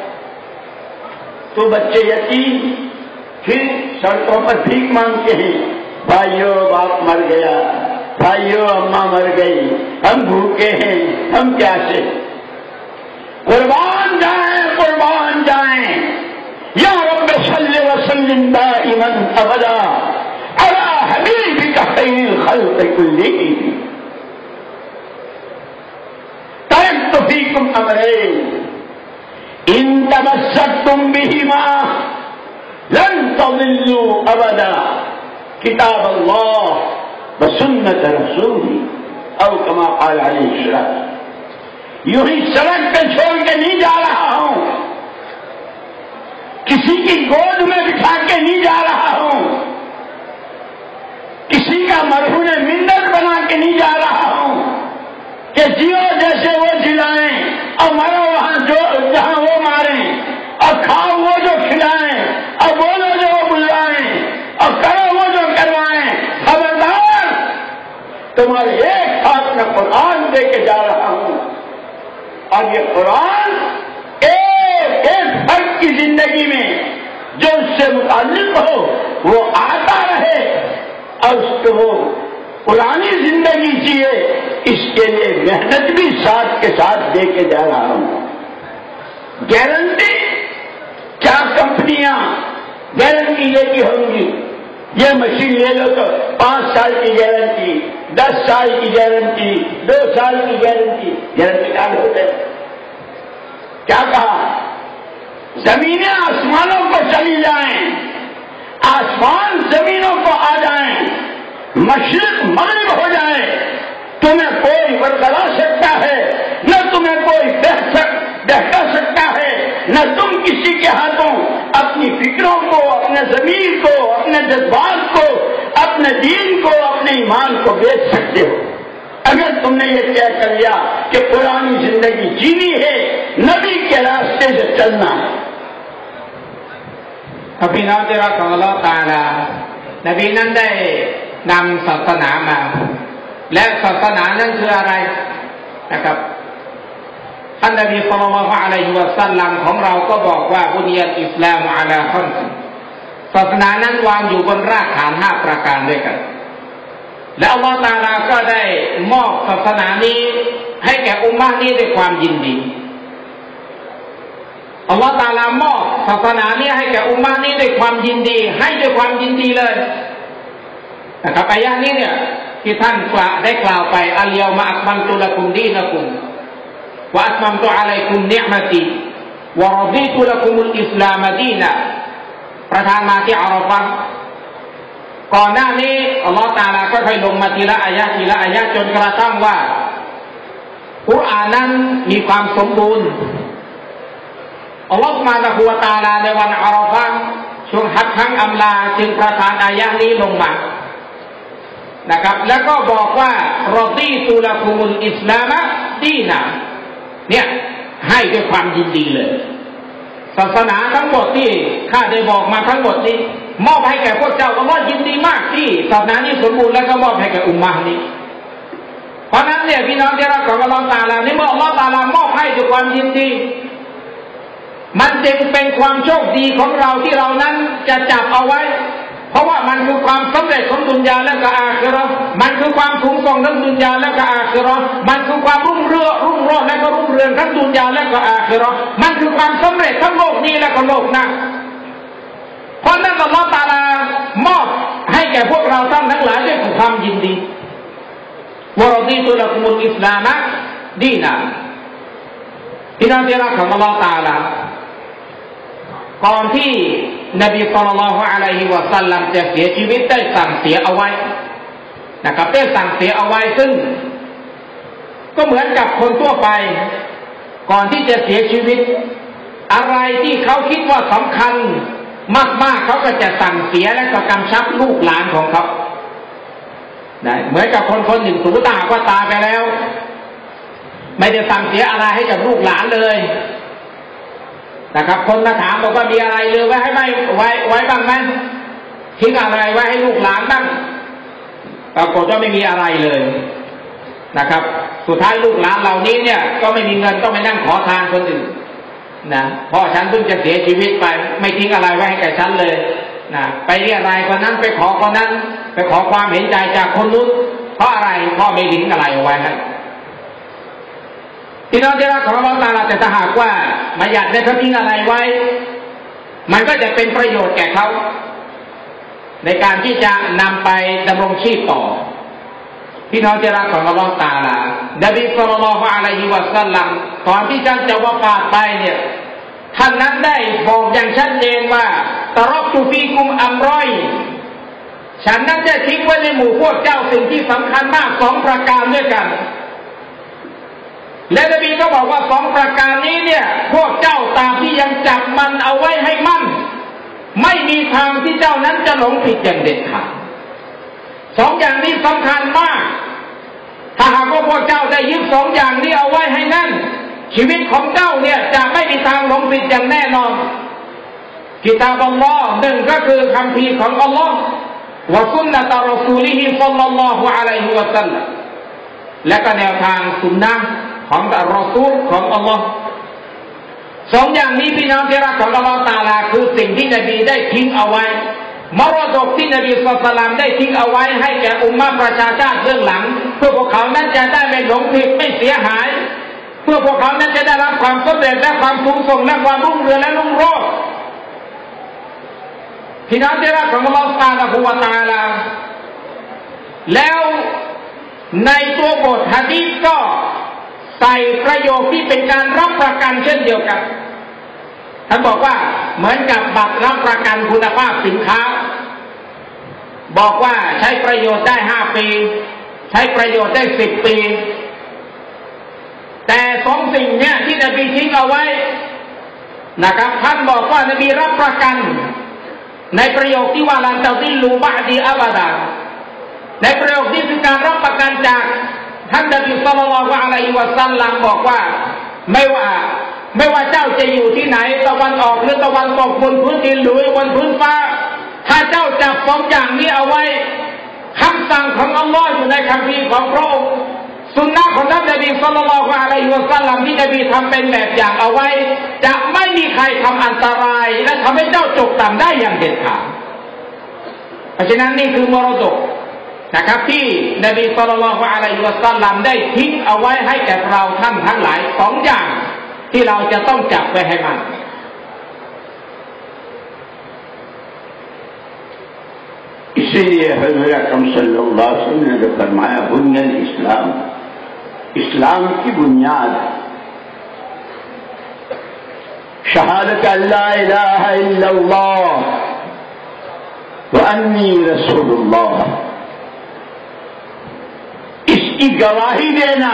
تو بچے یتیم پھر سڑکوں پر بھیک مانگتے ہیں۔ بھائیو، باپ مر گیا۔ بھائیو، اماں مر گئی۔ ہم بھوکے ہیں۔ ہم کیا سے؟ قربان جائیں قربان جائیں۔ یا رب صلی وسلم دائما ابدا۔ على حبيبك خير الخلق كلهم تركت فيكم امرين ان تمسک تم بھی ماں لن تو ابدا کتاب اللہ بسنت رسول او کما قال علیہ یوں ہی سڑک پہ چھوڑ کے نہیں جا رہا ہوں. کسی کی گود میں بٹھا کے نہیں جا رہا ہوں. کسی کا مرہون قرآن دے کے جا رہا ہوں۔ اور یہ قرآن ایک ایک فرد کی زندگی میں جو اس سے متعلق ہو، وہ آتا رہے۔ اور اس کو وہ پرانی زندگی جیے اس کے لیے محنت بھی ساتھ کے ساتھ دے کے جا رہا ہوں۔ گارنٹی کیا کمپنیاں گارنٹی لے کی ہوں گی۔ یہ مشین لے لو تو پانچ سال کی گارنٹی، دس سال کی گارنٹی، دو سال کی گارنٹی گارنٹی کارڈ ہو گئے کیا کہا؟ زمینیں آسمانوں کو چلی جائیں، آسمان زمینوں کو آ جائیں، مشرق مغرب ہو جائے تمہیں کوئی برتلا سکتا ہے، نہ تمہیں کوئی دہ سکتا نہ تم کسی کے ہاتھوں اپنی فکروں کو، اپنے ضمیر کو، اپنے جذبات کو، اپنے دین کو، اپنے ایمان کو بیچ سکتے ہو۔ اگر تم نے یہ طے کر لیا کہ پرانی زندگی جینی ہے، نبی کے راستے سے چلنا۔ ہے نبی نند ہے نام سسن آنا لے سسن آنند سارا ہے۔ ท่านนบีสุลต่านละอะลัยฮิวะสัลลัมของเราก็บอกว่าบุญยันอิสลามอาลาคอนศาสนานั้นวางอยู่บนรากฐานห้าประการด้วยกัน และอัลลอฮฺตาลาก็ได้มอบศาสนานี้ให้แก่อุมมะนี้ด้วยความยินดีอัลลอฮฺตาลามอบศาสนานี้ให้แก่อุมมะนี้ด้วยความยินดี ให้ด้วยความยินดีเลยนะครับอายะนี้เนี่ยที่ท่านกล่าวได้กล่าวไปอัลเยามาอัคมัมตุลกุมดีนะกุม วะอัคมัมตุอะลัยกุมเนียมตีวะรดีตุละกุมุลอิสลามดีนะประธานมาที่อาราฟะก่อนหน้านี้อัลลอฮฺตาลาก็ค่อยลงมาทีละอายะทีละอายะจนกระทั่งว่ากุรานนั้นมีความสมบูรณ์อัลลอฮฺมาตะฮูวตาลาในวันอาราฟะช่วงฮัดครั้งอัมลาจึงประทานอายะนี้ลงมานะครับ แล้วก็บอกว่ารอดีตุลาคุมุลอิสลามดีนะ เนี่ยให้ด้วยความยินดีเลย ศาสนาทั้งหมดที่ข้าได้บอกมาทั้งหมดนี้ มอบให้แก่พวกเจ้าก็ว่ายินดีมากที่ศาสนานี้สมบูรณ์แล้วก็มอบให้แก่อุมมะนี้เพราะนั้นเนี่ยพี่น้องที่รักของอัลลอฮฺตาลานี่เมื่ออัลลอฮฺตาลามอบให้ด้วยความยินดี มันจึงเป็นความโชคดีของเราที่เรานั้นจะจับเอาไว้ ราะว่ามันคือความสำเร็จของดุนยาและก็อาคิเรมันคือความสูงส่งทั้งดุนยาและก็อาคิเรมันคือความรุ่งเรืองรุ่งโรจน์และก็รุ่งเรืองทั้งดุนยาและก็อาคิเรมันคือความสำเร็จทั้งโลกนี้และก็โลกหน้าเพราะนั้นอัลลอฮฺตาลามอบให้แก่พวกเราท่านทั้งหลายด้วยความยินดีวรดีตุลักุมุลอิสลามะดีนะพี่น้องที่รักของอัลลอฮฺตาลา ก่อนที่นบีสุลต่านอะลัยฮิวะสัลลัมจะเสียชีวิตได้สั่งเสียเอาไว้นะครับได้สั่งเสียเอาไว้ซึ่ง ก็เหมือนกับคนทั่วไป ก่อนที่จะเสียชีวิต อะไรที่เขาคิดว่าสำคัญมาก ๆเขาก็จะสั่งเสียและก็กำชับลูกหลานของเขานะเหมือนกับคนคนหนึ่งสมมติถ้ากว่าตายไปแล้ว ไม่ได้สั่งเสียอะไรให้กับลูกหลานเลย นะครับ คนมาถามบอกว่ามีอะไรเหลือไว้ให้ไหมไว้ไว้บ้างไหมทิ้งอะไรไว้ให้ลูกหลานบ้างปรากฏว่าไม่มีอะไรเลยนะครับ สุดท้ายลูกหลานเหล่านี้เนี่ย ก็ไม่มีเงินต้องไปนั่งขอทานคนอื่นนะพ่อฉันเพิ่งจะเสียชีวิตไป ไม่ทิ้งอะไรไว้ให้แก่ฉันเลยนะไปเรียอะไรคนนั้นไปขอคนนั้น ไปขอความเห็นใจจากคนนู้นเพราะอะไรพ่อไม่ทิ้งอะไรเอาไว้ให้ พี่น้องที่รักของเราตาลาแต่ถ้าหากว่ามาอยากได้เขาทิ้งอะไรไว้ มันก็จะเป็นประโยชน์แก่เขา ในการที่จะนำไปดำรงชีพต่อ พี่น้องจะรักของอัลลอฮฺตาลาดบีสุลต่านอะลัยฮิวะสัลลัมก่อนที่ท่านจะวาฟาตไปเนี่ยท่านนั้นได้บอกอย่างชัดเจนว่าตรอกตุฟีกุมอัมรอย ฉันนั้นจะทิ้งไว้ในหมู่พวกเจ้าสิ่งที่สำคัญมากสองประการด้วยกัน และนบีก็บอกว่าสองประการนี้เนี่ย พวกเจ้าตามที่ยังจับมันเอาไว้ให้มั่น ไม่มีทางที่เจ้านั้นจะหลงผิดอย่างเด็ดขาดสองอย่างนี้สำคัญมาก ถ้าหากว่าพวกเจ้าได้ยึดสองอย่างนี้เอาไว้ให้นั่น ชีวิตของเจ้าเนี่ยจะไม่มีทางหลงผิดอย่างแน่นอนกิตาบัลลอฮ์หนึ่งก็คือคำพีของอัลลอฮ์วะสุนนะตะรอซูลิฮิซัลลัลลอฮุอะลัยฮิวะสัลลัมและก็แนวทางสุนนะ ของอัลรอซูลของอัลลอฮ์สองอย่างนี้พี่น้องที่รักของอัลลอฮ์ตาลาคือสิ่งที่นบีได้ทิ้งเอาไว้มรดกที่นบีสุลต่านได้ทิ้งเอาไว้ให้แก่อุมมาประชาชาติเบื้องหลัง เพื่อพวกเขานั้นจะได้ไม่หลงผิดไม่เสียหาย เพื่อพวกเขานั้นจะได้รับความสำเร็จและความสูงส่งและความรุ่งเรืองและรุ่งโรจน์พี่น้องที่รักของอัลลอฮฺตาลาภูวตาลาแล้วในตัวบทฮะดีษก็ ใส่ประโยคที่เป็นการรับประกันเช่นเดียวกันท่านบอกว่าเหมือนกับบัตรรับประกันคุณภาพสินค้า บอกว่าใช้ประโยชน์ได้ห้าปี ใช้ประโยชน์ได้สิบปี แต่สองสิ่งเนี้ยที่นบีทิ้งเอาไว้นะครับท่านบอกว่านบีรับประกัน ในประโยคที่ว่าลันเตาติลูบาดีอับดาในประโยคที่คือการรับประกันจาก ท่านนบีสุลต่านละอะลัยฮิวะสัลลัมบอกว่าไม่ว่าไม่ว่าเจ้าจะอยู่ที่ไหนตะวันออกหรือตะวันตกบนพื้นดินหรือบนพื้นฟ้า ถ้าเจ้าจับสองอย่างนี้เอาไว้คำสั่งของอัลลอฮ์อยู่ในคำพีของพระองค์สุนนะของท่านนบีสุลต่านละอะลัยฮิวะสัลลัมที่นบีทำเป็นแบบอย่างเอาไว้ จะไม่มีใครทำอันตราย และทำให้เจ้าจกต่ำได้อย่างเด็ดขาดเพราะฉะนั้นนี่คือมรดก นะครับที่นบีสุลต่านอะลัยฮิวะสัลลัมได้ทิ้งเอาไว้ให้แก่เราท่านทั้งหลายสองอย่าง ที่เราจะต้องจับไว้ให้มัน اسی لیے حضور اکرم صلی اللہ علیہ وسلم نے جو فرمایا بنیاد اسلام اسلام کی بنیاد شہادت اللہ الہ الا اللہ وانی رسول اللہ کی گواہی دینا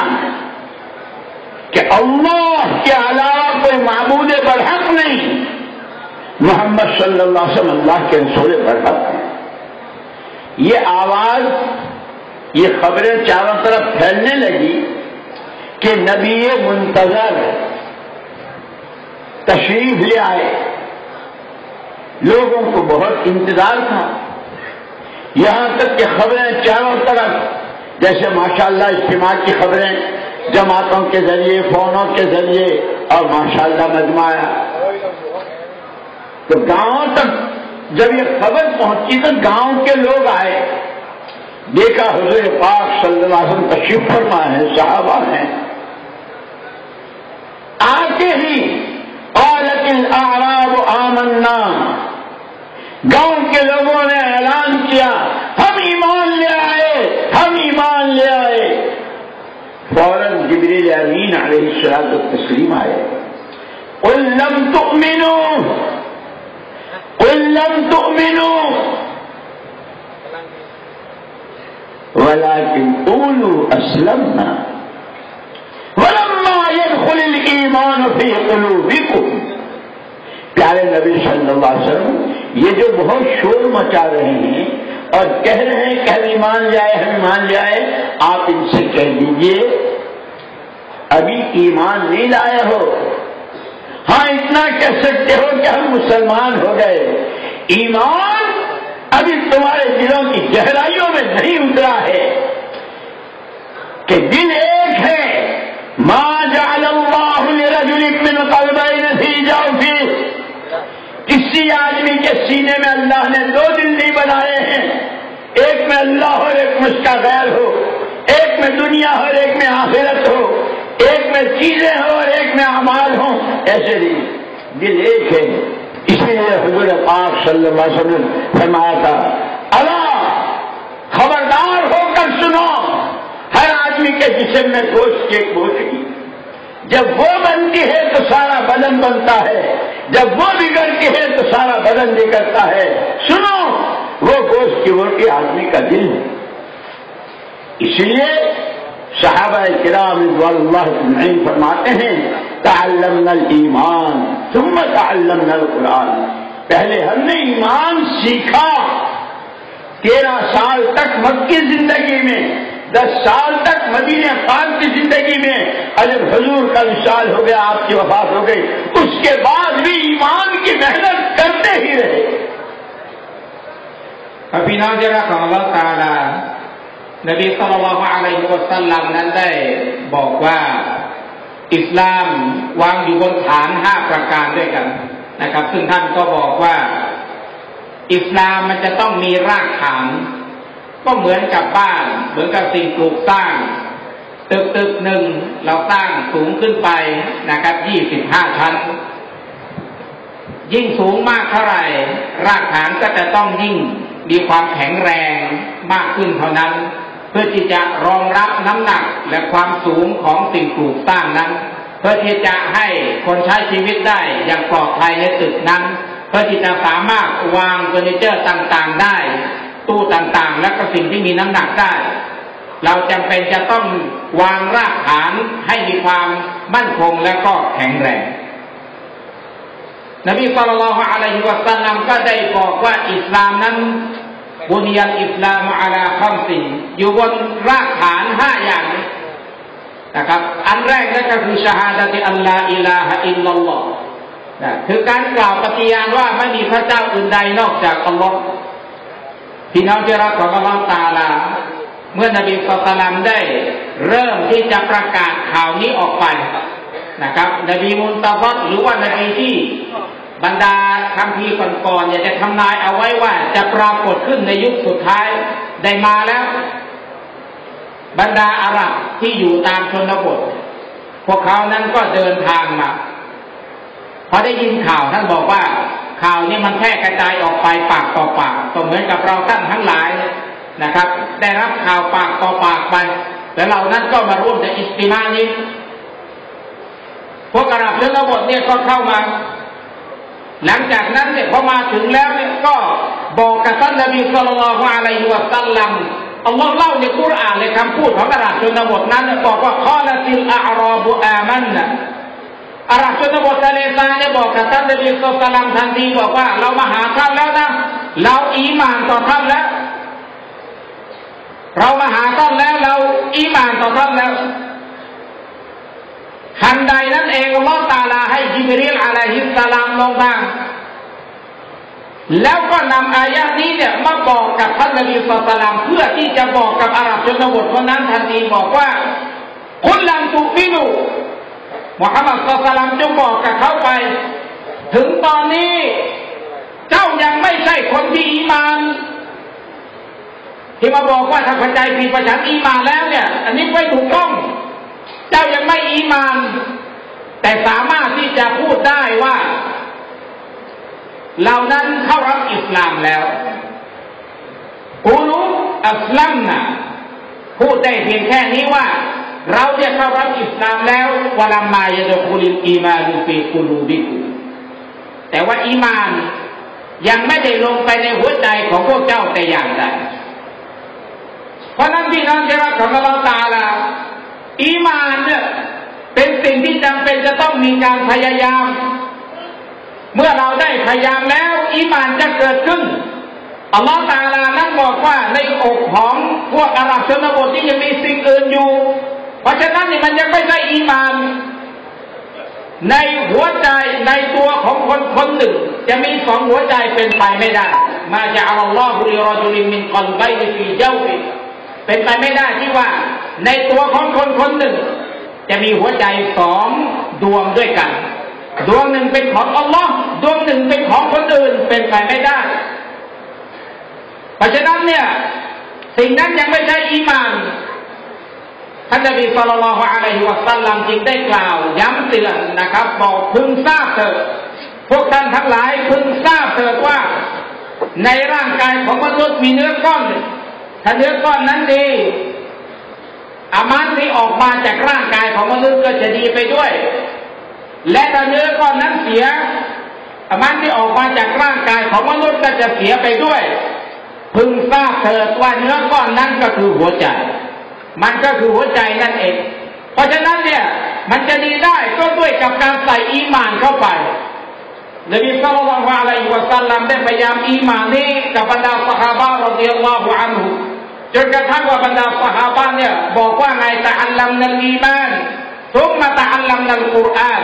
کہ اللہ کے علاوہ کوئی معبود برحق نہیں۔ محمد صلی اللہ علیہ وسلم اللہ کے رسول برحق ہے یہ آواز، یہ خبریں چاروں طرف پھیلنے لگی کہ نبی منتظر تشریف لے آئے۔ لوگوں کو بہت انتظار تھا۔ یہاں تک کہ خبریں چاروں طرف جیسے ماشاءاللہ اجتماع کی خبریں جماعتوں کے ذریعے، فونوں کے ذریعے اور ماشاءاللہ مجمع آیا۔ تو گاؤں تک جب یہ خبر پہنچی تو گاؤں کے لوگ آئے۔ دیکھا حضور پاک صلی اللہ علیہ وسلم تشریف فرما ہیں، صحابہ ہیں۔ آتے ہی اور لیکن آرام آمنا۔ گاؤں کے لوگوں نے شراط تسلیم آئے۔ لم تؤمنو لم تؤمنو ولكن قولوا اسلمنا ولما يدخل الايمان في قلوبكم۔ پیارے نبی صلی اللہ علیہ وسلم، یہ جو بہت شور مچا رہے ہیں اور کہہ رہے ہیں کہ ہم ایمان جائے ہم ایمان جائے آپ ان سے کہہ دیجیے ابھی ایمان نہیں لائے ہو۔ ہاں اتنا کہہ سکتے ہو کہ ہم مسلمان ہو گئے۔ ایمان ابھی تمہارے دلوں کی گہرائیوں میں نہیں اترا ہے۔ کہ دل ایک ہے۔ ماں جعل اللہ لرجل من قلبین جاؤ گی کسی آدمی کے سینے میں اللہ نے دو دل نہیں بنائے ہیں۔ ایک میں اللہ ہو ایک مشکا کا غیر ہو۔ ایک میں دنیا اور ایک میں آخرت ہو۔ میں چیزیں ہوں اور ایک میں اعمال ہوں۔ ایسے نہیں۔ دل ایک ہے۔ اس لیے حضور پاک صلی اللہ علیہ وسلم فرمایا تھا، اللہ خبردار ہو کر سنو، ہر آدمی کے جسم میں گوشت کی ایک بوجھ جب وہ بنتی ہے تو سارا بدن بنتا ہے۔ جب وہ بگڑتی ہے تو سارا بدن بگڑتا ہے۔ سنو، وہ گوشت کی بوٹی آدمی کا دل ہے۔ اس لیے صحابہ کرام رضوان اللہ اجمعین فرماتے ہیں، تعلمنا الایمان، ثم تعلمنا القرآن۔ پہلے ہم نے ایمان سیکھا تیرہ سال تک مکی زندگی میں، دس سال تک مدینہ پاک کی زندگی میں۔ عجب حضور کا وشال ہو گیا، آپ کی وفات ہو گئی۔ اس کے بعد بھی ایمان کی محنت کرتے ہی رہے۔ ابھی نا جگہ کا اللہ تعالیٰ นบีสุลต่านละอะลัยฮิวะสัลลัมนั้นได้บอกว่าอิสลามวางอยู่บนฐานห้าประการด้วยกันนะครับ ซึ่งท่านก็บอกว่า อิสลามมันจะต้องมีรากฐาน ก็เหมือนกับบ้าน เหมือนกับสิ่งปลูกสร้าง ตึกตึกหนึ่งเราสร้างสูงขึ้นไปนะครับยี่สิบห้าชั้น ยิ่งสูงมากเท่าไหร่ รากฐานก็จะต้องยิ่งมีความแข็งแรงมากขึ้นเท่านั้น เพื่อที่จะรองรับน้ำหนักและความสูงของสิ่งปลูกสร้างนั้น เพื่อที่จะให้คนใช้ชีวิตได้อย่างปลอดภัยในตึกนั้น เพื่อที่จะสามารถวางเฟอร์นิเจอร์ต่างๆได้ ตู้ต่างๆ และก็สิ่งที่มีน้ำหนักได้ เราจำเป็นจะต้องวางรากฐานให้มีความมั่นคงและก็แข็งแรงนบีสุลต่านละอะลัยฮิวะสัลลัมก็ได้บอกว่าอิสลามนั้น บุญยันอิสลามอาลาคัมสินอยู่บนรากฐานห้าอย่างนะครับ อันแรกนั่นก็คือชาฮาดะติอัลลอฮ์อิลาฮะอิลลัลลอฮ์นะคือการกล่าวปฏิญาณว่าไม่มีพระเจ้าอื่นใดนอกจากอัลลอฮ์พี่น้องที่รักของอัลลอฮ์ตาลา เมื่อนบีสุลต่านได้ เริ่มที่จะประกาศข่าวนี้ออกไปนะครับ นบีมุนตะฟัดหรือว่านบีที่ บรรดาคำพีก่อนๆอยากจะทำนายเอาไว้ว่าจะปรากฏขึ้นในยุคสุดท้ายได้มาแล้ว บรรดาอาหรับที่อยู่ตามชนบท พวกเขานั้นก็เดินทางมาพอได้ยินข่าวท่านบอกว่า ข่าวนี้มันแพร่กระจายออกไปปากต่อปากก็เหมือนกับเราท่านทั้งหลายนะครับ ได้รับข่าวปากต่อปากไปแล้วเรานั้นก็มาร่วมในอิสติมานี้พวกอาหรับชนบทเนี่ยก็เข้ามา หลังจากนั้นเนี่ยพอมาถึงแล้วเนี่ยก็บอกกับท่านนบีสุลต่านอะลัยฮิวะสัลลัมอัลลอฮ์เล่าในคุรอานในคำพูดของอาหรับชนบทนั้นบอกว่าข้อละติลอาราบุอามันนะอาหรับชนบททะเลทรายเนี่ยบอกกับท่านนบีสุลต่านทันทีบอกว่า เรามาหาท่านแล้วนะเราอีมานต่อท่านแล้ว เรามาหาท่านแล้วเราอีมานต่อท่านแล้ว ทันใดนั้นเองอัลลอฮฺตาลาให้จิบรีลอะลัยฮิสสลามลงมาแล้วก็นำอายะนี้เนี่ยมาบอกกับท่านนบีสุลต่านเพื่อที่จะบอกกับอาหรับชนบทคนนั้นทันทีบอกว่าคุณลังตุมินูมุฮัมมัดสุลต่านจงบอกกับเขาไป ถึงตอนนี้ เจ้ายังไม่ใช่คนที่อีมาน ที่มาบอกว่าถ้าเข้าใจผิดประชันอีมานแล้วเนี่ย อันนี้ไม่ถูกต้อง เจ้ายังไม่อีมาน แต่สามารถที่จะพูดได้ว่า เรานั้นเข้ารับอิสลามแล้วกูรู้อัสลัมนะพูดได้เพียงแค่นี้ว่า เราจะเข้ารับอิสลามแล้ววลามายะดคุลิมอีมานูฟีกูลูบิกุแต่ว่าอีมานยังไม่ได้ลงไปในหัวใจของพวกเจ้าแต่อย่างใดเพราะนั้นพี่น้องที่รักของเราตาลา อีมานเนี่ยเป็นสิ่งที่จำเป็นจะต้องมีการพยายาม เมื่อเราได้พยายามแล้ว อีมานจะเกิดขึ้นอัลลอฮฺตาลานั้นบอกว่าในอกของพวกอาหรับชนบทที่ยังมีสิ่งอื่นอยู่ เพราะฉะนั้นนี่มันยังไม่ใช่อีมาน ในหัวใจในตัวของคนคนหนึ่ง จะมีสองหัวใจเป็นไปไม่ได้ มาจะอัลลอฮฺบุริรอจุลิมินกอนไบฟีเจ้าฟิ เป็นไปไม่ได้ที่ว่า ในตัวของคนคนหนึ่ง จะมีหัวใจสองดวงด้วยกัน ดวงหนึ่งเป็นของอัลลอฮ์ดวงหนึ่งเป็นของคนอื่นเป็นไปไม่ได้ เพราะฉะนั้นเนี่ยสิ่งนั้นยังไม่ใช่อีมานท่านนบีสุลต่านอะลัยฮิวะสัลลัมจึงได้กล่าว ย้ำเตือนนะครับ บอกพึงทราบเถิดพวกท่านทั้งหลายพึงทราบเถิดว่า ในร่างกายของมนุษย์มีเนื้อก้อน ถ้าเนื้อก้อนนั้นดี อามันที่ออกมาจากร่างกายของมนุษย์ก็จะดีไปด้วย และถ้าเนื้อก้อนนั้นเสีย อามันที่ออกมาจากร่างกายของมนุษย์ก็จะเสียไปด้วย พึงทราบเถิดว่าเนื้อก้อนนั้นก็คือหัวใจ มันก็คือหัวใจนั่นเอง เพราะฉะนั้นเนี่ยมันจะดีได้ก็ด้วยกับการใส่อีมานเข้าไปนบีสัลลัลลอฮุอะลัยฮิวะสัลลัมได้พยายามอีมานนี้กับบรรดาสหายรดิยัลลอฮุอันฮุ จนกระทั่งว่าบรรดาสหายเนี่ยบอกว่าไงตะอัลลัมนัลอีมานทุกมาตะอัลลัมนัลกุรอาน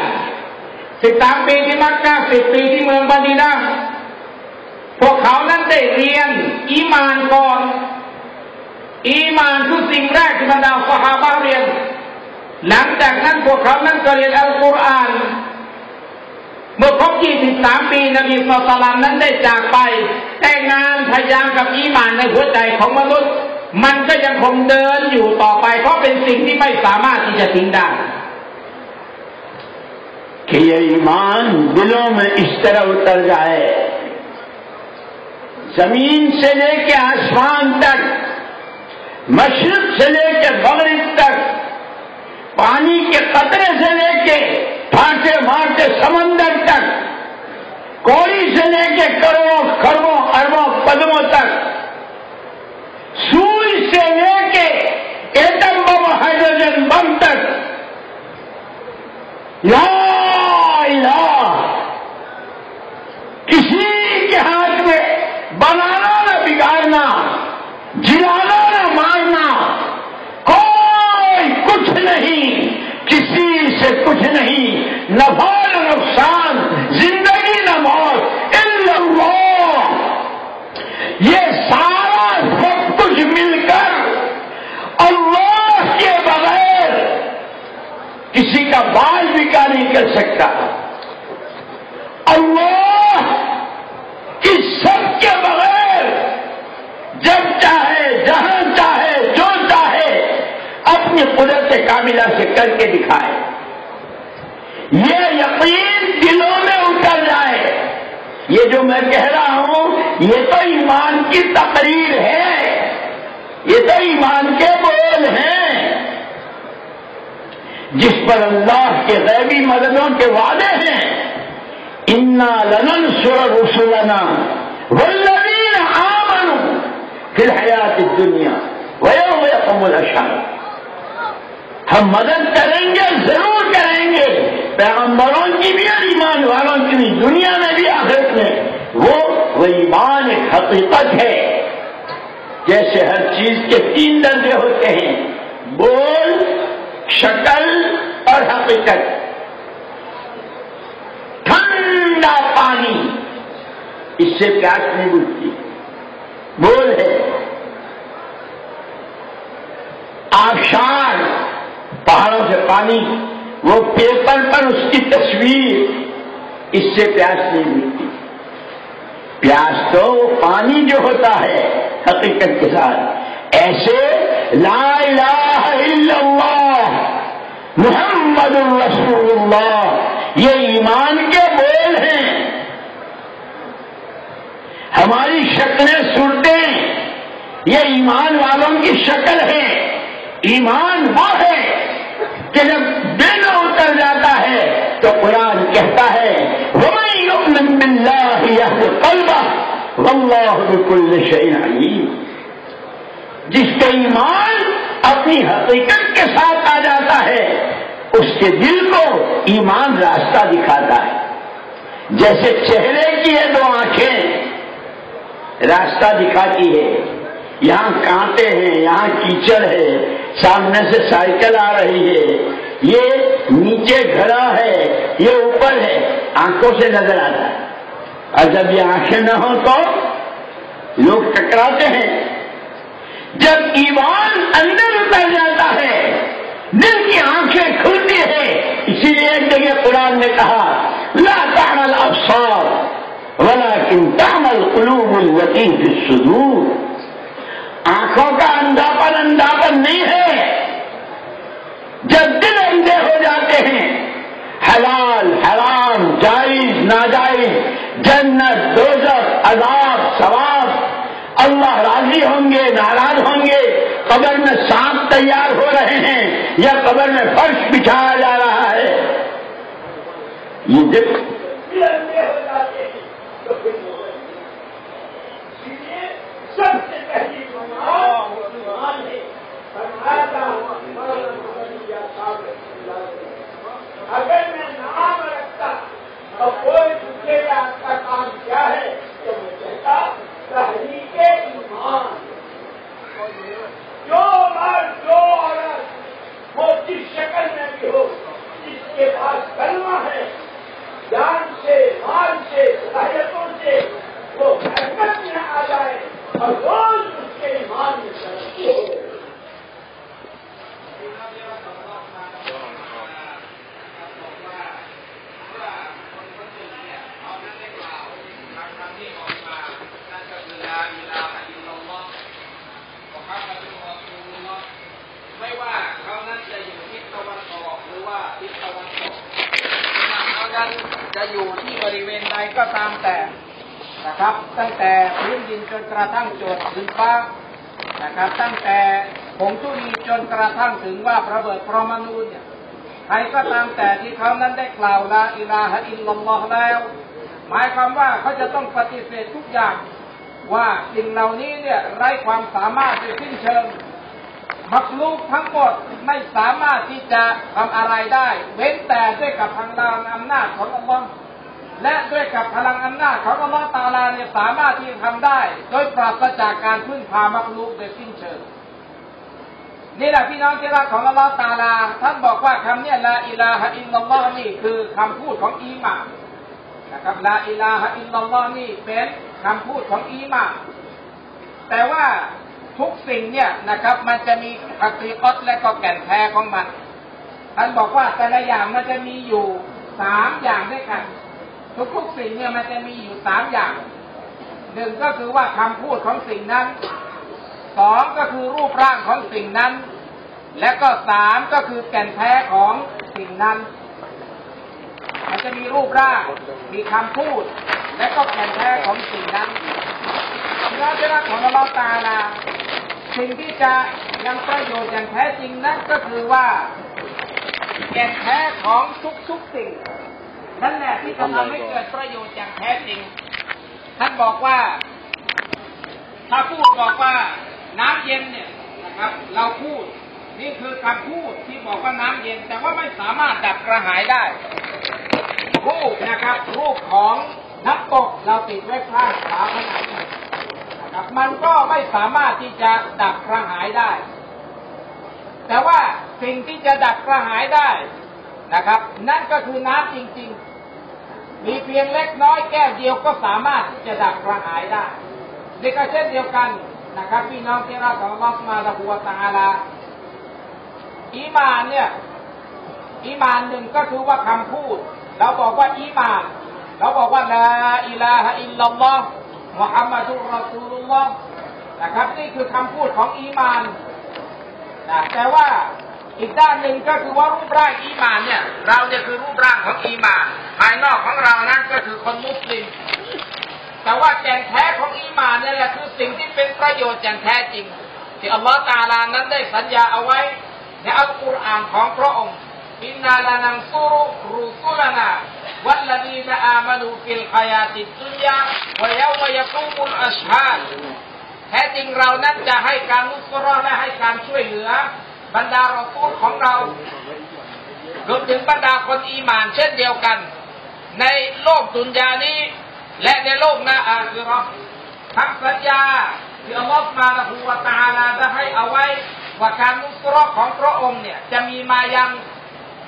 สิบสามปีที่มักกะสิบปีที่เมืองบาดีนาพวกเขานั้นได้เรียนอีมานก่อน อีมานคือสิ่งแรกที่บรรดาสหายเรียน หลังจากนั้นพวกเขานั้นก็เรียนอัลกุรอานเมื่อครบ23 ปีนบีสุลต่านนั้นได้จากไป แต่งานพยายามกับอีหมานในหัวใจของมนุษย์ มันก็ยังคงเดินอยู่ต่อไป یہ ایمان دلوں میں اس طرح اتر جائے زمین سے لے کے آسمان تک، مشرق سے لے کے مغرب تک، پانی کے قطرے سے لے کے، پھانسے مارتے سمندر تک، کوڑی سے لے کے کروڑوں کھربوں اربوں قدموں تک سو سے لے کے ایٹم بم ہائیڈروجن بم تک۔ لا الہ۔ کسی کے ہاتھ میں بنانا نہ بگاڑنا، جلانا نہ مارنا، کوئی کچھ نہیں، کسی سے کچھ نہیں۔ نہ نقصان، زندگی نہ موت۔ اللہ۔ یہ کا بال بھی کاری کر سکتا اللہ کی سب کے بغیر جب چاہے، جہاں چاہے، جو چاہے، اپنی قدرت کاملہ سے کر کے دکھائے۔ یہ یقین دلوں میں اتر جائے۔ یہ جو میں کہہ رہا ہوں، یہ تو ایمان کی تقریر ہے۔ یہ تو ایمان کے بول ہیں۔ جس پر اللہ کے غیبی مددوں کے وعدے ہیں۔ انا لنن سر رسولنا والذین آمنوا پھر حیات دنیا ویوم یقوم ہم مدد کریں گے ضرور کریں گے۔ پیغمبروں کی بھی اور ایمان والوں کی بھی دنیا میں بھی آخرت میں۔ وہ, ایمان حقیقت ہے۔ جیسے ہر چیز کے تین درجے ہوتے ہیں۔ بول شکل اور حقیقت۔ ٹھنڈا پانی۔ اس سے پیاس نہیں بجتی بول ہے۔ آبشار، پہاڑوں سے پانی، وہ پیپر پر اس کی تصویر۔ اس سے پیاس نہیں بجتی پیاس تو پانی جو ہوتا ہے، حقیقت کے ساتھ۔ ایسے لا الہ الا اللہ۔ محمد الرسول اللہ، یہ ایمان کے بول ہیں۔ ہماری شکلیں سرتیں یہ ایمان والوں کی شکل ہے۔ ایمان وہ ہے کہ جب دل اتر جاتا ہے تو قرآن کہتا ہے اللہ بالکل جس کے ایمان اپنی حقیقت کے ساتھ آ جاتا ہے، اس کے دل کو ایمان راستہ دکھاتا ہے۔ جیسے چہرے کی ہے دو آنکھیں، راستہ دکھاتی ہے۔ یہاں کانٹے ہیں، یہاں کیچڑ ہے، سامنے سے سائیکل آ رہی ہے۔ یہ نیچے گھڑا ہے، یہ اوپر ہے، آنکھوں سے نظر آتا ہے۔ اور جب یہ آنکھیں نہ ہوں تو لوگ ٹکراتے ہیں۔ جب ایمان اندر اتر جاتا ہے، دل کی آنکھیں کھلتی ہیں، اسی لیے ایک جگہ قرآن نے کہا، لا تعمل افسار ولكن تعمل قلوب الوطین کی سدور آنکھوں کا انداپن انداپن نہیں ہے۔ جب دل اندھے ہو جاتے ہیں، حلال، حرام، جائز، ناجائز، جنت، دوزخ، عذاب سوال اللہ راضی ہوں گے، ناراض ہوں گے، قبر میں سانپ تیار ہو رہے ہیں یا قبر میں فرش بچھایا جا رہا ہے؟ یہ سب سے پہلی اگر میں نام رکھتا اور کوئی دوسرے آپ کا کام کیا ہے تو میں کہتا جو مرد جو عورت وہ کس شکل میں بھی ہو، اس کے پاس کرنا ہے۔ جان سے، مال سے، صلاحیتوں سے وہ حرکت میں آ جائے اور روز اس کے ایمان میں ترقی ہو۔ นั้นจะอยู่ที่บริเวณใดก็ตามแต่นะครับ ตั้งแต่พื้นดินจนกระทั่งจดถึงฟ้านะครับ ตั้งแต่ผงทุลีจนกระทั่งถึงว่าระเบิดปรมาณูเนี่ยใครก็ตามแต่ที่เขานั้นได้กล่าวลาอิลาฮะอิลลัลลอฮ์แล้ว หมายความว่าเขาจะต้องปฏิเสธทุกอย่าง ว่าสิ่งเหล่านี้เนี่ยไร้ความสามารถโดยสิ้นเชิง มักลูกทั้งหมดไม่สามารถที่จะทำอะไรได้ เว้นแต่ด้วยกับพลังอำนาจของอัลลอฮ์และด้วยกับพลังอำนาจของอัลลอฮ์ตาลาเนี่ยสามารถที่จะทำได้ โดยปราศจากการพึ่งพามักลูกโดยสิ้นเชิงนี่แหละพี่น้องที่รักของอัลลอฮ์ตาลา ท่านบอกว่าคำเนี้ละอิลาฮะอิลลัลลอฮ์นี่คือคำพูดของอีหมานนะครับละอิลาฮะอิลลัลลอฮ์นี่เป็นคำพูดของอีหมานแต่ว่า ทุกสิ่งเนี่ยนะครับ มันจะมีอัติกอตและก็แก่นแท้ของมันท่านบอกว่าแต่ละอย่างมันจะมีอยู่สามอย่างด้วยกัน ทุกๆสิ่งเนี่ยมันจะมีอยู่สามอย่างหนึ่งก็คือว่าคำพูดของสิ่งนั้นสองก็คือรูปร่างของสิ่งนั้น และก็สามก็คือแก่นแท้ของสิ่งนั้น มันจะมีรูปร่าง มีคำพูด และก็แก่นแท้ของสิ่งนั้นเนื้อเรื่องของเราตาลาสิ่งที่จะยังประโยชน์อย่างแท้จริงนั้นก็คือว่า แก่นแท้ของทุกๆสิ่ง นั่นแหละที่จะทำให้เกิดประโยชน์อย่างแท้จริง ท่านบอกว่า ถ้าพูดบอกว่าน้ำเย็นเนี่ยนะครับ เราพูด นี่คือคำพูดที่บอกว่าน้ำเย็น แต่ว่าไม่สามารถดับกระหายได้ รูปนะครับ รูปของนักตกเราติดไว้ข้างฝาผนังนะครับ มันก็ไม่สามารถที่จะดับกระหายได้ แต่ว่าสิ่งที่จะดับกระหายได้นะครับ นั่นก็คือน้ำจริง ๆ มีเพียงเล็กน้อยแก้วเดียวก็สามารถที่จะดับกระหายได้นี่ก็เช่นเดียวกันนะครับพี่น้องที่รักของอัลอฮฺมาละหัวตาลา อีมานเนี่ยอีมานหนึ่งก็คือว่าคำพูด เราบอกว่าอีมาน เราบอกว่าلا إله إلا الله محمد رسول اللهนะครับ นี่คือคำพูดของอีมานนะแต่ว่าอีกด้านหนึ่งก็คือว่ารูปร่างอีมานเนี่ย เราเนี่ยคือรูปร่างของอีมาน ภายนอกของเรานั้นก็คือคนมุสลิม แต่ว่าแก่นแท้ของอีมานเนี่ยแหละคือสิ่งที่เป็นประโยชน์อย่างแท้จริงที่อัลลอฮฺตาลานั้นได้สัญญาเอาไว้ ในอัลกุรอานของพระองค์อินนาลานังซูรุรุสุลนาวัลลดีนอามานูฟิลฮายาติดุนยาวะยาวะยกูมุลอัชฮาดแท้จริงเรานั้นจะให้การนุสรอและให้การช่วยเหลือบรรดารอซูลของเรารวมถึงบรรดาคนอีมานเช่นเดียวกัน ในโลกดุนยานี้ และในโลกหน้าอาคือราทั้งสัญญาที่อัลลอฮฺมาละฮูวตาลาได้ให้เอาไว้ ว่าการนุสรอของพระองค์เนี่ยจะมีมายัง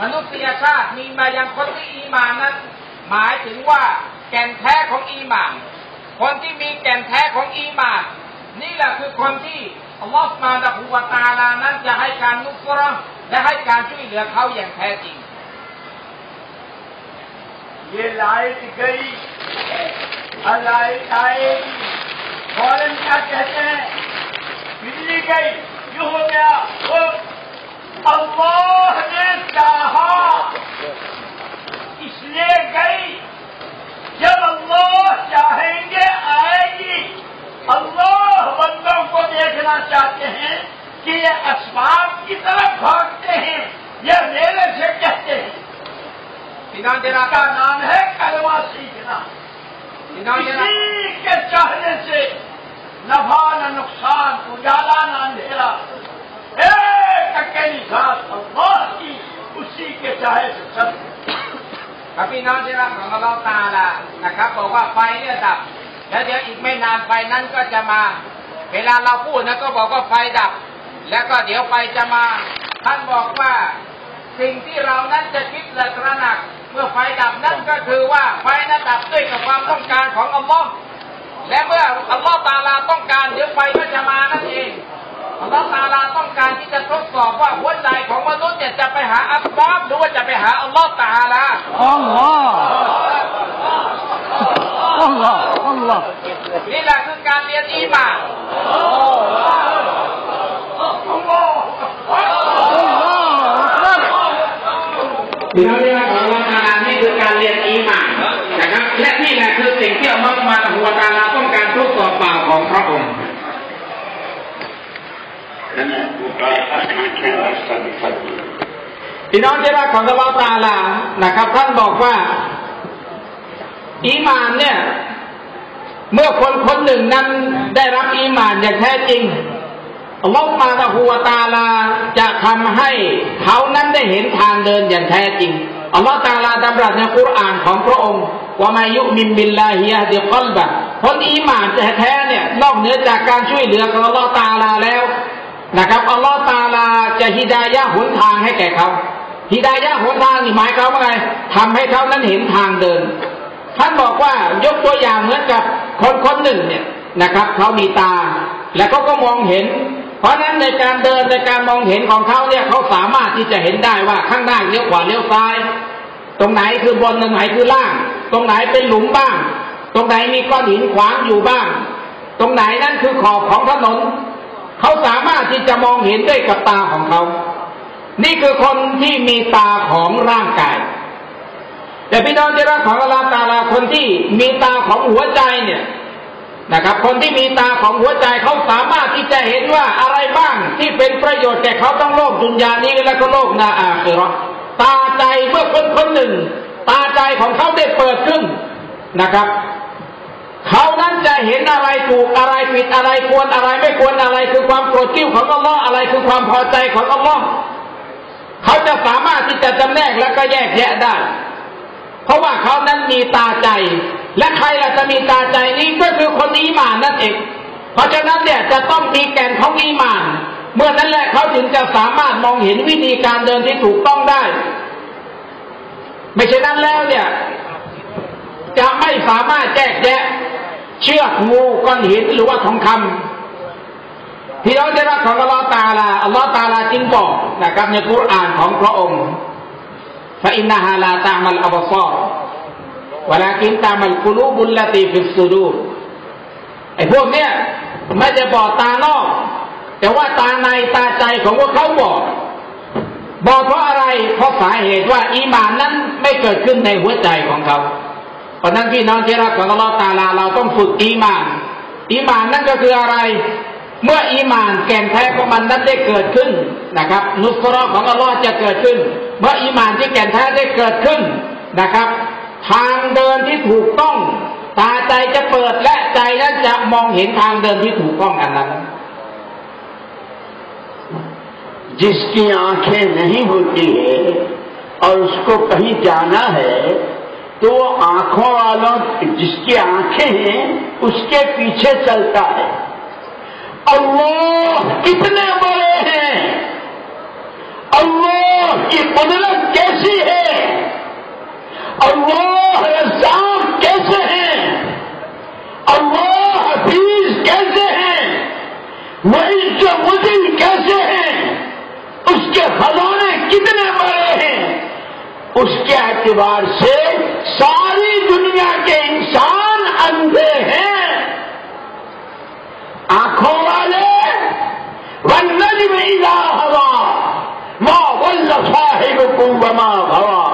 มนุษยชาติมีมายังคนที่อีมานนั้น หมายถึงว่าแก่นแท้ของอีมาน คนที่มีแก่นแท้ของอีมาน นี่แหละคือคนที่อัลลอฮฺมาละฮูวะตาลานั้นจะให้การนุสรอและให้การช่วยเหลือเขาอย่างแท้จริง ये लाइट गई और लाइट आएगी फौरन क्या कहते हैं बिजली गई ہو گیا اللہ نے چاہا اس لیے گئی جب اللہ چاہیں گے آئے گی۔ اللہ بندوں کو دیکھنا چاہتے ہیں کہ یہ اسباب کی طرف بھاگتے ہیں یہ میرے سے کہتے ہیں۔ بنا دینا کا نام ہے کلمہ سیکھنا۔ بنا دینا کے چاہنے سے नफा न नुकसान उजाला न अंधेरा एक अकेली जात अल्लाह की उसी के चाहे से सब ครับพี่น้องที่รักของอัลลอฮ์ตาลานะครับ บอกว่าไฟเนี่ยดับ แล้วเดี๋ยวอีกไม่นานไฟนั้นก็จะมา เวลาเราพูดนะก็บอกว่าไฟดับ แล้วก็เดี๋ยวไฟจะมา ท่านบอกว่าสิ่งที่เรานั้นจะคิดและตระหนัก เมื่อไฟดับนั่นก็คือว่าไฟนั้นดับด้วยกับความต้องการของอัลลอฮ์ และเมื่ออัลลอฮ์ตาลาต้องการเดี๋ยวไฟก็จะมานั่นเองอัลลอฮ์ตาลาต้องการที่จะทดสอบว่าหัวใจของมนุษย์เนี่ยจะไปหาอัลลอฮ์หรือว่าจะไปหาอัลลอฮ์ตาลา Allah Allah นี่แหละคือการเรียนอีหมานพี่น้องที่รักของอัลลอฮ์ตาลานี่คือการเรียนอีหมานนะครับ และนี่แหละคือสิ่งที่อัลลอฮ์มาตะหัวตาลา ของพระองค์พี่น้องที่รักของอัลลอฮ์ตาลานะครับ ท่านบอกว่าอีมานเนี่ย เมื่อคนคนหนึ่งนั้นได้รับอีมานอย่างแท้จริง อัลลอฮฺซุบฮานะฮูวะตาลาจะทำให้เขานั้นได้เห็นทางเดินอย่างแท้จริงอัลลอฮฺตาลาดำรัสในคุรานของพระองค์ว่าمن يؤمن بالله يهد قلبهคนอีมานแท้ๆเนี่ยนอกเหนือจากการช่วยเหลือของอัลลอฮฺตาลาแล้วนะครับอัลลอฮฺตาลาจะฮิดายะหนทางให้แก่เขาฮิดายะหนทางนี่หมายความว่าไงทำให้เขานั้นเห็นทางเดินท่านบอกว่ายกตัวอย่างเหมือนกับคนคนหนึ่งเนี่ยนะครับเขามีตา และเขาก็มองเห็น เพราะฉะนั้นในการเดินในการมองเห็นของเขาเนี่ยเขาสามารถที่จะเห็นได้ว่าข้างหน้าเลี้ยวขวาเลี้ยวซ้าย ตรงไหนคือบนตรงไหนคือล่าง ตรงไหนเป็นหลุมบ้าง ตรงไหนมีก้อนหินขวางอยู่บ้าง ตรงไหนนั่นคือขอบของถนน เขาสามารถที่จะมองเห็นด้วยกับตาของเขา นี่คือคนที่มีตาของร่างกาย แต่พี่น้องที่รักของอลลอฮฺตาลาคนที่มีตาของหัวใจเนี่ย นะครับ คนที่มีตาของหัวใจเขาสามารถที่จะเห็นว่าอะไรบ้างที่เป็นประโยชน์แก่เขาต้องโลกดุนยานี้และก็โลกนาอาคือรอตาใจเมื่อคนคนหนึ่ง ตาใจของเขาได้เปิดขึ้นนะครับเขานั้นจะเห็นอะไรถูกอะไรผิดอะไรควรอะไรไม่ควรอะไรคือความโกรธกิ้วของอัลลอฮ์อะไรคือความพอใจของอัลลอฮ์เขาจะสามารถที่จะจำแนกและก็แยกแยะได้ เพราะว่าเขานั้นมีตาใจ และใครล่ะจะมีตาใจนี้ก็คือคนอีหมานนั่นเอง เพราะฉะนั้นเนี่ยจะต้องมีแก่นของอีหมาน เมื่อนั้นแหละเขาถึงจะสามารถมองเห็นวิธีการเดินที่ถูกต้องได้ ไม่ใช่นั้นแล้วเนี่ย จะไม่สามารถแยกแยะเชือกงูก้อนหินหรือว่าทองคำพี่น้องที่รักของอัลลอฮ์ตาลาอัลลอฮ์ตาลาจึงบอกนะครับในคุรานของพระองค์فإنها لا تعمى الأبصار ولكن تعمى القلوب التي في الصدورไอ้พวกเนี้ยไม่ใช่บอดตานอก แต่ว่าตาในตาใจของพวกเขาบอด บอกเพราะอะไรเพราะสาเหตุว่า อีมานนั้นไม่เกิดขึ้นในหัวใจของเขา เพราะนั้นพี่น้องที่รักของเราตาลาเราต้องฝึกอีมาน อีมานนั่นก็คืออะไร เมื่ออีมานแก่นแท้ของมันนั้นได้เกิดขึ้นนะครับ นุสรของอัลลอฮ์จะเกิดขึ้น เมื่ออีมานที่แก่นแท้ได้เกิดขึ้นนะครับ ทางเดินที่ถูกต้อง جس کی آنکھیں نہیں ہوتی ہے اور اس کو کہیں جانا ہے، تو وہ آنکھوں والوں، جس کی آنکھیں ہیں، اس کے پیچھے چلتا ہے۔ اللہ کتنے بڑے ہیں۔ اللہ کی قدرت کیسی ہے۔ اللہ رزاق کیسے ہیں؟ اللہ حفیظ کیسے ہیں؟ مریض کے کیسے ہیں؟ اس کے خزانے کتنے بڑے ہیں؟ اس کے اعتبار سے ساری دنیا کے انسان اندھے ہیں۔ آنکھوں والے ون میں ہوا ماں ولفا ہے بما ہوا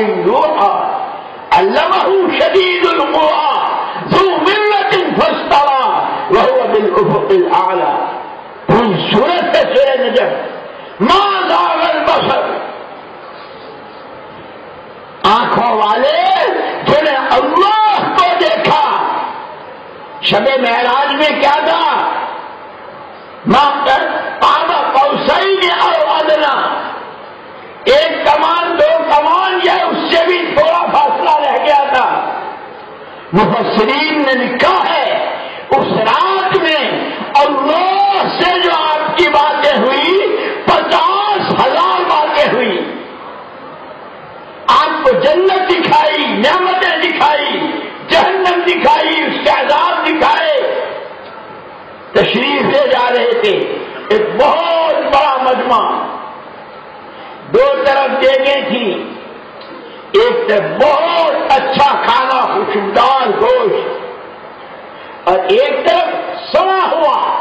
يوحى علمه شديد القوى ذو ملة فاستوى وهو بالأفق الأعلى. پوری صورت سے سیر نجم ماں داغ آنکھوں والے جنہیں اللہ کو دیکھا. شب معراج میں کیا تھا؟ ماں پاوا پوسائی نے اور ادنا ایک کمال زمان یہ اس سے بھی تھوڑا فاصلہ رہ گیا تھا۔ مفسرین نے لکھا ہے، اس رات میں اللہ سے جو آپ کی باتیں ہوئی، پچاس ہزار باتیں ہوئی۔ آپ کو جنت دکھائی، نعمتیں دکھائی، جہنم دکھائی، اس کے عذاب دکھائے۔ تشریف لے جا رہے تھے۔ ایک بہت بڑا مجمع۔ دو طرف دیکھیں تھی۔ ایک طرف بہت اچھا کھانا خوشبودار گوشت۔ اور ایک طرف سوا ہوا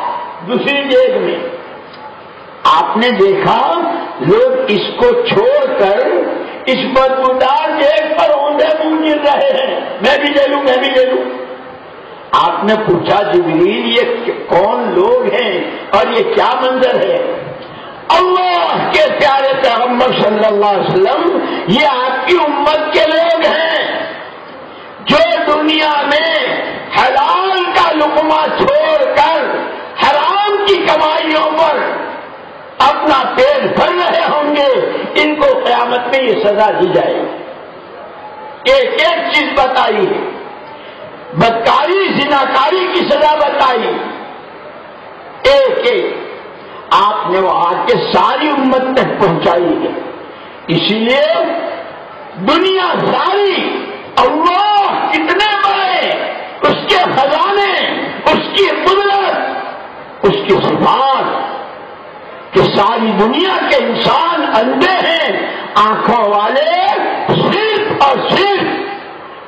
دوسری دیکھ میں۔ آپ نے دیکھا، لوگ اس کو چھوڑ کر اس بدبودار دیکھ پر اوندے منہ گر رہے ہیں۔ میں بھی لے لوں، میں بھی لے لوں۔ آپ نے پوچھا، جبریل، یہ کون لوگ ہیں اور یہ کیا منظر ہے؟ اللہ کے پیارے پیغمبر صلی اللہ علیہ وسلم، یہ آپ کی امت کے لوگ ہیں۔ جو دنیا میں حلال کا لقمہ چھوڑ کر حرام کی کمائیوں پر اپنا پیٹ بھر رہے ہوں گے، ان کو قیامت میں یہ سزا دی جائے گی۔ ایک ایک چیز بتائی، بدکاری، زناکاری کی سزا بتائی۔ ایک ایک آپ نے وہ کے ساری امت تک پہنچائی ہے۔ اسی لیے دنیا ساری اللہ کتنے بڑے، اس کے خزانے، اس کی قدرت، اس کی سفار کہ ساری دنیا کے انسان اندھے ہیں، آنکھوں والے صرف اور صرف،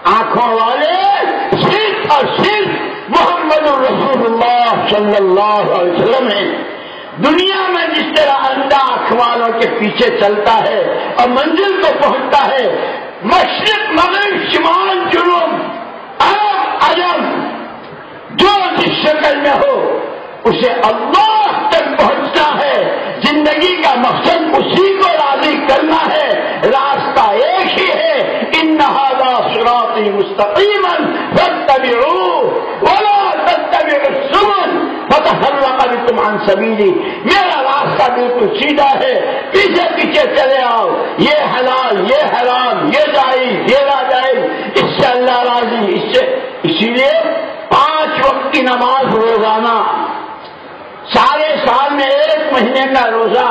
آنکھوں والے صرف اور صرف محمد الرسول اللہ صلی اللہ علیہ وسلم ہیں۔ دنیا میں جس طرح انڈا اخباروں کے پیچھے چلتا ہے اور منزل کو پہنچتا ہے، مشرق، مغرب، شمال، جنوب، عرب، عجم، جو جس شکل میں ہو، اسے اللہ تک پہنچنا ہے۔ زندگی کا مقصد اسی کو راضی کرنا ہے۔ راستہ ایک ہی ہے۔ ان نہ سراتی مستقیم ولا تم سبھی میرا راستہ بالکل سیدھا ہے، پیچھے پیچھے چلے آؤ، یہ حلال، یہ حرام، یہ جائز، یہ ناجائز اس سے اللہ راضی، اس سے، اسی لیے پانچ وقت کی نماز روزانہ، سارے سال میں ایک مہینے کا روزہ،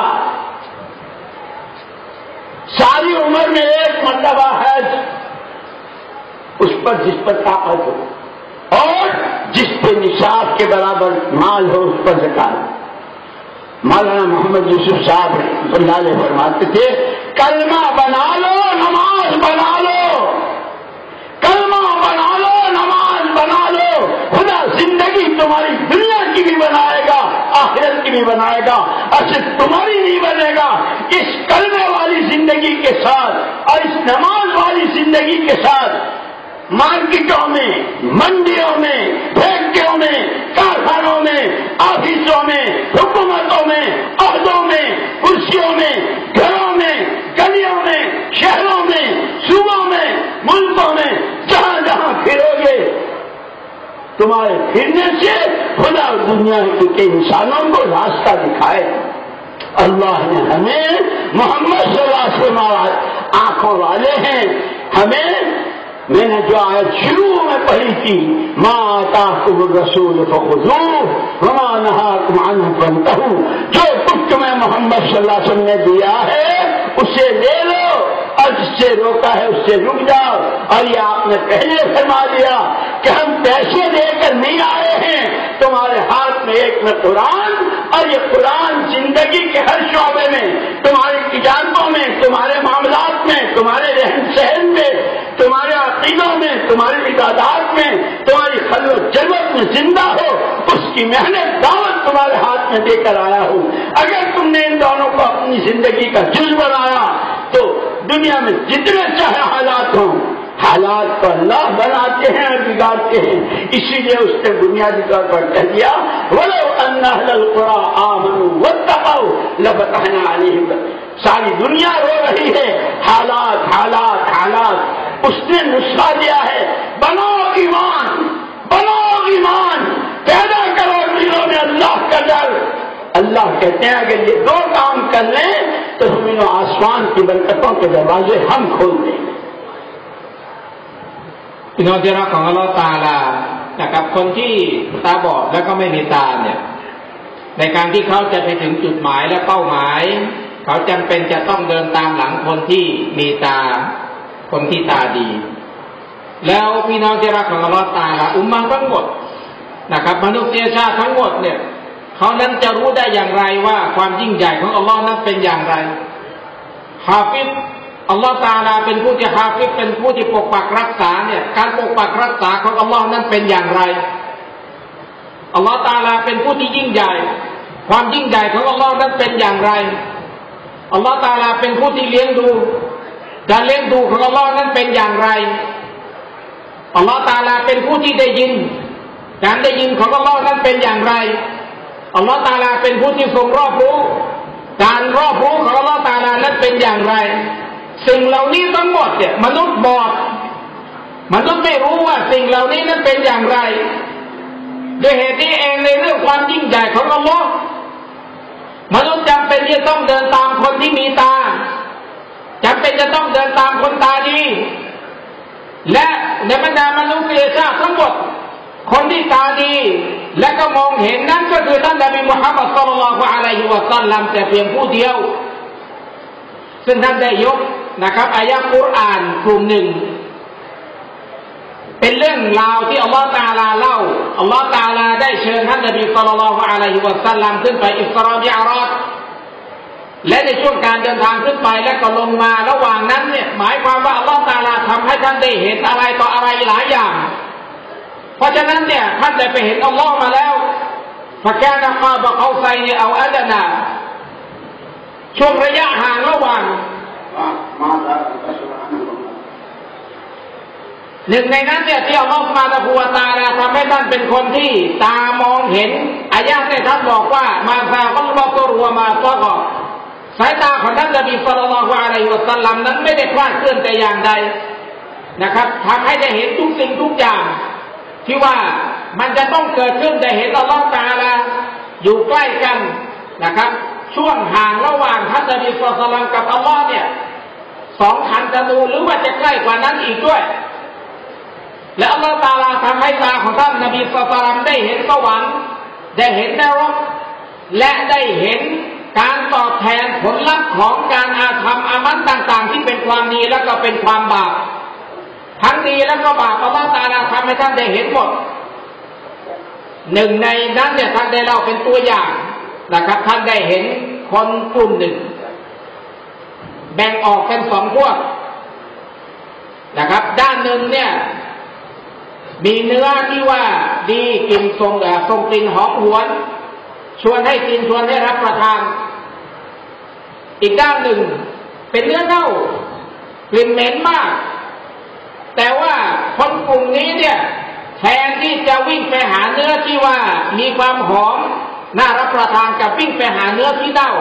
ساری عمر میں ایک مرتبہ ہے اس پر جس پر طاقت ہو۔ اور جس پہ نصاب کے برابر مال ہو اس پر زکات مولانا محمد یوسف صاحب اللہ علیہ فرماتے تھے، کلمہ بنا لو، نماز بنا لو۔ کلمہ بنا لو، نماز بنا لو۔ خدا زندگی تمہاری دنیا کی بھی بنائے گا، آخرت کی بھی بنائے گا اچھا تمہاری نہیں بنے گا۔ اس کلمے والی زندگی کے ساتھ اور اس نماز والی زندگی کے ساتھ مارکیٹوں میں، منڈیوں میں، فیکٹریوں میں، کارخانوں میں، آفسوں میں، حکومتوں میں، عہدوں میں، کرسیوں میں، گھروں میں، گلیوں میں، شہروں میں، صوبوں میں، ملکوں میں، جہاں جہاں پھرو گے۔ تمہارے پھرنے سے خدا دنیا کے انسانوں کو راستہ دکھائے۔ اللہ نے ہمیں محمد صلی اللہ علیہ وسلم آنکھوں والے ہیں۔ ہمیں میں نے جو آیت شروع میں پڑھی تھی ماں تاخب رسول وما نہاکم عنہ بنتا ہوں جو کچھ تمہیں محمد صلی اللہ علیہ وسلم نے دیا ہے، اسے لے لو۔ اور جس سے روکا ہے، اس سے رک جاؤ۔ اور یہ آپ نے پہلے فرما دیا کہ ہم پیسے دے کر نہیں آئے ہیں۔ تمہارے ہاتھ میں ایک میں قرآن، اور یہ قرآن زندگی کے ہر شعبے میں، تمہاری تجارتوں میں، تمہارے معاملات میں، تمہارے رہن سہن میں، تمہارے عقیدوں میں، تمہاری عبادات میں، تمہاری خل و جنت میں زندہ ہو، اس کی محنت، دعوت تمہارے ہاتھ میں دے کر آیا ہوں۔ اگر تم نے ان دونوں کو اپنی زندگی کا جز بنایا، تو دنیا میں جتنے چاہے حالات ہوں، حالات کو اللہ بناتے ہیں اور بگاڑتے ہیں۔ اسی لیے اس نے بنیادی طور پر کہہ دیا بولو اللہ قرآن آمن وتقوا ساری دنیا رو رہی ہے، حالات حالات حالات۔ उसने नुस्खा दिया है बनाओ ईमान बनाओ ईमान पैदा करो दिलों में अल्लाह का डर अल्लाह कहते हैं अगर ये दो काम कर लें तो हम इन आसमान की बरकतों के दरवाजे हम खोल देंगे พี่น้องที่รักของอัลลอฮ์ตาลานะครับ คนที่ตาบอดแล้วก็ไม่มีตาเนี่ย ในการที่เขาจะไปถึงจุดหมายและเป้าหมาย เขาจำเป็นจะต้องเดินตามหลังคนที่มีตา คนที่ตาดี แล้วพี่น้องที่รักของอัลลอฮ์ตาลาอุมมาทั้งหมดนะครับมนุษยชาติทั้งหมดเนี่ยเขานั้นจะรู้ได้อย่างไรว่าความยิ่งใหญ่ของอัลลอฮ์นั้นเป็นอย่างไรฮาฟิฟอัลลอฮ์ตาลาเป็นผู้ที่ฮาฟิฟเป็นผู้ที่ปกปักรักษาเนี่ย การปกปักรักษาของอัลลอฮ์นั้นเป็นอย่างไรอัลลอฮ์ตาลาเป็นผู้ที่ยิ่งใหญ่ ความยิ่งใหญ่ของอัลลอฮ์นั้นเป็นอย่างไรอัลลอฮ์ตาลาเป็นผู้ที่เลี้ยงดู การเลี้ยงดูของอัลลอฮ์นั้นเป็นอย่างไรอัลลอฮ์ตาลาเป็นผู้ที่ได้ยิน การได้ยินของอัลลอฮ์นั้นเป็นอย่างไรอัลลอฮ์ตาลาเป็นผู้ที่ทรงรอบรู้ การรอบรู้ของอัลลอฮ์ตาลานั้นเป็นอย่างไร สิ่งเหล่านี้ทั้งหมดเนี่ยมนุษย์บอดมนุษย์ไม่รู้ว่าสิ่งเหล่านี้นั้นเป็นอย่างไรด้วยเหตุนี้เองในเรื่องความยิ่งใหญ่ของอัลลอฮ์มนุษย์จำเป็นที่จะต้องเดินตามคนที่มีตา จำเป็นจะต้องเดินตามคนตาดี และในบรรดามนุษยชาติทั้งหมด คนที่ตาดี และก็มองเห็นนั้นก็คือท่านนบีมุฮัมมัดสุลลัลฮุอะลัยฮิวะสัลลัมแต่เพียงผู้เดียว ซึ่งท่านได้ยกนะครับอายะกุรอานกลุ่มหนึ่ง เป็นเรื่องราวที่อัลลอฮฺตาลาเล่าอัลลอฮฺตาลาได้เชิญท่านนบีสุลลัลฮุอะลัยฮิวะสัลลัมขึ้นไปอิสราอิอารอ และในช่วงการเดินทางขึ้นไปและก็ลงมาระหว่างนั้นเนี่ย หมายความว่าอัลลอฮฺตาลาทำให้ท่านได้เห็นอะไรต่ออะไรหลายอย่าง เพราะฉะนั้นเนี่ยท่านได้ไปเห็นอัลลอฮ์มาแล้วฟะแก้นคาบะเขาใส่เนี่ยเอาอัลนาช่วงระยะห่างระหว่างหนึ่งในนั้นเนี่ยที่อัลลอฮ์มาตะพูวตาลาทำให้ท่านเป็นคนที่ตามองเห็นอายะเนี่ยท่านบอกว่ามาซาอัลอฮ์ก็รัวมาซอก สายตาของท่านนบีสุลต่านละฮ์อะลัวะสัลลัมนั้นไม่ได้คลาดเคลื่อนแต่อย่างใดนะครับทำให้ได้เห็นทุกสิ่งทุกอย่าง ที่ว่ามันจะต้องเกิดขึ้นแต่เห็นอัลลอฮฺตาลาอยู่ใกล้กันนะครับ ช่วงห่างระหว่างท่านนบีสุลต่านกับอัลลอฮ์เนี่ยสองคันธนูหรือว่าจะใกล้กว่านั้นอีกด้วย และอัลลอฮฺตาลาทำให้ตาของท่านนบีสุลต่านได้เห็นสวรรค์ได้เห็นนรกและได้เห็น การตอบแทนผลลัพธ์ของการอาธรรมอามันต่าง ๆ ที่เป็นความดีแล้วก็เป็นความบาปทั้งดีแล้วก็บาปอัลลอฮฺตาลาทำให้ท่านได้เห็นหมดหนึ่งในนั้นเนี่ยท่านได้เล่าเป็นตัวอย่างนะครับ ท่านได้เห็นคนกลุ่มหนึ่ง แบ่งออกเป็นสองพวกนะครับ ด้านหนึ่งเนี่ย มีเนื้อที่ว่าดีกลิ่นทรงทรงกลิ่นหอมหวน ชวนให้กินชวนให้รับประทาน อีกด้านหนึ่ง เป็นเนื้อเน่ากลิ่นเหม็นมาก แต่ว่าคนกลุ่มนี้เนี่ย แทนที่จะวิ่งไปหาเนื้อที่ว่ามีความหอมน่ารับประทานกับวิ่งไปหาเนื้อที่เน่า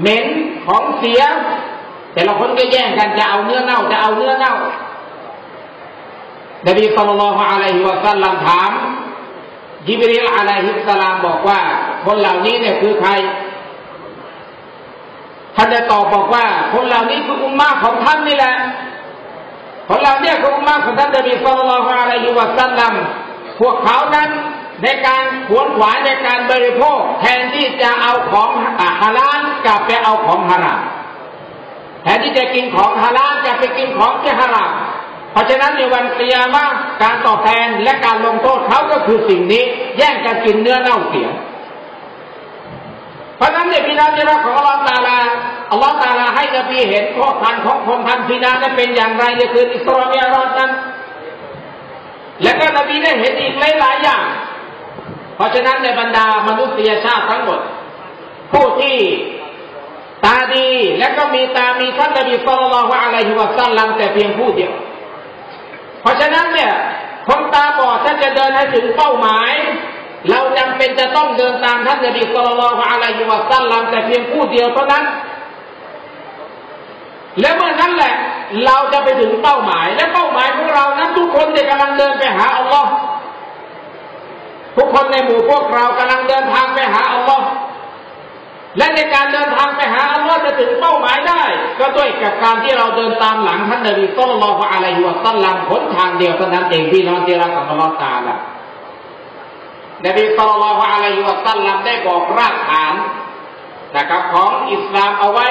เหม็นของเสีย แต่ละคนก็แย่งกันจะเอาเนื้อเน่าจะเอาเนื้อเน่านบีสุลต่านอะลัยฮิวะสัลลัมถาม ยิบรีลอะลัยฮิสสลามบอกว่า คนเหล่านี้เนี่ยคือใคร ท่านได้ตอบบอกว่า คนเหล่านี้คืออุมมาของท่านนี่แหละ คนเรานี่ยคืออุมาของท่านนบีสุลต่านอะลัยฮิวะสัลลัมพวกเขานั้นในการขวนขวายในการบริโภค แทนที่จะเอาของฮาลาลกลับไปเอาของฮารามแทนที่จะกินของฮาลาลกลับไปกินของที่ฮาราม เพราะฉะนั้นในวันเกียมาการตอบแทนและการลงโทษเขาก็คือสิ่งนี้ แย่งกันกินเนื้อเน่าเสีย เพราะนั้นเนี่ยพี่น้องที่รักของอัลลอฮฺตาลาอัลลอฮฺตาลาให้นบีเห็นข้อพันของคนพันพินานั้นเป็นอย่างไรในคืนอิสราเอลนั้น และก็นบีได้เห็นอีกหลายอย่าง เพราะฉะนั้นในบรรดามนุษยชาติทั้งหมด ผู้ที่ตาดีและก็มีตามีท่านนบีสุลต่านละฮ์อะลัยฮิวะสัลลัมแต่เพียงผู้เดียว เพราะฉะนั้นเนี่ยคนตาบอนถ้าจะเดินให้ถึงเป้าหมาย เราจำเป็นจะต้องเดินตามท่านนบีสุลต่านละอะลัยฮิวะซัลลัมแต่เพียงผู้เดียวเท่านั้น และเมื่อนั้นแหละ เราจะไปถึงเป้าหมาย และเป้าหมายของเรานั้นทุกคนจะกำลังเดินไปหาอัลลอฮ์ทุกคนในหมู่พวกเรากำลังเดินทางไปหาอัลลอฮ์ และในการเดินทางไปหาอัลลอฮ์จะถึงเป้าหมายได้ ก็ด้วยกับการที่เราเดินตามหลังท่านนบีสุลต่านละอะลัยฮิวะซัลลัมผลทางเดียวเท่านั้นเองพี่น้องที่รักของอัลลอฮ์ตาละนบีสุลต่านละอะลัยฮิวะซัลลัมได้บอกรากฐานนะครับของอิสลามเอาไว้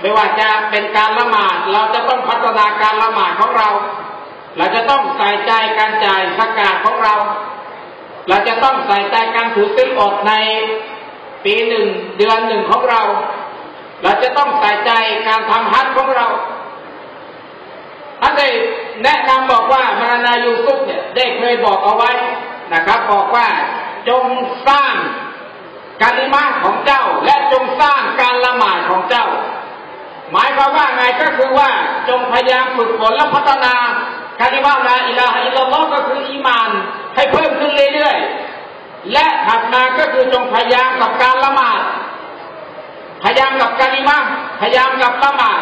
ไม่ว่าจะเป็นการละหมาดเราจะต้องพัฒนาการละหมาดของเรา เราจะต้องใส่ใจการจ่ายสกาดของเรา เราจะต้องใส่ใจการถือศีลอดใน ปีหนึ่งเดือนหนึ่งของเรา เราจะต้องใส่ใจการทำฮัจญ์ของเราท่านได้แนะนำบอกว่ามานายูซุปเนี่ยได้เคยบอกเอาไว้นะครับ บอกว่าจงสร้างการลิมาของเจ้า และจงสร้างการละหมาดของเจ้า หมายความว่าไงก็คือว่าจงพยายามฝึกฝนและพัฒนาการลิมาลาอิลาฮะอิลลัลลอฮ์ก็คืออีมาน ให้เพิ่มขึ้นเรื่อยๆ และถัดมาก็คือจงพยายามกับการละหมาด พยายามกับการลิมาพยายามกับละหมาด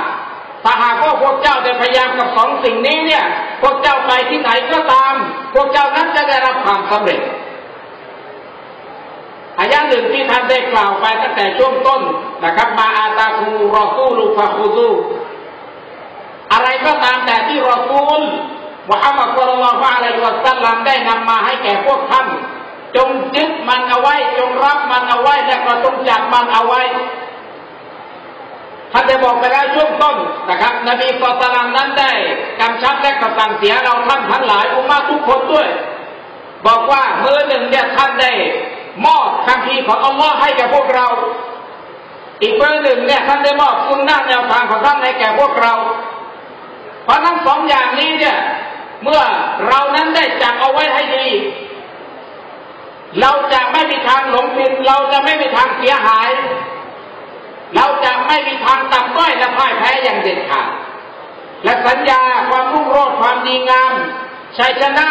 ถ้าหากว่าพวกเจ้าได้พยายามกับสองสิ่งนี้เนี่ย พวกเจ้าไปที่ไหนก็ตาม พวกเจ้านั้นจะได้รับความสำเร็จอายะหนึ่งที่ท่านได้กล่าวไปตั้งแต่ช่วงต้นนะครับ มาอาตาคูรอซูลูฟาคูซูอะไรก็ตามแต่ที่รอซูลมุฮัมมัดสุลลัลฮุอะลัยฮิวะสัลลัมได้นำมาให้แก่พวกท่าน จงยึดมันเอาไว้ จงรับมันเอาไว้ และก็จงจับมันเอาไว้ท่านได้บอกไปแล้วช่วงต้นนะครับ นบีสุลต่านนั้นได้กำชับและกสั่งเสียเราท่านทั้งหลายอุมาทุกคนด้วย บอกว่ามือหนึ่งเนี่ยท่านได้มอบคำพีของอัลลอฮ์ให้แก่พวกเรา อีกเบอร์หนึ่งเนี่ยท่านได้มอบสุนนะแนวทางของท่านให้แก่พวกเรา เพราะทั้งสองอย่างนี้เนี่ยเมื่อเรานั้นได้จับเอาไว้ให้ดี เราจะไม่มีทางหลงผิด เราจะไม่มีทางเสียหาย เราจะไม่มีทางต่ำต้อยและพ่ายแพ้อย่างเด็ดขาด และสัญญาความรุ่งโรจน์ความดีงาม ชัยชนะ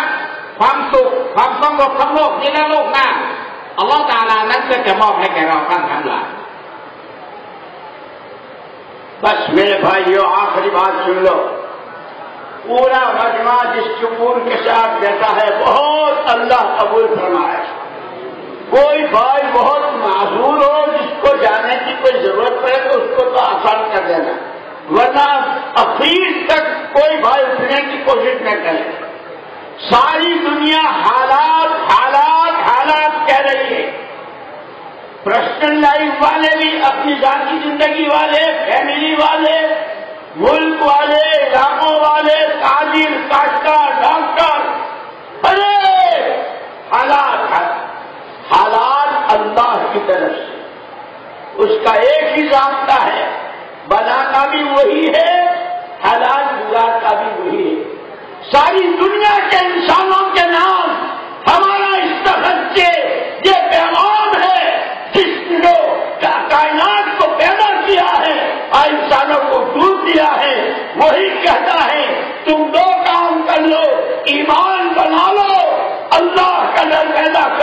ความสุข ความสงบทั้งโลกนี้และโลกหน้า อัลลอฮฺตาลานั้นก็จะมอบให้แก่เราท่านทั้งหลาย बस मेरे भाइयों आखिरी बात सुन लो पूरा मजमा जिस सुकून के साथ देता है बहुत अल्लाह कबूल फरमाए کوئی بھائی بہت معذور ہو، جس کو جانے کی کوئی ضرورت ہے تو اس کو تو آسان کر دینا۔ ورنہ افیس تک کوئی بھائی اٹھنے کی کوشش نہ کرے۔ ساری دنیا حالات حالات حالات کہہ رہی ہے۔ پرسنل لائف والے بھی، اپنی ذاتی زندگی والے فیملی والے، ملک والے، علاقوں والے تاجر کاشتہ ڈاکٹر ارے حالات۔ کی طرف سے۔ اس کا ایک ہی ضابطہ ہے بنانا بھی وہی ہے حالات گزارنا بھی وہی ہے۔ ساری دنیا کے انسانوں کے نام ہمارا اس طرح سے یہ پیغام ہے، جس نے کائنات کو پیدا کیا ہے، اور انسانوں کو دور دیا ہے۔ وہی کہتا ہے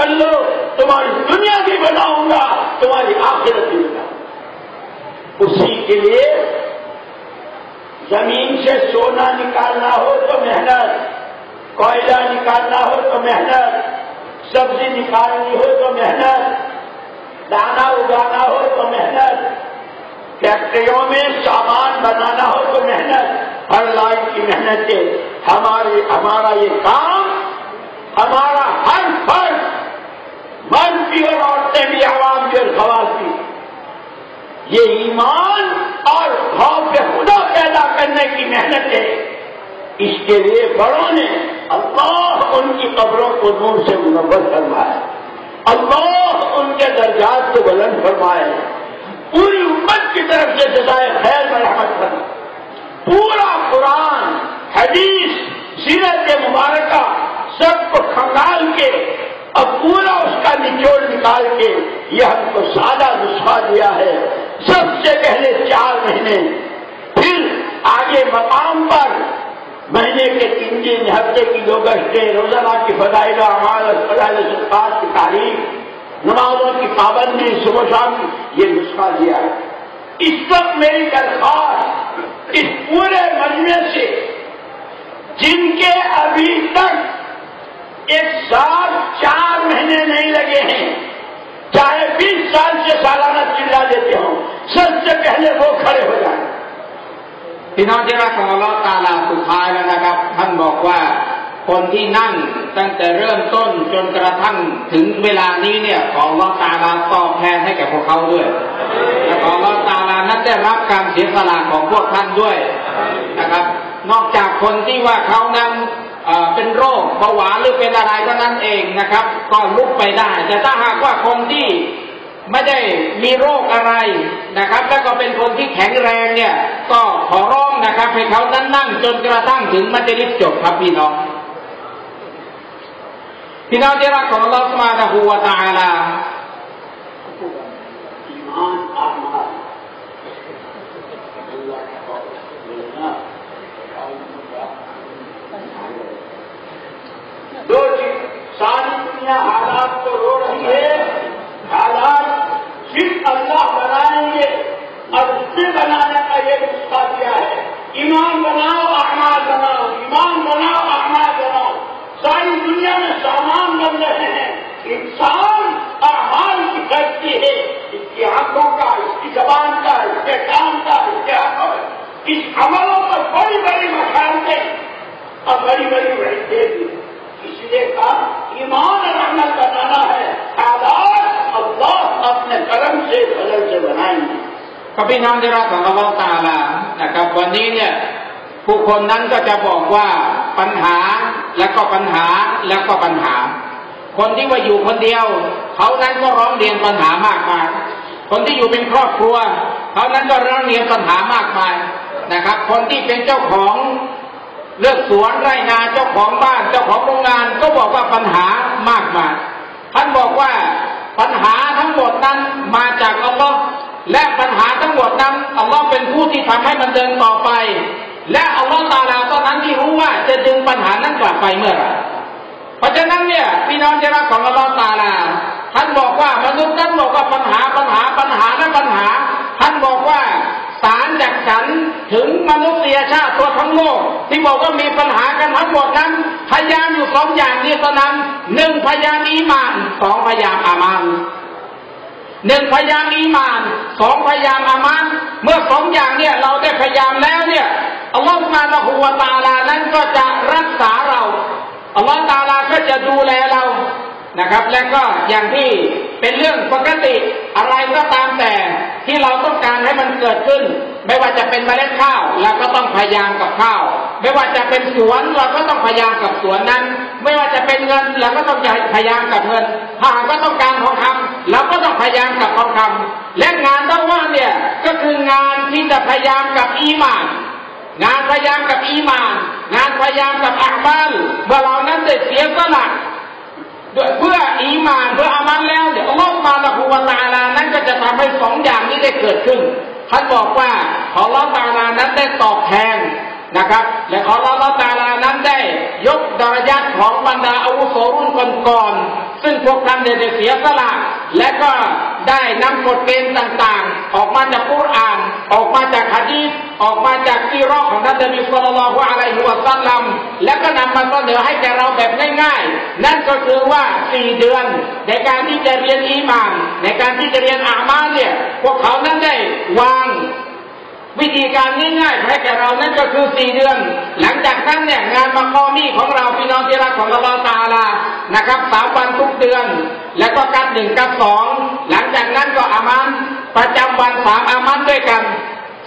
کر لو تمہاری دنیا بھی بناؤں گا، تمہاری آخرت بھی بناؤں اسی کے لیے زمین سے سونا نکالنا ہو تو محنت کوئلہ نکالنا ہو تو محنت، سبزی نکالنی ہو تو محنت دانا اگانا ہو تو محنت، فیکٹریوں میں سامان بنانا ہو تو محنت۔ ہر لائن کی محنت ہے ہمارے ہمارا یہ کام، ہمارا ہر فرد مرد کی اور عورتیں بھی عوام کی اور خواصی یہ ایمان اور خوف خدا پیدا کرنے کی محنت ہے۔ اس کے لیے بڑوں نے اللہ ان کی قبروں کو نور سے منور فرمایا۔ اللہ ان کے درجات کو بلند فرمائے پوری امت کی طرف سے جزائے خیر مرحمت کر پورا قرآن، حدیث، سیرت مبارکہ، سب کو کھنگال کے اب پورا اس کا نچوڑ نکال کے یہ ہم کو سادہ نسخہ دیا ہے۔ سب سے پہلے چار مہینے، پھر آگے مقام پر مہینے کے تین دن، ہفتے کی دو گشتے روزانہ کی فضائل اعمال اور فضائل سرکار کی تعریف نمازوں کی پابندی، صبح شام، یہ نسخہ دیا ہے۔ اس وقت میری درخواست اس پورے مہینے سے، جن کے ابھی تک एक साल चार महीने नहीं लगे हैं चाहे बीस साल से सालाना चिल्ला देते हो सबसे पहले वो खड़े हो जाए พี่น้องที่รักของอัลลอฮ์ตาลาสุดท้ายแล้วนะครับ ท่านบอกว่าคนที่นั่งตั้งแต่เริ่มต้นจนกระทั่งถึงเวลานี้เนี่ยของอัลลอฮ์ตาลาตอบแทนให้แก่พวกเขาด้วยและของอัลลอฮ์ตาลานั้นได้รับการเสียสละของพวกท่านด้วยนะครับ นอกจากคนที่ว่าเขานั้น เอ่อเป็นโรคเบาหวานหรือเป็นอะไรเท่านั้นเองนะครับ ก็ลุกไปได้ แต่ถ้าหากว่าคนที่ไม่ได้มีโรคอะไรนะครับ แล้วก็เป็นคนที่แข็งแรงเนี่ย ก็ขอร้องนะครับ ให้เขานั้นนั่งจนกระทั่งถึงมัจลิสจบครับพี่น้องพี่น้องที่รักของอัลลอฮฺสุบฮานะฮูวะตะอาลา دو چیز۔ ساری دنیا حالات کو رو رہی ہے۔ حالات صرف اللہ بنائیں گے، اور اس سے بنانے کا یہ نسخہ کیا ہے۔ ایمان بناؤ اپنا بناؤ۔ ایمان بناؤ اپنا بناؤ۔ ساری دنیا میں سامان بن رہے ہیں۔ انسان اور احمد کی کرتی ہے۔ اس کی آنکھوں کا، اس کی زبان کا، اس کے کام کا، اس کے آنکھوں اس عملوں پر بڑی بڑی مکان اور بڑی بڑی بڑی इसलिए कहा ईमान और अमल बनाना है हालात अल्लाह अपने कर्म से फजल से बनाएंगे ก็พี่น้องที่รักของอัลลอฮฺตาลานะครับ วันนี้เนี่ยผู้คนนั้นก็จะบอกว่าปัญหาแล้วก็ปัญหาแล้วก็ปัญหา คนที่ว่าอยู่คนเดียว เขานั้นก็ร้องเรียนปัญหามากมาย คนที่อยู่เป็นครอบครัว เขานั้นก็ร้องเรียนปัญหามากมายนะครับ คนที่เป็นเจ้าของ เลือกสวนไร่นาเจ้าของบ้านเจ้าของโรงงานก็บอกว่าปัญหามากมายท่านบอกว่าปัญหาทั้งหมดนั้นมาจากอัลลอฮ์และปัญหาทั้งหมดนั้นอัลลอฮ์เป็นผู้ที่ทำให้มันเดินต่อไป และอัลลอฮ์ตาลาตอนนั้นที่รู้ว่าจะดึงปัญหานั้นกลับไปเมื่อไหร่ เพราะฉะนั้นเนี่ยพี่น้องที่รักของอัลลอฮ์ตาลาท่านบอกว่ามนุษย์นั้นบอกว่าปัญหาปัญหาปัญหาและปัญหา ท่านบอกว่าสารจากฉันถึงมนุษยชาติตัวทั้งโลกที่บอกว่ามีปัญหากันทั้งหมดนั้น พยายามอยู่สองอย่างนี้เท่านั้นหนึ่งพยายามอีมานสองพยายามอามานหนึ่งพยายามอีมานสองพยายามอามานเมื่อสองอย่างเนี่ยเราได้พยายามแล้วเนี่ยอัลลอฮฺมาละฮูวตาลานั้นก็จะรักษาเรา อัลลอฮฺตาลาก็จะดูแลเรานะครับ และก็อย่างที่เป็นเรื่องปกติอะไรก็ตามแต่ที่เราต้องการให้มันเกิดขึ้น ไม่ว่าจะเป็นเมล็ดข้าวเราก็ต้องพยายามกับข้าว ไม่ว่าจะเป็นสวนเราก็ต้องพยายามกับสวนนั้น ไม่ว่าจะเป็นเงินเราก็ต้องพยายามกับเงินถ้าหากว่าต้องการทองคำเราก็ต้องพยายามกับทองคำและงานต้องว่าเนี่ยก็คืองานที่จะพยายามกับอีมาน งานพยายามกับอีมาน งานพยายามกับอัคบัลเมื่อเรานั้นได้เสียสละเพื่ออีมานเพื่ออามันแล้วเดี๋ยวอัลลอฮฺมาละฮูวะตาลานั้นก็จะทำให้สองอย่างนี้ได้เกิดขึ้นท่านบอกว่าขอัลอตาลานั้นได้ตอบแทน นะครับ และอัลลอฮฺตาลานั้นได้ยกดารยัตของบรรดาอาวุโสรุ่นก่อนๆซึ่งพวกท่านได้เสียสละและก็ได้นำกฎเกณฑ์ต่างๆ ออกมาจากกุรอาน ออกมาจากฮะดีษออกมาจากที่รอกของท่านนบีสุลต่านละฮ์อะลัยฮิวะสัลลัมแล้วก็นำมาเสนอให้แก่เราแบบง่ายๆ นั่นก็คือว่าสี่เดือน ในการที่จะเรียนอีมาน ในการที่จะเรียนอามาเนี่ยพวกเขานั้นได้วาง วิธีการง่ายๆให้แก่เรานั่นก็คือสี่เดือน หลังจากนั้นเนี่ยงานมาคอมี่ของเราพี่น้องที่รักของเราตาลานะครับสามวันทุกเดือน แล้วก็กัดหนึ่งกัดสองหลังจากนั้นก็อามันประจำวันสามอามันด้วยกัน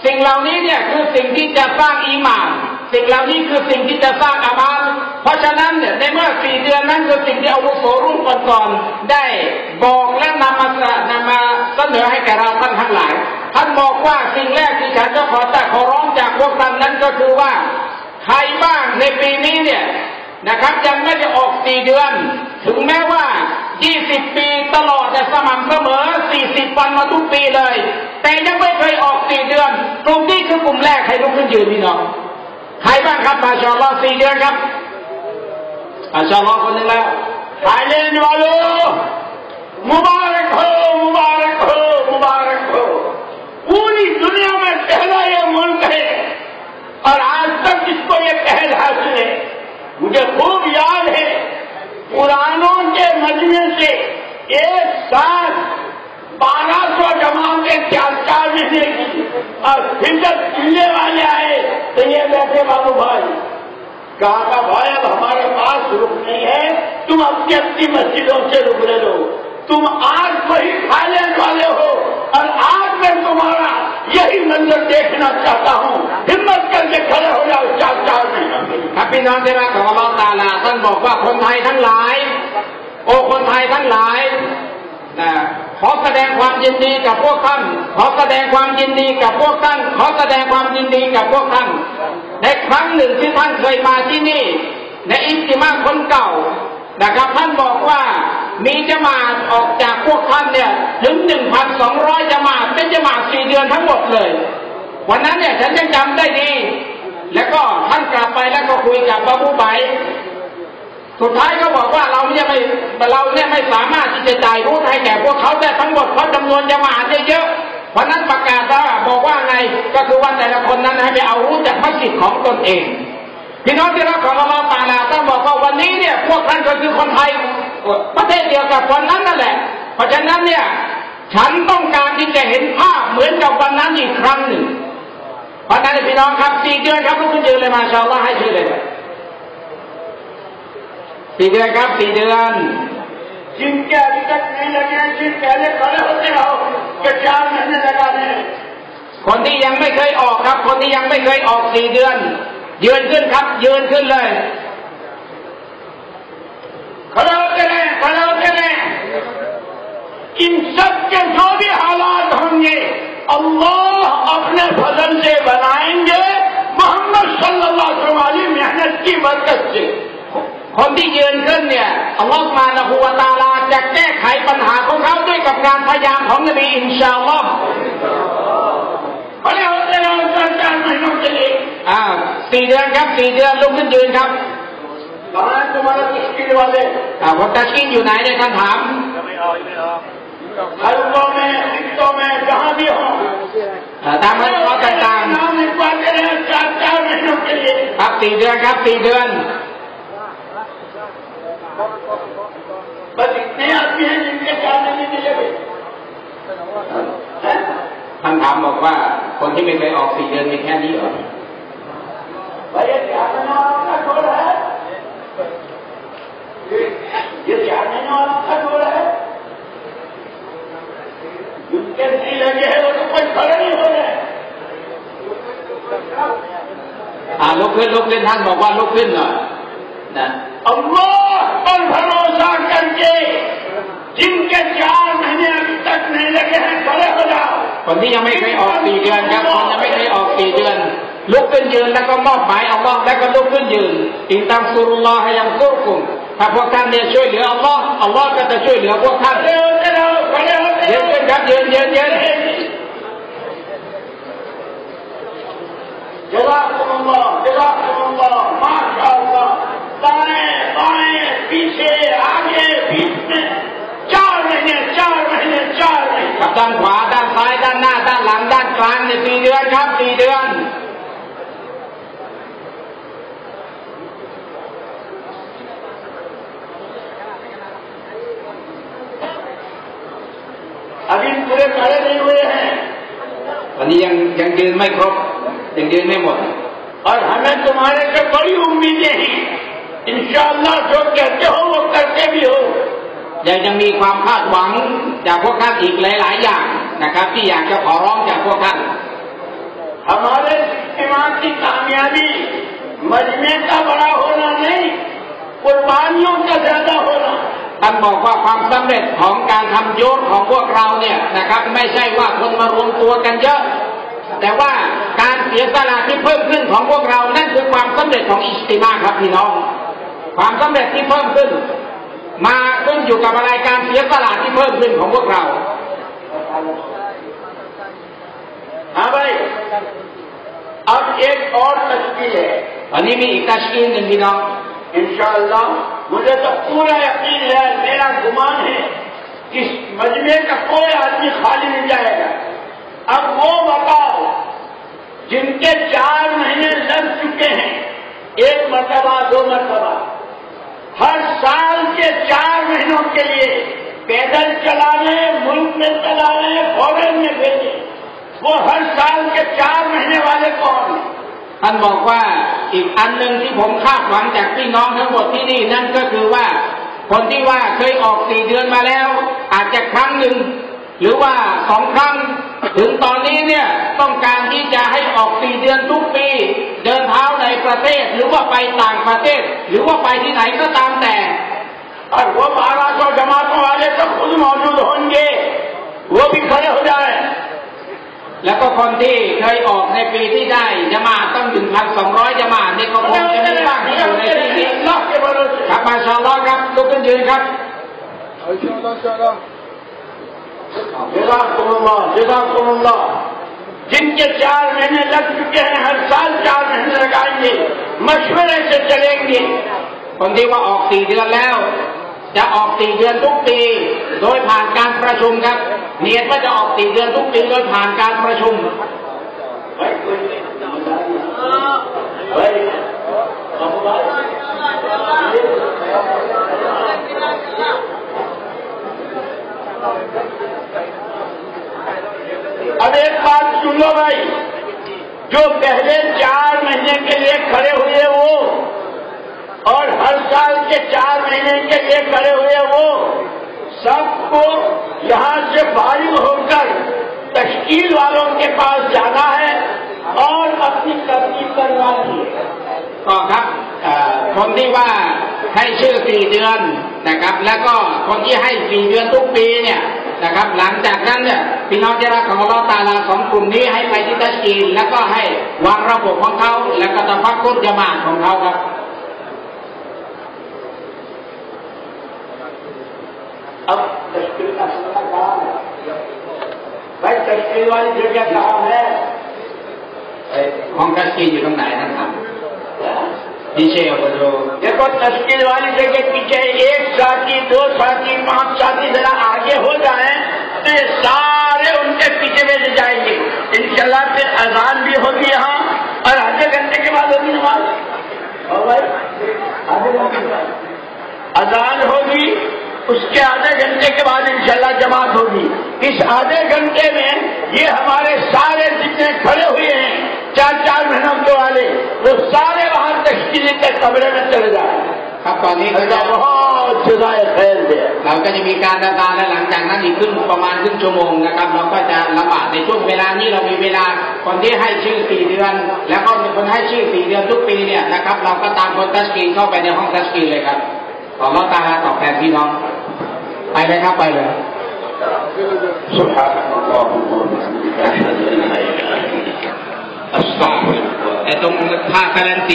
สิ่งเหล่านี้เนี่ยคือสิ่งที่จะสร้างอีหมานสิ่งเหล่านี้คือสิ่งที่จะสร้างอามันเพราะฉะนั้นเนี่ยในเมื่อสี่เดือนนั้นคือสิ่งที่อาวุโสรุ่นก่อนๆได้บอกและนำมานำมาเสนอให้แก่เราท่านทั้งหลาย ท่านบอกว่าสิ่งแรกที่ฉันจะขอแต่ขอร้องจากพวกท่านนั้นก็คือว่า ใครบ้างในปีนี้เนี่ย นะครับยังไม่ได้ออกสี่เดือน ถึงแม้ว่า 20 ปีตลอดแต่สม่ำเสมอ 40 วันมาทุกปีเลย แต่ยังไม่เคยออกสี่เดือน กลุ่มนี้คือกลุ่มแรกให้ลุกขึ้นยืนพี่น้อง ใครบ้างครับมาชาอัลลอฮ์สี่เดือนครับมาชาอัลลอฮ์คนหนึ่งแล้ว थाईलैंड वालों मुबारक हो मुबारक हो मुबारक हो पूरी दुनिया में पहला ये मुल्क है और आज तक इसको ये पहल हासिल है مجھے خوب یاد ہے پرانوں کے مجمے سے ایک ساتھ بارہ سو جماعتیں چار چار مہینے کی اور ہندت پینے والے آئے تو یہ بیٹھے، بابو بھائی، کہا کا بھائی، اب ہمارے پاس رک نہیں ہے، تم اپنی اپنی مسجدوں سے رک لے لو۔ तुम आज वही थाईलैंड वाले हो और आज मैं तुम्हारा यही मंजर देखना चाहता हूँ हिम्मत करके खड़े हो जाओ चार चार महीनों के लिए ครับพี่น้องที่รักของอัลลอฮ์ตาลาท่านบอกว่าคนไทยทั้งหลาย โอ้คนไทยทั้งหลายนะขอแสดงความยินดีกับพวกท่าน ขอแสดงความยินดีกับพวกท่าน ขอแสดงความยินดีกับพวกท่าน ในครั้งหนึ่งที่ท่านเคยมาที่นี่ ในอิติมาคนเก่านะครับ ท่านบอกว่า มีจมาตออกจากพวกท่านเนี่ยถึง1,200จมาตเป็นจมาตสี่เดือนทั้งหมดเลย วันนั้นเนี่ยฉันยังจำได้ดี แล้วก็ท่านกลับไปแล้วก็คุยกับบาบูไบสุดท้ายก็บอกว่าเราเนี่ยไม่เราเนี่ยไม่สามารถที่จะจ่ายรู้ให้แก่พวกเขาได้ทั้งหมดเพราะจำนวนจะมาอาจจะเยอะวันนั้นประกาศว่าบอกว่าไงก็คือว่าแต่ละคนนั้นให้ไปเอารู้จากมัสยิดของตนเองพี่น้องที่รักของเราตาลาท่านบอกว่าวันนี้เนี่ยพวกท่านก็คือคนไทย ประเทศเดียวกับวันนั้นนั่นแหละ เพราะฉะนั้นเนี่ย ฉันต้องการที่จะเห็นภาพเหมือนกับวันนั้นอีกครั้งหนึ่ง เพราะฉะนั้นพี่น้องครับสี่เดือนครับทุกคนยืนเลยมาชาอัลลอฮ์ให้ชื่อเลยสี่เดือนครับสี่เดือน जिनके अभी तक नहीं लगे हैं जिन पहले खड़े होते हो कि चार महीने लगाने हैं คนที่ยังไม่เคยออกครับ คนที่ยังไม่เคยออกสี่เดือน ยืนขึ้นครับ ยืนขึ้นเลย खड़े होते रहे खड़े होते रहे इन सब के जो भी हालात होंगे अल्लाह अपने फजल से बनाएंगे मोहम्मद सल्लल्लाहु अलैहि वसल्लम वाली मेहनत की बरकत से คนที่ยืนขึ้นเนี่ยอัลลอฮฺมานะฮูวะตะอาลาจะแก้ไขปัญหาของเขาด้วยกับการพยายามของนบีอินชาอัลลอฮ์ खड़े होते रहे चार चार महीनों के लिए อ่าสี่เดือนครับสี่เดือนลุกขึ้นยืนครับ อ่าวัตตาชินอยู่ไหนเนี่ยท่านถาม حلقوں میں خطوں میں جہاں بھی ہوں نام اقبال کریں چار چار مہینوں کے لیے آپ تین دن آپ تین دن بس اتنے آدمی ہیں جن کے چار مہینے کے لیے ท่านถามบอกว่าคนที่ไม่ไปออกสี่เดือนมีแค่นี้เหรอ भाई ये चार महीना आपका छोड़ है ये चार महीना आपका छोड़ है जिनके नहीं लगे हैं वो तो कोई खड़े नहीं हो रहे อ่าลุกขึ้นลุกขึ้นท่านบอกว่าลุกขึ้นหน่อยนะ अल्लाह पर भरोसा करके जिनके चार महीने अभी तक नहीं लगे हैं खड़े हो जाओ คนที่ยังไม่เคยออกสี่เดือนครับคนยังไม่เคยออกสี่เดือน ลุกขึ้นยืนแล้วก็มอบหมายอัลลอฮ์แล้วก็ลุกขึ้นยืนอินตัมซุรุลลอฮ์ให้ยังกุรกุม ถ้าพวกท่านเนี่ยช่วยเหลืออัลลอฮ์อัลลอฮ์ก็จะช่วยเหลือพวกท่าน खड़े होते रहो खड़े होते ยืนขึ้นครับยืนยืนยืน जजाकुमुल्लाह जजाकुमुल्लाह माशाअल्लाह दाएं बाएं पीछे आगे बीच में चार महीने चार महीने चार महीने กับด้านขวาด้านซ้ายด้านหน้าด้านหลังด้านกลางเนี่ยสี่เดือนครับสี่เดือน ابھی پورے سارے نہیں ہوئے ہیں۔ جنگل میں کھو جنگل میں موت اور ہمیں تمہارے سے بڑی امیدیں ہیں۔ انشاءاللہ جو کہتے ہو وہ کرتے بھی ہو۔ ยังยังมีความคาดหวังจากพวกท่านอีกหลาย ๆ อย่างนะครับที่อยากจะขอร้องจากพวกท่าน ہمارے امام کی کامیابی مجمع کا بڑا ہونا نہیں قربانیوں کا زیادہ ہونا۔ ท่านบอกว่าความสำเร็จของการทำยศของพวกเราเนี่ยนะครับ ไม่ใช่ว่าคนมารวมตัวกันเยอะ แต่ว่าการเสียสละที่เพิ่มขึ้นของพวกเรานั่นคือความสำเร็จของอิสติมาครับพี่น้อง ความสำเร็จที่เพิ่มขึ้น มาขึ้นอยู่กับอะไรการเสียสละที่เพิ่มขึ้นของพวกเราเอาไปอัลเอ็กออร์ตัสกีอันนี้มีอีกตัสกีหนึ่งพี่น้องอินชาอัลลอฮ์ مجھے تو پورا یقین ہے، میرا گمان ہے اس مجمع کا کوئی آدمی خالی نہیں جائے گا۔ اب وہ بتاؤ جن کے چار مہینے لگ چکے ہیں، ایک مرتبہ، دو مرتبہ، ہر سال کے چار مہینوں کے لیے پیدل چلا لیں ملک میں چلا لیں فورن میں بھیجیں۔ وہ ہر سال کے چار مہینے والے کون ہیں؟ ท่านบอกว่าอีกอันหนึ่งที่ผมคาดหวังจากพี่น้องทั้งหมดที่นี่นั่นก็คือว่า คนที่ว่าเคยออกสี่เดือนมาแล้ว อาจจะครั้งหนึ่งหรือว่าสองครั้ง ถึงตอนนี้เนี่ยต้องการที่จะให้ออกสี่เดือนทุกปี เดินเท้าในประเทศ หรือว่าไปต่างประเทศ หรือว่าไปที่ไหนก็ตามแต่ और वो बारह सौ जमातों वाले तो खुद मौजूद होंगे वो भी खड़े हो जाए แล้วก็คนที่เคยออกในปีที่ได้จะมาต้องถึงพันสองร้อยจะมาเนี่ยก็คงจะไม่ว่างที่อยู่ในที่นี้ अल्लाह के भरोसे ครับมาชาอัลลอฮ์ครับลุกขึ้นยืนครับ जजाकुमुल्लाह जजाकुमुल्लाह जिनके चार महीने लग चुके हैं हर साल चार महीने लगाएंगे मशवरे से चलेंगे คนที่ว่ าออกสี่เดือนแล้ว จะออกสี่เดือนทุกปี โดยผ่านการประชุมครับ เนียดว่าจะออกสี่เดือนทุกปีโดยผ่านการประชุม भाई कोई भाई अब अब एक बात सुन लो भाई जो पहले चार महीने के लिए खड़े हुए वो और हर साल के चार महीने के लिए खड़े हुए वो सबको यहाँ से फारिग होकर तश्कील वालों के पास जाना है और अपनी तरतीब करवानी है ก็ครับเอ่อคนที่ว่าให้ชื่อสี่เดือนนะครับ แล้วก็คนที่ให้สี่เดือนทุกปีเนี่ยนะครับ หลังจากนั้นเนี่ยพี่น้องที่รักของอัลลอฮ์ตาลาสองกลุ่มนี้ให้ไปที่ตัชกีนแล้วก็ให้วางระบบของเขาแล้วก็ตะฟักกุดจามาตของเขาครับ اب تشکیل کا سلسلہ کہاں ہے۔ بھائی تشکیل والی جگہ کہاں ہے؟ کانگریس کی جگہ نائنا ہاں۔ تھا پیچھے دیکھو تشکیل والی جگہ پیچھے ایک ساتھی دو ساتھی پانچ ساتھی ذرا آگے ہو جائیں تو سارے ان کے پیچھے میں لے جائیں گے۔ انشاءاللہ سے اذان بھی ہوگی یہاں اور آدھے گھنٹے کے بعد ہوگی نماز۔ اور بھائی آدھے گھنٹے کے بعد۔ اذان ہوگی اس کے آدھے گھنٹے کے بعد انشاءاللہ جماعت ہوگی اس آدھے گھنٹے میں یہ ہمارے سارے جتنے کھڑے ہوئے ہیں چار چار مہینوں کے والے وہ سارے وہاں تشکیل کے کمرے میں چلے جائیں ครับตอนนี้เราก็บอกว่าสุดท้ายแฟนเนี่ยเราก็จะมีการดําเนินการนั้นอีกครึ่งประมาณครึ่งชั่วโมงนะครับเราก็จะระบาดในช่วงเวลานี้เรามีเวลาคนที่ให้ชื่อ4เดือน แล้วก็คนให้ชื่อ4เดือนทุกปีเนี่ยนะครับเราก็ตามคนทัชกิ้งเข้าไปในห้องทัชกิ้งเลยครับ ขอรับการตอบแทนพี่น้อง ไปเลยครับไปเลยสุภาพอัสตัฟไอ้ตรงท่าการันตี